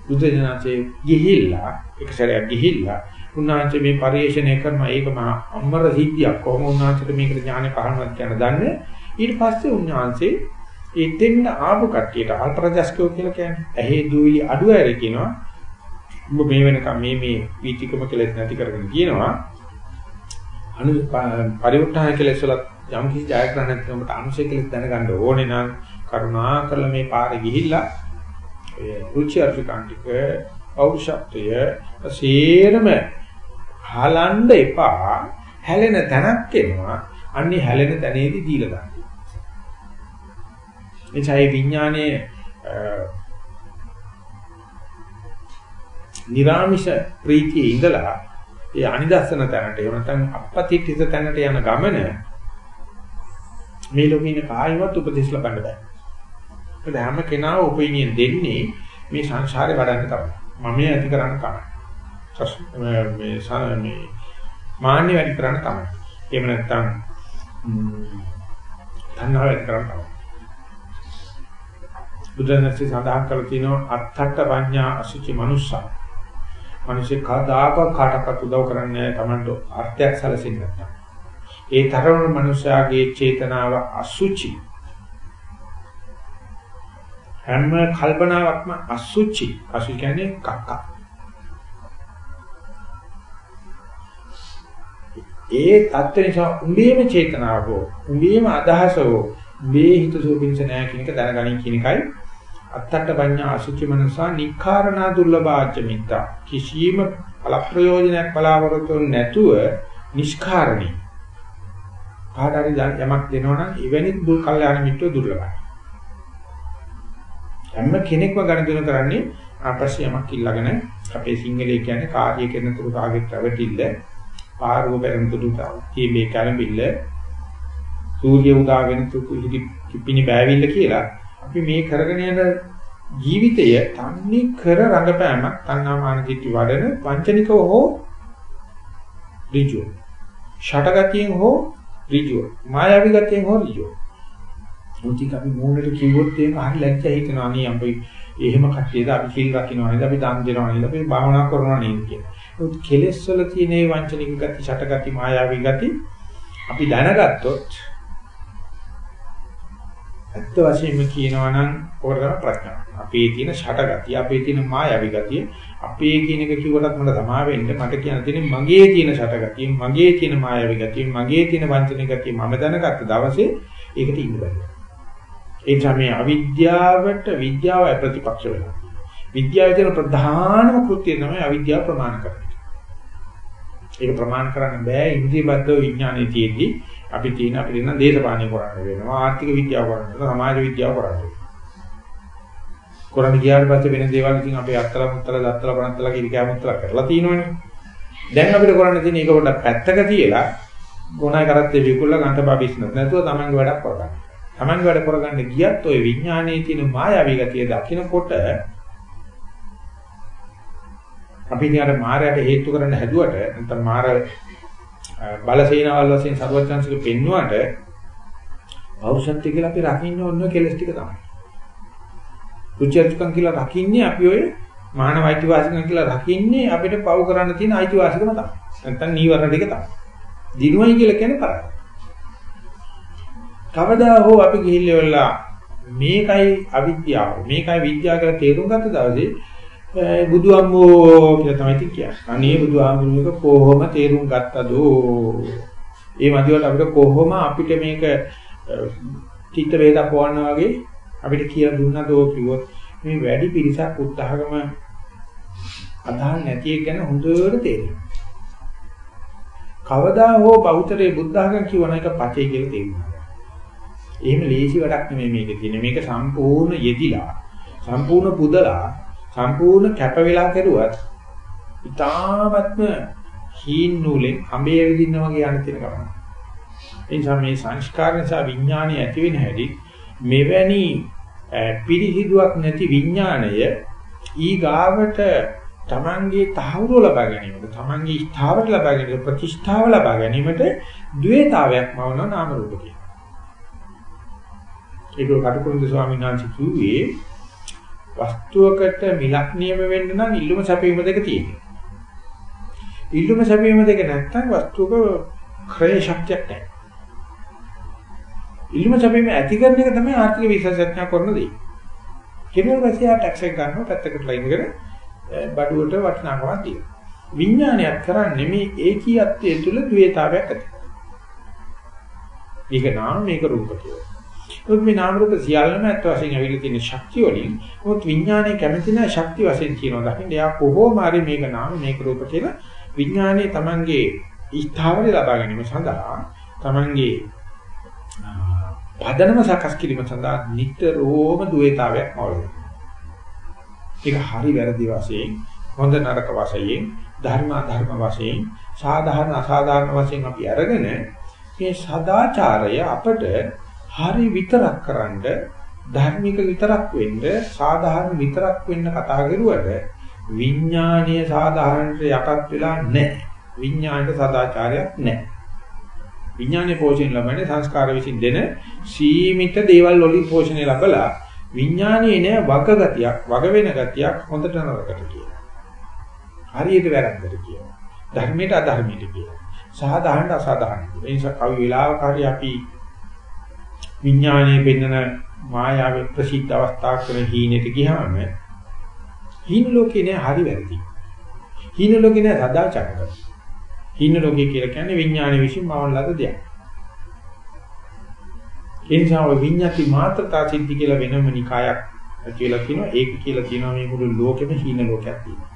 බුදුදහමේ ගිහිල්ලා එක සැරයක් ගිහිල්ලා උන්වහන්සේ මේ පරිශ්‍රණය කරන ඒක මහා අමර සිද්ධියක්. කොහොම උන්වහන්සේට මේකට ඥානෙ පහළවත් කියන දන්නේ? ඊට පස්සේ උන්වහන්සේ එතෙන් ආපු කට්ටියට අල්පරජස්කෝ කියලා කියන්නේ. ඇහි දුවිලි අඩු ඇර කියනවා. ඔබ මේ වෙනකම් මේ මේ වීතිකම කෙලෙස් නැති කරගෙන කියනවා. අනු පරිවෘත්තහය කෙලෙස් වල යම් කිසි ජයග්‍රහණයක් තියෙනකොට අනුශය කෙලෙස් දැනගන්න ඕනේ නම් කරුණා කරලා මේ පාරේ ගිහිල්ලා ඒ රුචි අරුචිකාන්තික පෞරුෂත්වය සේරම හලන්න එපා හැලෙන තැනක් එනවා අන්නේ හැලෙන තැනේදී දීලා ගන්න. එචයි විඥානයේ නිරාමිෂ ප්‍රීතියේ ඉඳලා ඒ අනිදස්සන තැනට එහෙම නැත්නම් අපපතිත්‍ිත තැනට යන ගමන මේ ලෝකේ ඉන්න කායිමත් උපදේශ ලබන්න බෑ. ඒත් හැම කෙනාම ඔපිනියන් දෙන්නේ මේ සංසාරේ වඩන්න තමයි. මම ඇති කරන්න තමයි. මේ මේ මාන්නේ වැඩි කරන්න තමයි. එහෙම නැත්නම් තණ්හාව වැඩි කරන්න තමයි. බුදුරජාණන්සේ සඳහන් කරලා තියෙනවා අත්තක්ක පඤ්ඤා අසුචි මනුස්සා. මිනිස්සු කවදාකවත් කාටවත් උදව් කරන්නේ නැහැ Tamanට අර්ථයක් සැලසෙන්නේ නැත්නම්. ඒ තරම මනුෂයාගේ චේතනාව අසුචි. හැම කල්පනාවක්ම අසුචි. අසුචි කියන්නේ කක්ක. ඒ தත්ත්ව නිසා උඹේම චේතනාව හෝ උඹේම අදහස හෝ මේ හිත සෝපින්ස නැහැ කියන එක දැනගනින් කියන එකයි අත්තට පඤ්ඤා අසුචි මනසා නික්ඛාරණා දුර්ලභාච්‍ය මිත්තා කිසියම් ඵල ප්‍රයෝජනයක් බලාපොරොත්තු නැතුව නිෂ්කාරණී කාට හරි යමක් දෙනවා නම් එවැනි දුල් කල්යාණ මිත්‍රෝ දුර්ලභයි හැම කෙනෙක්ම ගණන් කරන්නේ ආපස්සේ යමක් ඉල්ලගෙන. අපේ සිංහලයේ කියන්නේ කාර්ය කරන තුරු කාගෙත් රැවටිල්ල පාරුව පෙරමුතුරු තීමේ කලබිල්ල සූර්ය උදා වෙන තුරු හිටි කිපිනි බෑවිල්ල කියලා. අපි මේ කරගෙන යන ජීවිතය තන්නේ කර රඟපෑමක් තණ්හාමාන දිටි වඩන වංචනිකව හෝ ඍජුව. ෂටගතියෙන් හෝ ඍජුව. මායාවී ගතියෙන් හෝ ඍජුව. මුතික අපි මූණට කිව්වොත් ඒක හරි ලැජ්ජා හිතෙනවා අනේ අපි එහෙම කට්ටියද අපි සිල් රකින්නවා නේද අපි දන් දෙනවා නේද අපි භාවනා කරනවා නේද කියලා. ඒත් කෙලෙස් වල තියෙන මේ වංචනික ගති, ෂටගති, මායාවී ගති අපි දැනගත්තොත් ඇත්ත වශයෙන්ම කියනවා නම් ඕකට තමයි ප්‍රඥාව. අපේ තියෙන ෂටගතිය, අපේ තියෙන මායාවී ගතිය, අපේ කියන එක කිව්වටත් මට සමා වෙන්න මට කියන්න තියෙන්නේ මගේ තියෙන ෂටගතිය, මගේ තියෙන මායාවී ගතිය, මගේ තියෙන වංචනික ගතිය මම දැනගත්ත දවසේ ඒකට ඉන්න බැහැ. ඒ නිසා මේ අවිද්‍යාවට විද්‍යාව ප්‍රතිපක්ෂ වෙනවා. විද්‍යාවේ තියෙන ප්‍රධානම කෘත්‍යය තමයි අවිද්‍යාව ප්‍රමාණ කරන එක. ඒක ප්‍රමාණ කරන්න බෑ ඉන්ද්‍රිය බද්ධ විඥානයේ තියෙද්දි අපි තියෙන අපිට නම් දේශපාලනය කරන්න වෙනවා ආර්ථික විද්‍යාව කරන්න වෙනවා සමාජ විද්‍යාව කරන්න වෙනවා. කරන්න ගියාට පස්සේ වෙන දේවල් ඉතින් අපේ අත්තල මුත්තල දත්තල බණත්තල කිරිකෑ මුත්තල කරලා තියෙනවනේ. දැන් අපිට කරන්න තියෙන එක පොඩ්ඩක් පැත්තක තියලා ගුණයි කරත්තේ විකුල්ල ගන්ට බබිස්නත් නැතුව තමන්ගේ වැඩක් කරගන්න. තමන්ගේ වැඩ කරගන්න ගියත් ওই විඥානයේ තියෙන මායාවී ගතිය දකිනකොට අපි ඉතින් අර මායයට හේතු කරන්න හැදුවට නැත්නම් මාර බලසේනාවල් වශයෙන් සර්වඥාන්සික පෙන්වුවට පෞරුෂත්වය කියලා අපි රකින්න ඕන කෙලස් ටික තමයි. රුචර්ජකම් කියලා රකින්නේ අපි ඔය මානව අයිතිවාසිකම් කියලා රකින්නේ අපිට පව් කරන්න තියෙන අයිතිවාසිකම තමයි. නැත්නම් නීවරණ ටික තමයි. දිනුවයි කියලා කියන්නේ කරා. කවදා හෝ අපි ගිහිල්ලා මේකයි අවිද්‍යාව මේකයි විද්‍යාව කියලා තේරුම් ගත්ත දවසේ බුදු අම්මෝ කියලා තමයි කියන්නේ. අනේ බුදු ආමරුණක කොහොම තේරුම් ගත්තද? ඒ මදිවට අපිට කොහොම අපිට මේක චිත්ත වේදක් වවන්න වගේ අපිට කියලා දුන්නද ඕ කිව්වොත් මේ වැඩි පිරිසක් උත්සාහකම අදහන් නැති එක ගැන හොඳට තේරෙනවා. කවදා හෝ බෞද්ධරේ බුද්ධඝම කියවන එක පචේ කියලා තේරුණා. එහෙම ලේසි වැඩක් නෙමෙයි මේකේ තියෙන්නේ. මේක සම්පූර්ණ යෙදිලා සම්පූර්ණ පුදලා සම්පූර්ණ කැප වෙලා කෙරුවත් ඊටාත්ම හීන් නූලෙන් අඹේ විදින්න වගේ යන තියෙන ගමන. ඒ නිසා මේ සංස්කාර නිසා විඥානය ඇති වෙන හැටි මෙවැනි පිරිහිදුවක් නැති විඥාණය ඊගාවට තමන්ගේ තහවුරු ලබා ගැනීමට තමන්ගේ ස්ථාවර ලබා ගැනීමට ප්‍රතිෂ්ඨාව ලබා ගැනීමට ද්වේතාවයක් මවන නාම රූප කියනවා. ඒක කටුකුරුන්ද ස්වාමීන් වහන්සේ කිව්වේ වස්තුවකට මිලක් නියම වෙන්න නම් ඉල්ලුම සැපීම දෙක තියෙනවා. ඉල්ලුම සැපීම දෙක නැත්නම් වස්තුවක ක්‍රය ශක්තියක් නැහැ. ඉල්ලුම සැපීම ඇති කරන එක තමයි ආර්ථික විශ්ලේෂණය කරන දේ. කෙනෙකුට පස්සේ ආ ටැක්ස් එක ගන්නවා පැත්තකට ලයින් කරගෙන බඩුවට වටිනාකමක් තියෙනවා. විඥානයත් කරන්නේ මේ ඒකීයත්වයේ තුල ද්වේතාවයක් ඇති. මේක නාම මේක රූප කියලා. මොකද මේ නාම රූප සියල්ලම ඇත්ත වශයෙන් ඇවිල්ලා තියෙන ශක්තිය වලින් මොකද විඥානයේ කැමති නැහැ ශක්තිය වශයෙන් කියනවා. දකින්න එයා කොහොම හරි මේක නාම මේක රූප කියලා විඥානයේ Tamange ස්ථාවරය ලබා ගැනීම සඳහා Tamange පදනම සකස් කිරීම සඳහා නිතරම දුවේතාවයක් අවශ්‍යයි. ඒක හරි වැරදි වශයෙන් හොඳ නරක වශයෙන් ධර්ම අධර්ම වශයෙන් සාධාරණ අසාධාරණ වශයෙන් අපි අරගෙන මේ සදාචාරය අපට හරි විතරක් කරන්ඩ ධර්මික විතරක් වෙන්න සාධාරණ විතරක් වෙන්න කතා කරුවට විඥානීය සාධාරණට යටත් වෙලා නැහැ. විඥාණයට සදාචාරයක් නැහැ. විඥානයේ පෝෂණය ලබන්නේ සංස්කාර විසින් දෙන සීමිත දේවල් වලින් පෝෂණය ලැබලා විඥානයේ නෑ වගගතියක් වග වෙන ගතියක් හොඳට නරකට කියනවා. හරියට වැරද්දට කියනවා. ධර්මයට අධර්මයට කියනවා. සාධාරණ අසාධාරණ. ඒ නිසා කවි වෙලාවක හරි අපි විඥානයේ පෙන්නන මායාවේ ප්‍රසිද්ධ අවස්ථාවක් කරන හීනෙට ගියාම හීන ලෝකේ නෑ හරි වැරදි. හීන ලෝකේ නෑ සදාචාරය. හීන ලෝකේ කියලා කියන්නේ විඥානයේ විසින් මවන ලද දෙයක්. ඒ නිසා ඔය විඤ්ඤාති මාත්‍රතා සිද්ධි කියලා වෙනම නිකායක් කියලා කියනවා. ඒක කියලා කියනවා මේ මුළු ලෝකෙම හීන ලෝකයක් තියෙනවා.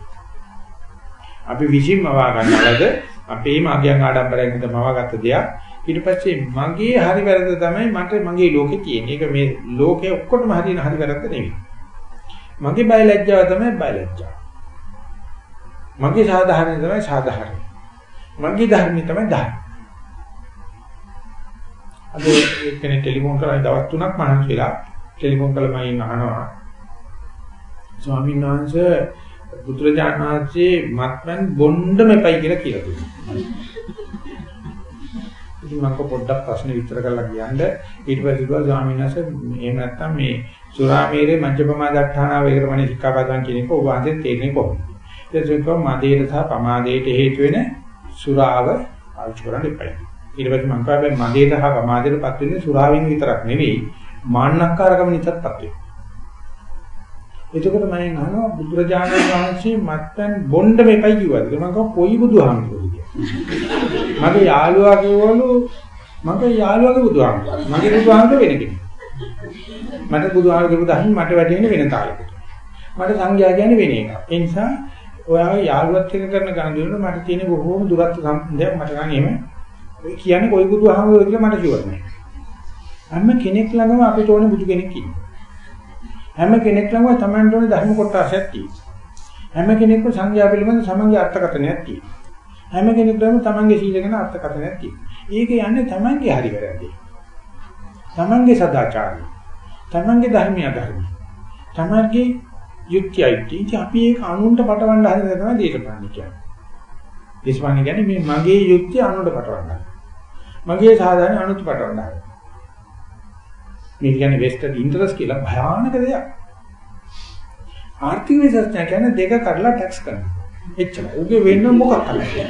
අපි විසින්ම වා ගන්නවලද අපේම අගයන් ආඩම්බරයෙන් හිත මවාගත්ත දෙයක්. ඊට පස්සේ මගේ හරි වැරද්ද තමයි මට මගේ ලෝකේ තියෙන්නේ. ඒක මේ ලෝකේ ඔක්කොටම හරින හරි වැරද්ද නෙවෙයි. මගේ බය ලැජ්ජාව තමයි බය ලැජ්ජාව. මගේ සාධාරණ තමයි සාධාරණ. මගේ ධර්මය තමයි ධර්ම. අද එක්කෙනෙක් ටෙලිෆෝන් කරලා දවස් 3ක් මහන්සි වෙලා ටෙලිෆෝන් කළා මම අහනවා ස්වාමීන් වහන්සේ බුදුරජාණන් වහන්සේ මත්පැන් බොණ්ඩම එපයි කියලා කියලා දුන්නා. ඉතින් මම පොඩ්ඩක් ප්‍රශ්න විස්තර කරලා කියන්න ඊට පස්සේ කිව්වා ස්වාමීන් වහන්සේ එහෙම නැත්නම් මේ සුරාමේරේ මජ්ජපමා දට්ඨානා වේරමණී සික්ඛාපදං කියන එක ඔබ වහන්සේ තේරෙන්නේ කොහොමද? ඒක මදේට සහ පමාදයට හේතු වෙන සුරාව පාවිච්චි කරන්න එපයි. ඊට පස්සේ මම කියවා මදේට හා ප්‍රමාදයටපත් වෙන්නේ සුරාවෙන් විතරක් නෙවෙයි මාන්නක්කාරකම නිතරපත් වෙනවා. එතකොට මම අහනවා බුදුරජාණන් වහන්සේ මත්පැන් බොණ්ඩ මෙපයි කිව්වද? මම කව කොයි බුදුහාමුදුරුවෝ කියලා. මගේ යාළුවා කිව්වලු මගේ යාළුවාගේ බුදුහාමුදුරුවෝ. මගේ බුදුහාමුදුරුවෝ වෙන කෙනෙක්. මට බුදුහාමුදුරුවෝ දහන් මට වැටෙන්නේ වෙන තාලයකට. මට සංඥා කියන්නේ වෙන එකක්. ඒ නිසා ඔයාගේ යාළුවත් එක්ක කරන ගනුදෙනුව මට තියෙන බොහෝම දුරස්ත සම්බන්ධයක් මට නම් එහෙම ඔය කියන්නේ කොයි බුදුහාමුදුරුවෝ කියලා මට කිව්වද නැහැ. හැම කෙනෙක් ළඟම අපිට ඕනේ බුදු කෙනෙක් ඉන්නවා. හැම කෙනෙක් ළඟම Tamanට ඕනේ ධර්ම කොටසක් තියෙනවා. හැම කෙනෙක්ම සංඥා පිළිබඳ සමන්ගේ අර්ථකථනයක් තියෙනවා. හැම කෙනෙක් ළඟම Tamanගේ සීල ගැන අර්ථකථනයක් තියෙනවා. ඒක යන්නේ Tamanගේ හරි වැරදි. Tamanගේ සදාචාරය. Tamanගේ ධර්මීය ධර්ම. Tamanගේ යුක්තියයි. ඉතින් අපි ඒක අනුන්ට පටවන්න හදන තමයි දේශපාලන කියන්නේ. දේශපාලන කියන්නේ මේ මගේ යුක්තිය අනුන්ට පටවන්න. මගේ සාධාරණ අනුන්ට පටවන්න. මේ කියන්නේ වෙස්ටර්න් ඉන්ටරස් කියලා භයානක දෙයක්. ආර්ථික විද්‍යාඥයා කියන්නේ දෙක කඩලා ටැක්ස් කරනවා. එච්චරයි. උගේ වෙන්න මොකක් කරන්නේ?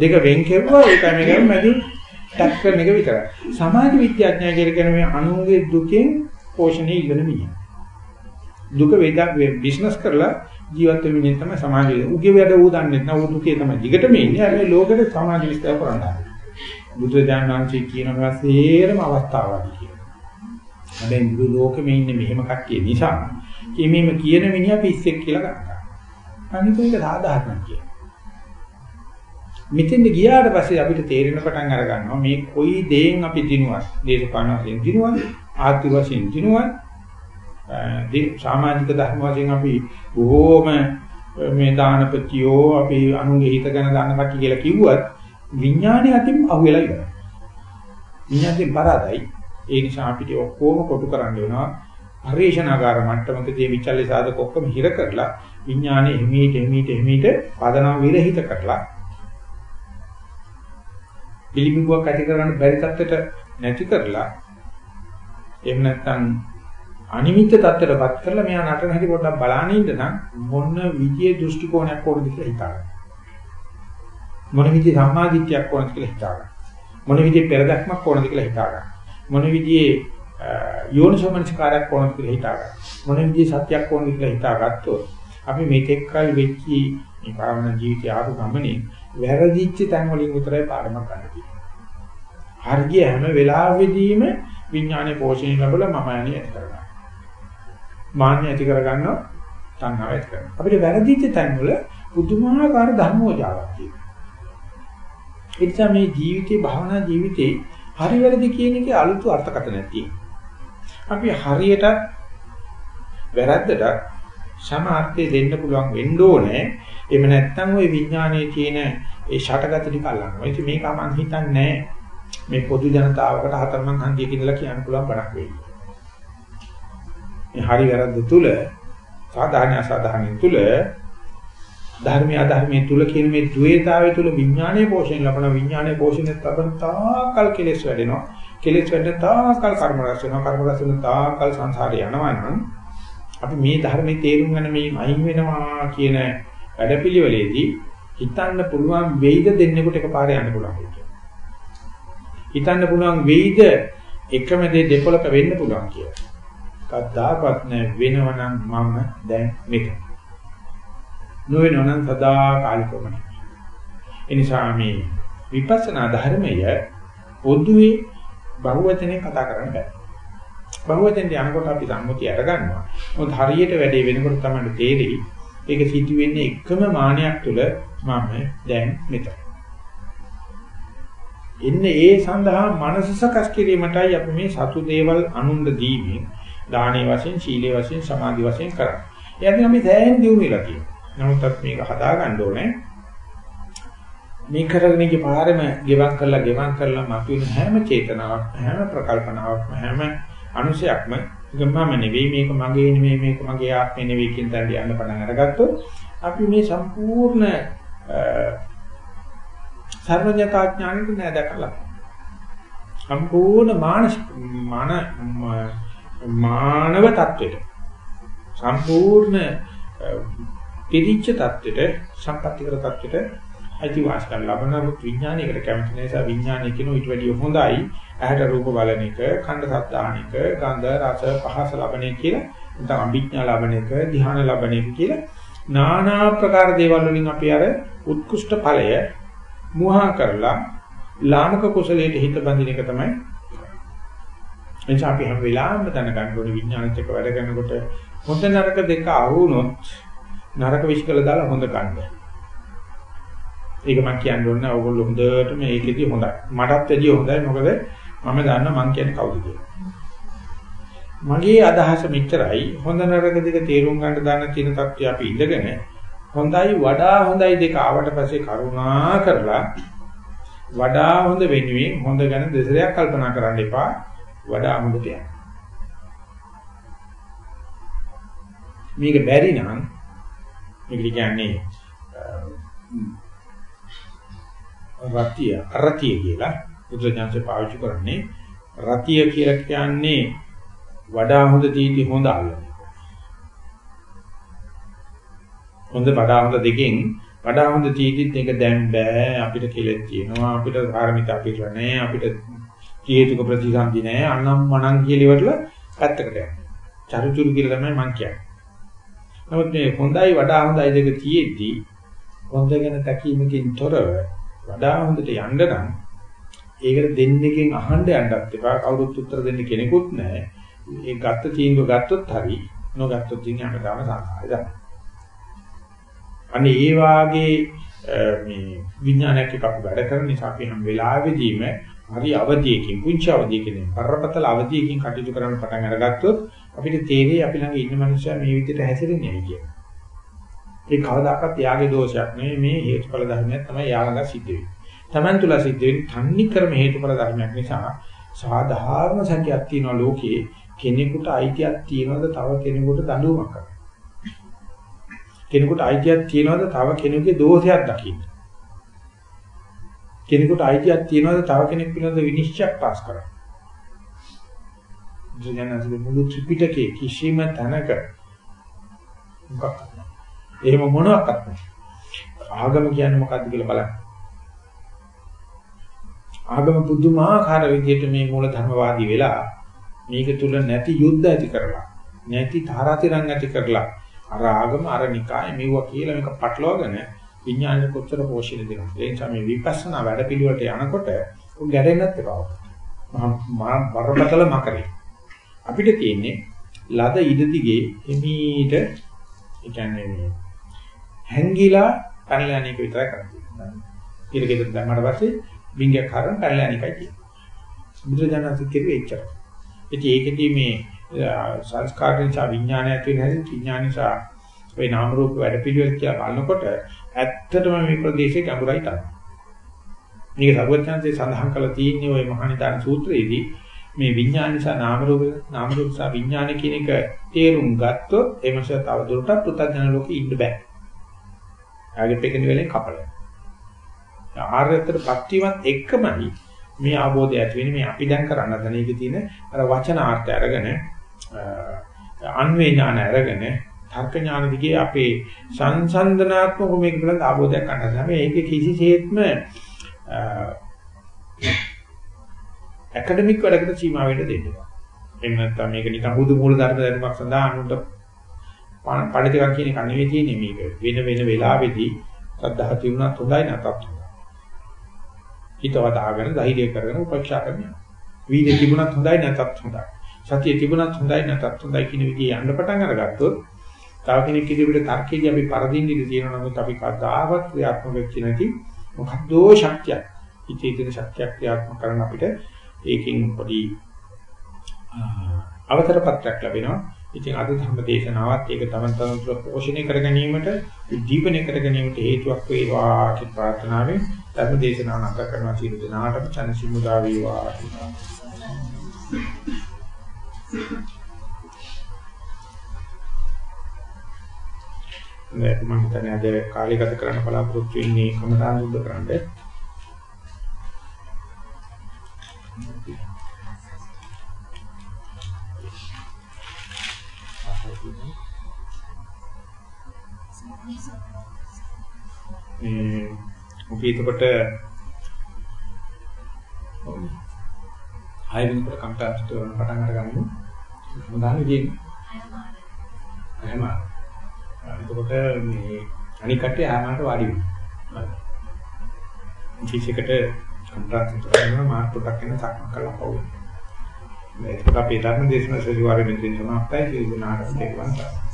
දෙක වෙන් කෙරුවා ඒකයි මේකෙන් මැදි ටැක්ස් කරන එක විතරයි. සමාජ විද්‍යාඥයා කියන්නේ මේ අනුන්ගේ දුකෙන් පෝෂණය ඉගෙන ගන්න. දුක වේදා බිස්නස් කරලා ජීවත් වෙමින් තමයි සමාජය. උගේ වැඩ ඌ දන්නේ නැහැ. ඌ දුකේ තමයි දිගටම ඉන්නේ. හැබැයි ලෝකෙට සමාජ විස්තර කරන්න. බුදුරජාණන් වහන්සේ කියනවා සේරම අවස්ථාවයි කියලා. හැබැයි මුළු ලෝකෙම ඉන්නේ මෙහෙම කට්ටිය නිසා කීමේම කියන මිනිහා පිස්සෙක් කියලා ගන්නවා. අනිත් එක සාධාරණ කියන. මෙතෙන්ද ගියාට පස්සේ අපිට තේරෙන පටන් අර ගන්නවා මේ කොයි දේෙන් අපි දිනුවත් දේශපාලන වශයෙන් දිනුවත් ආර්ථික වශයෙන් දිනුවත් සමාජික ධර්ම වශයෙන් අපි බොහෝම මේ දානපතියෝ අපි අනුගේ හිත ගැන දාන කට්ටිය කියලා කිව්වත් විඥානයේ අතින් අහුවෙලා ඉවරයි. විඥානයෙන් පරාදයි. ඒ නිසා අපිට ඔක්කොම කොටු කරන්න වෙනවා. පරිශනාකාර මට්ටමකදී විචල්්‍ය සාධක ඔක්කොම හිර කරලා විඥානයේ හිමීට හිමීට හිමීට පදනම් විරහිත කරලා පිළිඹුවක් ඇති කරගන්න බැරි තත්ත්වයට නැති කරලා එහෙම නැත්නම් අනිමිත්‍ය தත්තරපත් කරලා මෙයා නටන හැටි පොඩ්ඩක් බලාගෙන ඉන්න නම් මොන විදියේ දෘෂ්ටි කෝණයක් ඕනද කියලා හිතාගන්න. මොන විදියේ සම්මාදිට්ඨියක් ඕනද කියලා හිතාගන්න. මොන විදියේ පෙරදක්මක් ඕනද කියලා හිතාගන්න. මොන විදියේ යෝනිසෝමනසිකාරයක් ඕනද කියලා හිතාගන්න. මොන විදියේ සත්‍යයක් ඕනද කියලා හිතාගත්තොත් අපි මේකෙක් කල් වෙච්චි මේ භාවනා ජීවිතය ආපු ගමනේ වැරදිච්ච තැන් වලින් විතරයි පාඩමක් ගන්න තියෙන්නේ. හරිය හැම වෙලාවෙදීම විඥානයේ පෝෂණය ලැබලා මම යන්නේ ඇති කරගන්න. මාන්නය ඇති කරගන්නවා තණ්හාව ඇති කරනවා. අපිට වැරදිච්ච තැන් වල පුදුමාකාර ධර්මෝජාවක් තියෙනවා. ඒ නිසා මේ ජීවිතේ භාවනා ජීවිතේ හරි වැරදි කියන එකේ අලුත් අර්ථකථනයක් තියෙනවා. අපි හරියට වැරද්දට සමාර්ථය දෙන්න පුළුවන් වෙන්න ඕනේ. එහෙම නැත්නම් ওই විඥානයේ තියෙන ඒ ෂටගත ටික අල්ලනවා. ඉතින් මේක මම හිතන්නේ මේ පොදු ජනතාවකට හතරමං හන්දියක ඉඳලා කියන්න පුළුවන් බණක් වෙයි. මේ හරි වැරද්ද තුල සාධාරණ අසාධාරණ තුල ධර්මය අධර්මයේ තුල කියන මේ ද්වේතාවය තුල විඥානයේ පෝෂණය ලබන විඥානයේ පෝෂණය ලබන තාකල් කෙලෙස් වැඩෙනවා කෙලෙස් වැඩෙන තාකල් කර්ම රැස් වෙනවා කර්ම රැස් වෙන තාකල් සංසාරේ යනවා නම් අපි මේ ධර්මයේ තේරුම් ගන්න මේ අයින් වෙනවා කියන වැඩපිළිවෙලේදී හිතන්න පුළුවන් වෙයිද දෙන්නෙකුට එකපාරේ යන්න පුළුවන් කියලා. හිතන්න පුළුවන් වෙයිද එකම දේ දෙපොලක වෙන්න පුළුවන් කියලා. කද්දාපත් නැ වෙනවනම් මම දැන් මෙතන. නොවෙනවනම් සදා කාලිකවම. එනිසා මේ විපස්සනා ධර්මය පොදුවේ බහුවචනේ කතා කරන්න බෑ. බහුවචෙන් යනකොට අපි සම්මුතිය අරගන්නවා. මොකද හරියට වැඩේ වෙනකොට තමයි තේරෙයි. ඒක සිදු වෙන්නේ එකම මානයක් තුල මම දැන් මෙතන. එන්නේ ඒ සඳහා මනස සකස් කිරීමටයි අපි මේ සතු දේවල් අනුන්ද දීමින් දානේ වශයෙන්, සීලේ වශයෙන්, සමාධි වශයෙන් කරන්නේ. එයාදී අපි සෑහෙන දියුණු වෙලා තියෙනවා. නමුත් අපි මේක හදාගන්න ඕනේ. මේ කරගෙන ගිය පාරෙම ගෙවම් කරලා ගෙවම් කරලා මතුවෙන හැම චේතනාවක්, හැම ප්‍රකල්පනාවක්ම, හැම අනුශයක්ම මම නෙවෙයි මේක මගේ නෙවෙයි මේක මගේ ආත්මෙ නෙවෙයි කියන තැනට යන්න පටන් අරගත්තොත් අපි මේ සම්පූර්ණ සර්වඥතා ඥානෙට නෑ දැකලා. සම්පූර්ණ මානසික මාන මානව තත්වෙට සම්පූර්ණ පිරිච්ච තත්වෙට සම්පත්‍තිකර තත්වෙට අයිතිවාසිකම් ලබනමුත් විඥානයකට කැමති නිසා විඥානය කියන ඊට වැඩිය හොඳයි ඇහැට රූප බලන එක, කණ්ඩ සද්දාන එක, ගන්ධ රස පහස ලබන එක කියලා නැත්නම් අභිඥා ලබන එක, ධ්‍යාන ලබන එක කියලා নানা ප්‍රකාර දේවල් වලින් අපි අර උත්කෘෂ්ඨ ඵලය මුවා කරලා ලාමක කුසලයට හිත බඳින එක තමයි එනිසා අපි හැම වෙලාවෙම දැනගන්න ඕනේ විඥානත් එක්ක වැඩ කරනකොට හොඳ නරක දෙක අහුනොත් නරක විශ්කල දාලා හොඳ ගන්න. ඒක මම කියන්න ඕනේ ඕගොල්ලෝ හොඳට මේකෙදි හොඳයි. මටත් වැඩිය හොඳයි මොකද මම දන්නවා මං කියන්නේ කවුද කියලා. මගේ අදහස මෙච්චරයි හොඳ නරක දෙක තේරුම් ගන්න දාන තියෙන තත්ත්වය අපි ඉඳගෙන හොඳයි වඩා හොඳයි දෙක ආවට පස්සේ කරුණා කරලා වඩා හොඳ වෙනුවෙන් හොඳ ගැන දෙසරයක් කල්පනා කරන්න එපා වඩා හොඳට යන්න. මේක බැරි නම් මේක කියන්නේ රතිය අරතිය කියලා බුදුරජාණන්සේ පාවිච්චි කරන්නේ. රතිය කියලා කියන්නේ වඩා හොඳ තීටි හොඳ අල්ලන හොඳ වඩා හොඳ දෙකෙන් වඩා හොඳ තීටිත් එක දැන් බෑ. අපිට කෙලෙත් තියෙනවා අපිට ධර්මිත අපිට නෑ අපිට හේතුක ප්‍රතිසන්දි නෑ. අනම් මනම් කියලා ඉවරලා පැත්තකට යනවා. චරුචුරු කියලා තමයි මං කියන්නේ. නමුත් මේ හොඳයි වඩා හොඳයි දෙක තියෙද්දි හොඳ ගැන තැකීමකින් තොරව වඩා හොඳට යන්න නම් ඒකට දෙන්නෙක්ගෙන් අහන්න යන්නත් එපා. කවුරුත් උත්තර දෙන්න කෙනෙකුත් නැහැ. ඒ ගත්ත තීන්දුව ගත්තොත් හරි. නොගත්තොත් ඉන්නේ හැමදාම සංඛාරය තමයි. අනේ ඒ වාගේ මේ විඥානයක් එක්ක අපි වැඩ කරන නිසා අපි හැම වෙලාවෙදීම හරි අවධියකින් පුංචි අවධියකින් පරපතල අවධියකින් කටයුතු කරන්න පටන් අරගත්තොත් අපිට තේරෙයි අපි ළඟ ඉන්න මනුස්සයා මේ විදිහට හැසිරෙන්නේ නැහැ කියලා. ඒ කවදාකවත් යාගේ දෝෂයක් නෙවෙයි මේ හේතුඵල ධර්මයක් තමයි යාග සිද්ධ වෙන්නේ. Taman තුල සිද්ධ වෙන්නේ තන්නේ ක්‍රම හේතුඵල ධර්මයක් නිසා සාධාරණ සංඛ්‍යාවක් තියෙනවා ලෝකයේ කෙනෙකුට අයිතියක් තියනවද තව කෙනෙකුට දඬුවමක් කරන්න. කෙනෙකුට අයිතියක් තියනවද තව කෙනෙකුගේ දෝෂයක් දකින්න. කෙනෙකුට අයිතියක් තියනවද තව කෙනෙක් පිළිබඳ විනිශ්චයක් පාස් කරන්න. ජනනාගේ මුළු ත්‍රිපිටකයේ කිසිම තැනක මොකක්ද? එහෙම මොනවාක්වත් නැහැ. ආගම කියන්නේ මොකක්ද කියලා බලන්න. ආගම පුදුමාකාර විදිහට මේ මූල ධර්මවාදී වෙලා මේක තුල නැති යුද්ධ ඇති කරලා නැති තාරාතිරම් ඇති කරලා අර ආගම අර නිකාය මෙවුවා කියලා මේක පටලවාගෙන විඥානය කොච්චර පෝෂණය දෙනවද ඒ නිසා මේ විපස්සනා වැඩ පිළිවෙලට යනකොට උන් ගැටෙන්නත් එපා මහා බරපතල මකරේ අපිට තියෙන්නේ ලද ඉද දිගේ එමීට ඒ කියන්නේ මේ හැංගිලා පැනලා යන එක විතරයි කරන්නේ. ඊට ගෙදර දැම්මට පස්සේ බින්ගයක් හරන පැනලා යන එකයි තියෙන්නේ. බුදුරජාණන් කිව්වේ එච්චර. ඉතින් ඒකෙදී මේ සංස්කාර නිසා විඥානය ඇති වෙන හැටි විඥාන නිසා ඒ නාම රූප වැඩ පිළිවෙල කියලා බලනකොට ඇත්තටම මේ ප්‍රදේශේ ගැඹුරයි තමයි. මේක සර්වඥාන්සේ සඳහන් කරලා තියෙන්නේ ওই මහානිදාන සූත්‍රයේදී මේ විඥාන නිසා නාම රූප නාම රූප නිසා විඥාන කියන එක තේරුම් ගත්තොත් ඒ මාස තව දුරටත් පුතඥ ලෝකෙ ඉන්න බෑ. ආගේ පෙකෙන වෙලෙන් කපලා. ආර්යත්වයටපත් වීමත් එක්කමයි මේ ආબોධය ඇති වෙන්නේ මේ අපි දැන් කරන්න හදන එකේ තියෙන අර වචනාර්ථය අරගෙන අන්වේ ඥාන අරගෙන තර්ක ඥාන දිගේ අපේ සංසන්දනාත්මක මේක පිළිබඳ ආબોධයක් ගන්න හදනවා. මේකේ කිසිසේත්ම ඇකඩමික් වැඩකට සීමා වෙන්න දෙන්න බෑ. එහෙම නැත්නම් මේක නිකන් හුදු මූල ධර්ම දැනුමක් සඳහා අනුන්ට පඬිතුකම් කියන එක නෙවෙයි තියෙන්නේ මේක. වෙන වෙන වෙලාවෙදී සද්ධා තිබුණත් හොඳයි නැතත් හොඳයි. හිතවදාගෙන ධෛර්ය කරගෙන උපේක්ෂා කරනවා. වීර්ය තිබුණත් හොඳයි නැතත් හොඳයි. සතිය තිබුණත් හොඳයි නැතත් හොඳයි කියන විදිහේ යන්න පටන් අරගත්තොත් තව කෙනෙක් ඉදිරියට තර්කයේදී අපි පරදින්න ඉඳී තියෙනවා නමුත් අපි කවදාවත් ක්‍රියාත්මක වෙච්ච නැති මොකද්දෝ ශක්තියක් හිතේ තියෙන ශක්තියක් ක්‍රියාත්මක කරන අපිට ඒකෙන් පොඩි අවතර පත්‍රයක් ලැබෙනවා ඉතින් අද ධර්ම දේශනාවත් ඒක තමන් තමන් පෝෂණය කර ගැනීමට උද්දීපනය කර ගැනීමට හේතුවක් වේවා කියන ප්‍රාර්ථනාවෙන් ධර්ම දේශනාව නැවත කරනවා සියලු දෙනාටම චන්සිමුදා වේවා නෑ මම හිතන්නේ අද කාලය ගත කරන්න බලාපොරොත්තු වෙන්නේ කමඨාන යුද්ධ කරන්නේ. මේ අපි එතකොට හය වෙනකොට කම්පියුටර් කරන පටන් අරගමු. මොනවාද කියන්නේ? එහෙම. එතකොට මේ අනික් කට්ටිය ආමාට වාඩි වෙනවා. කිසිකට කම්පියුටර් කරනවා මාත් පොඩක් වෙන සක්ම කරලා පවුල්. මේක අපේ ධර්ම දේශනා සජිවාරෙ මෙතන සමාප්තයි කියන ආකාරයට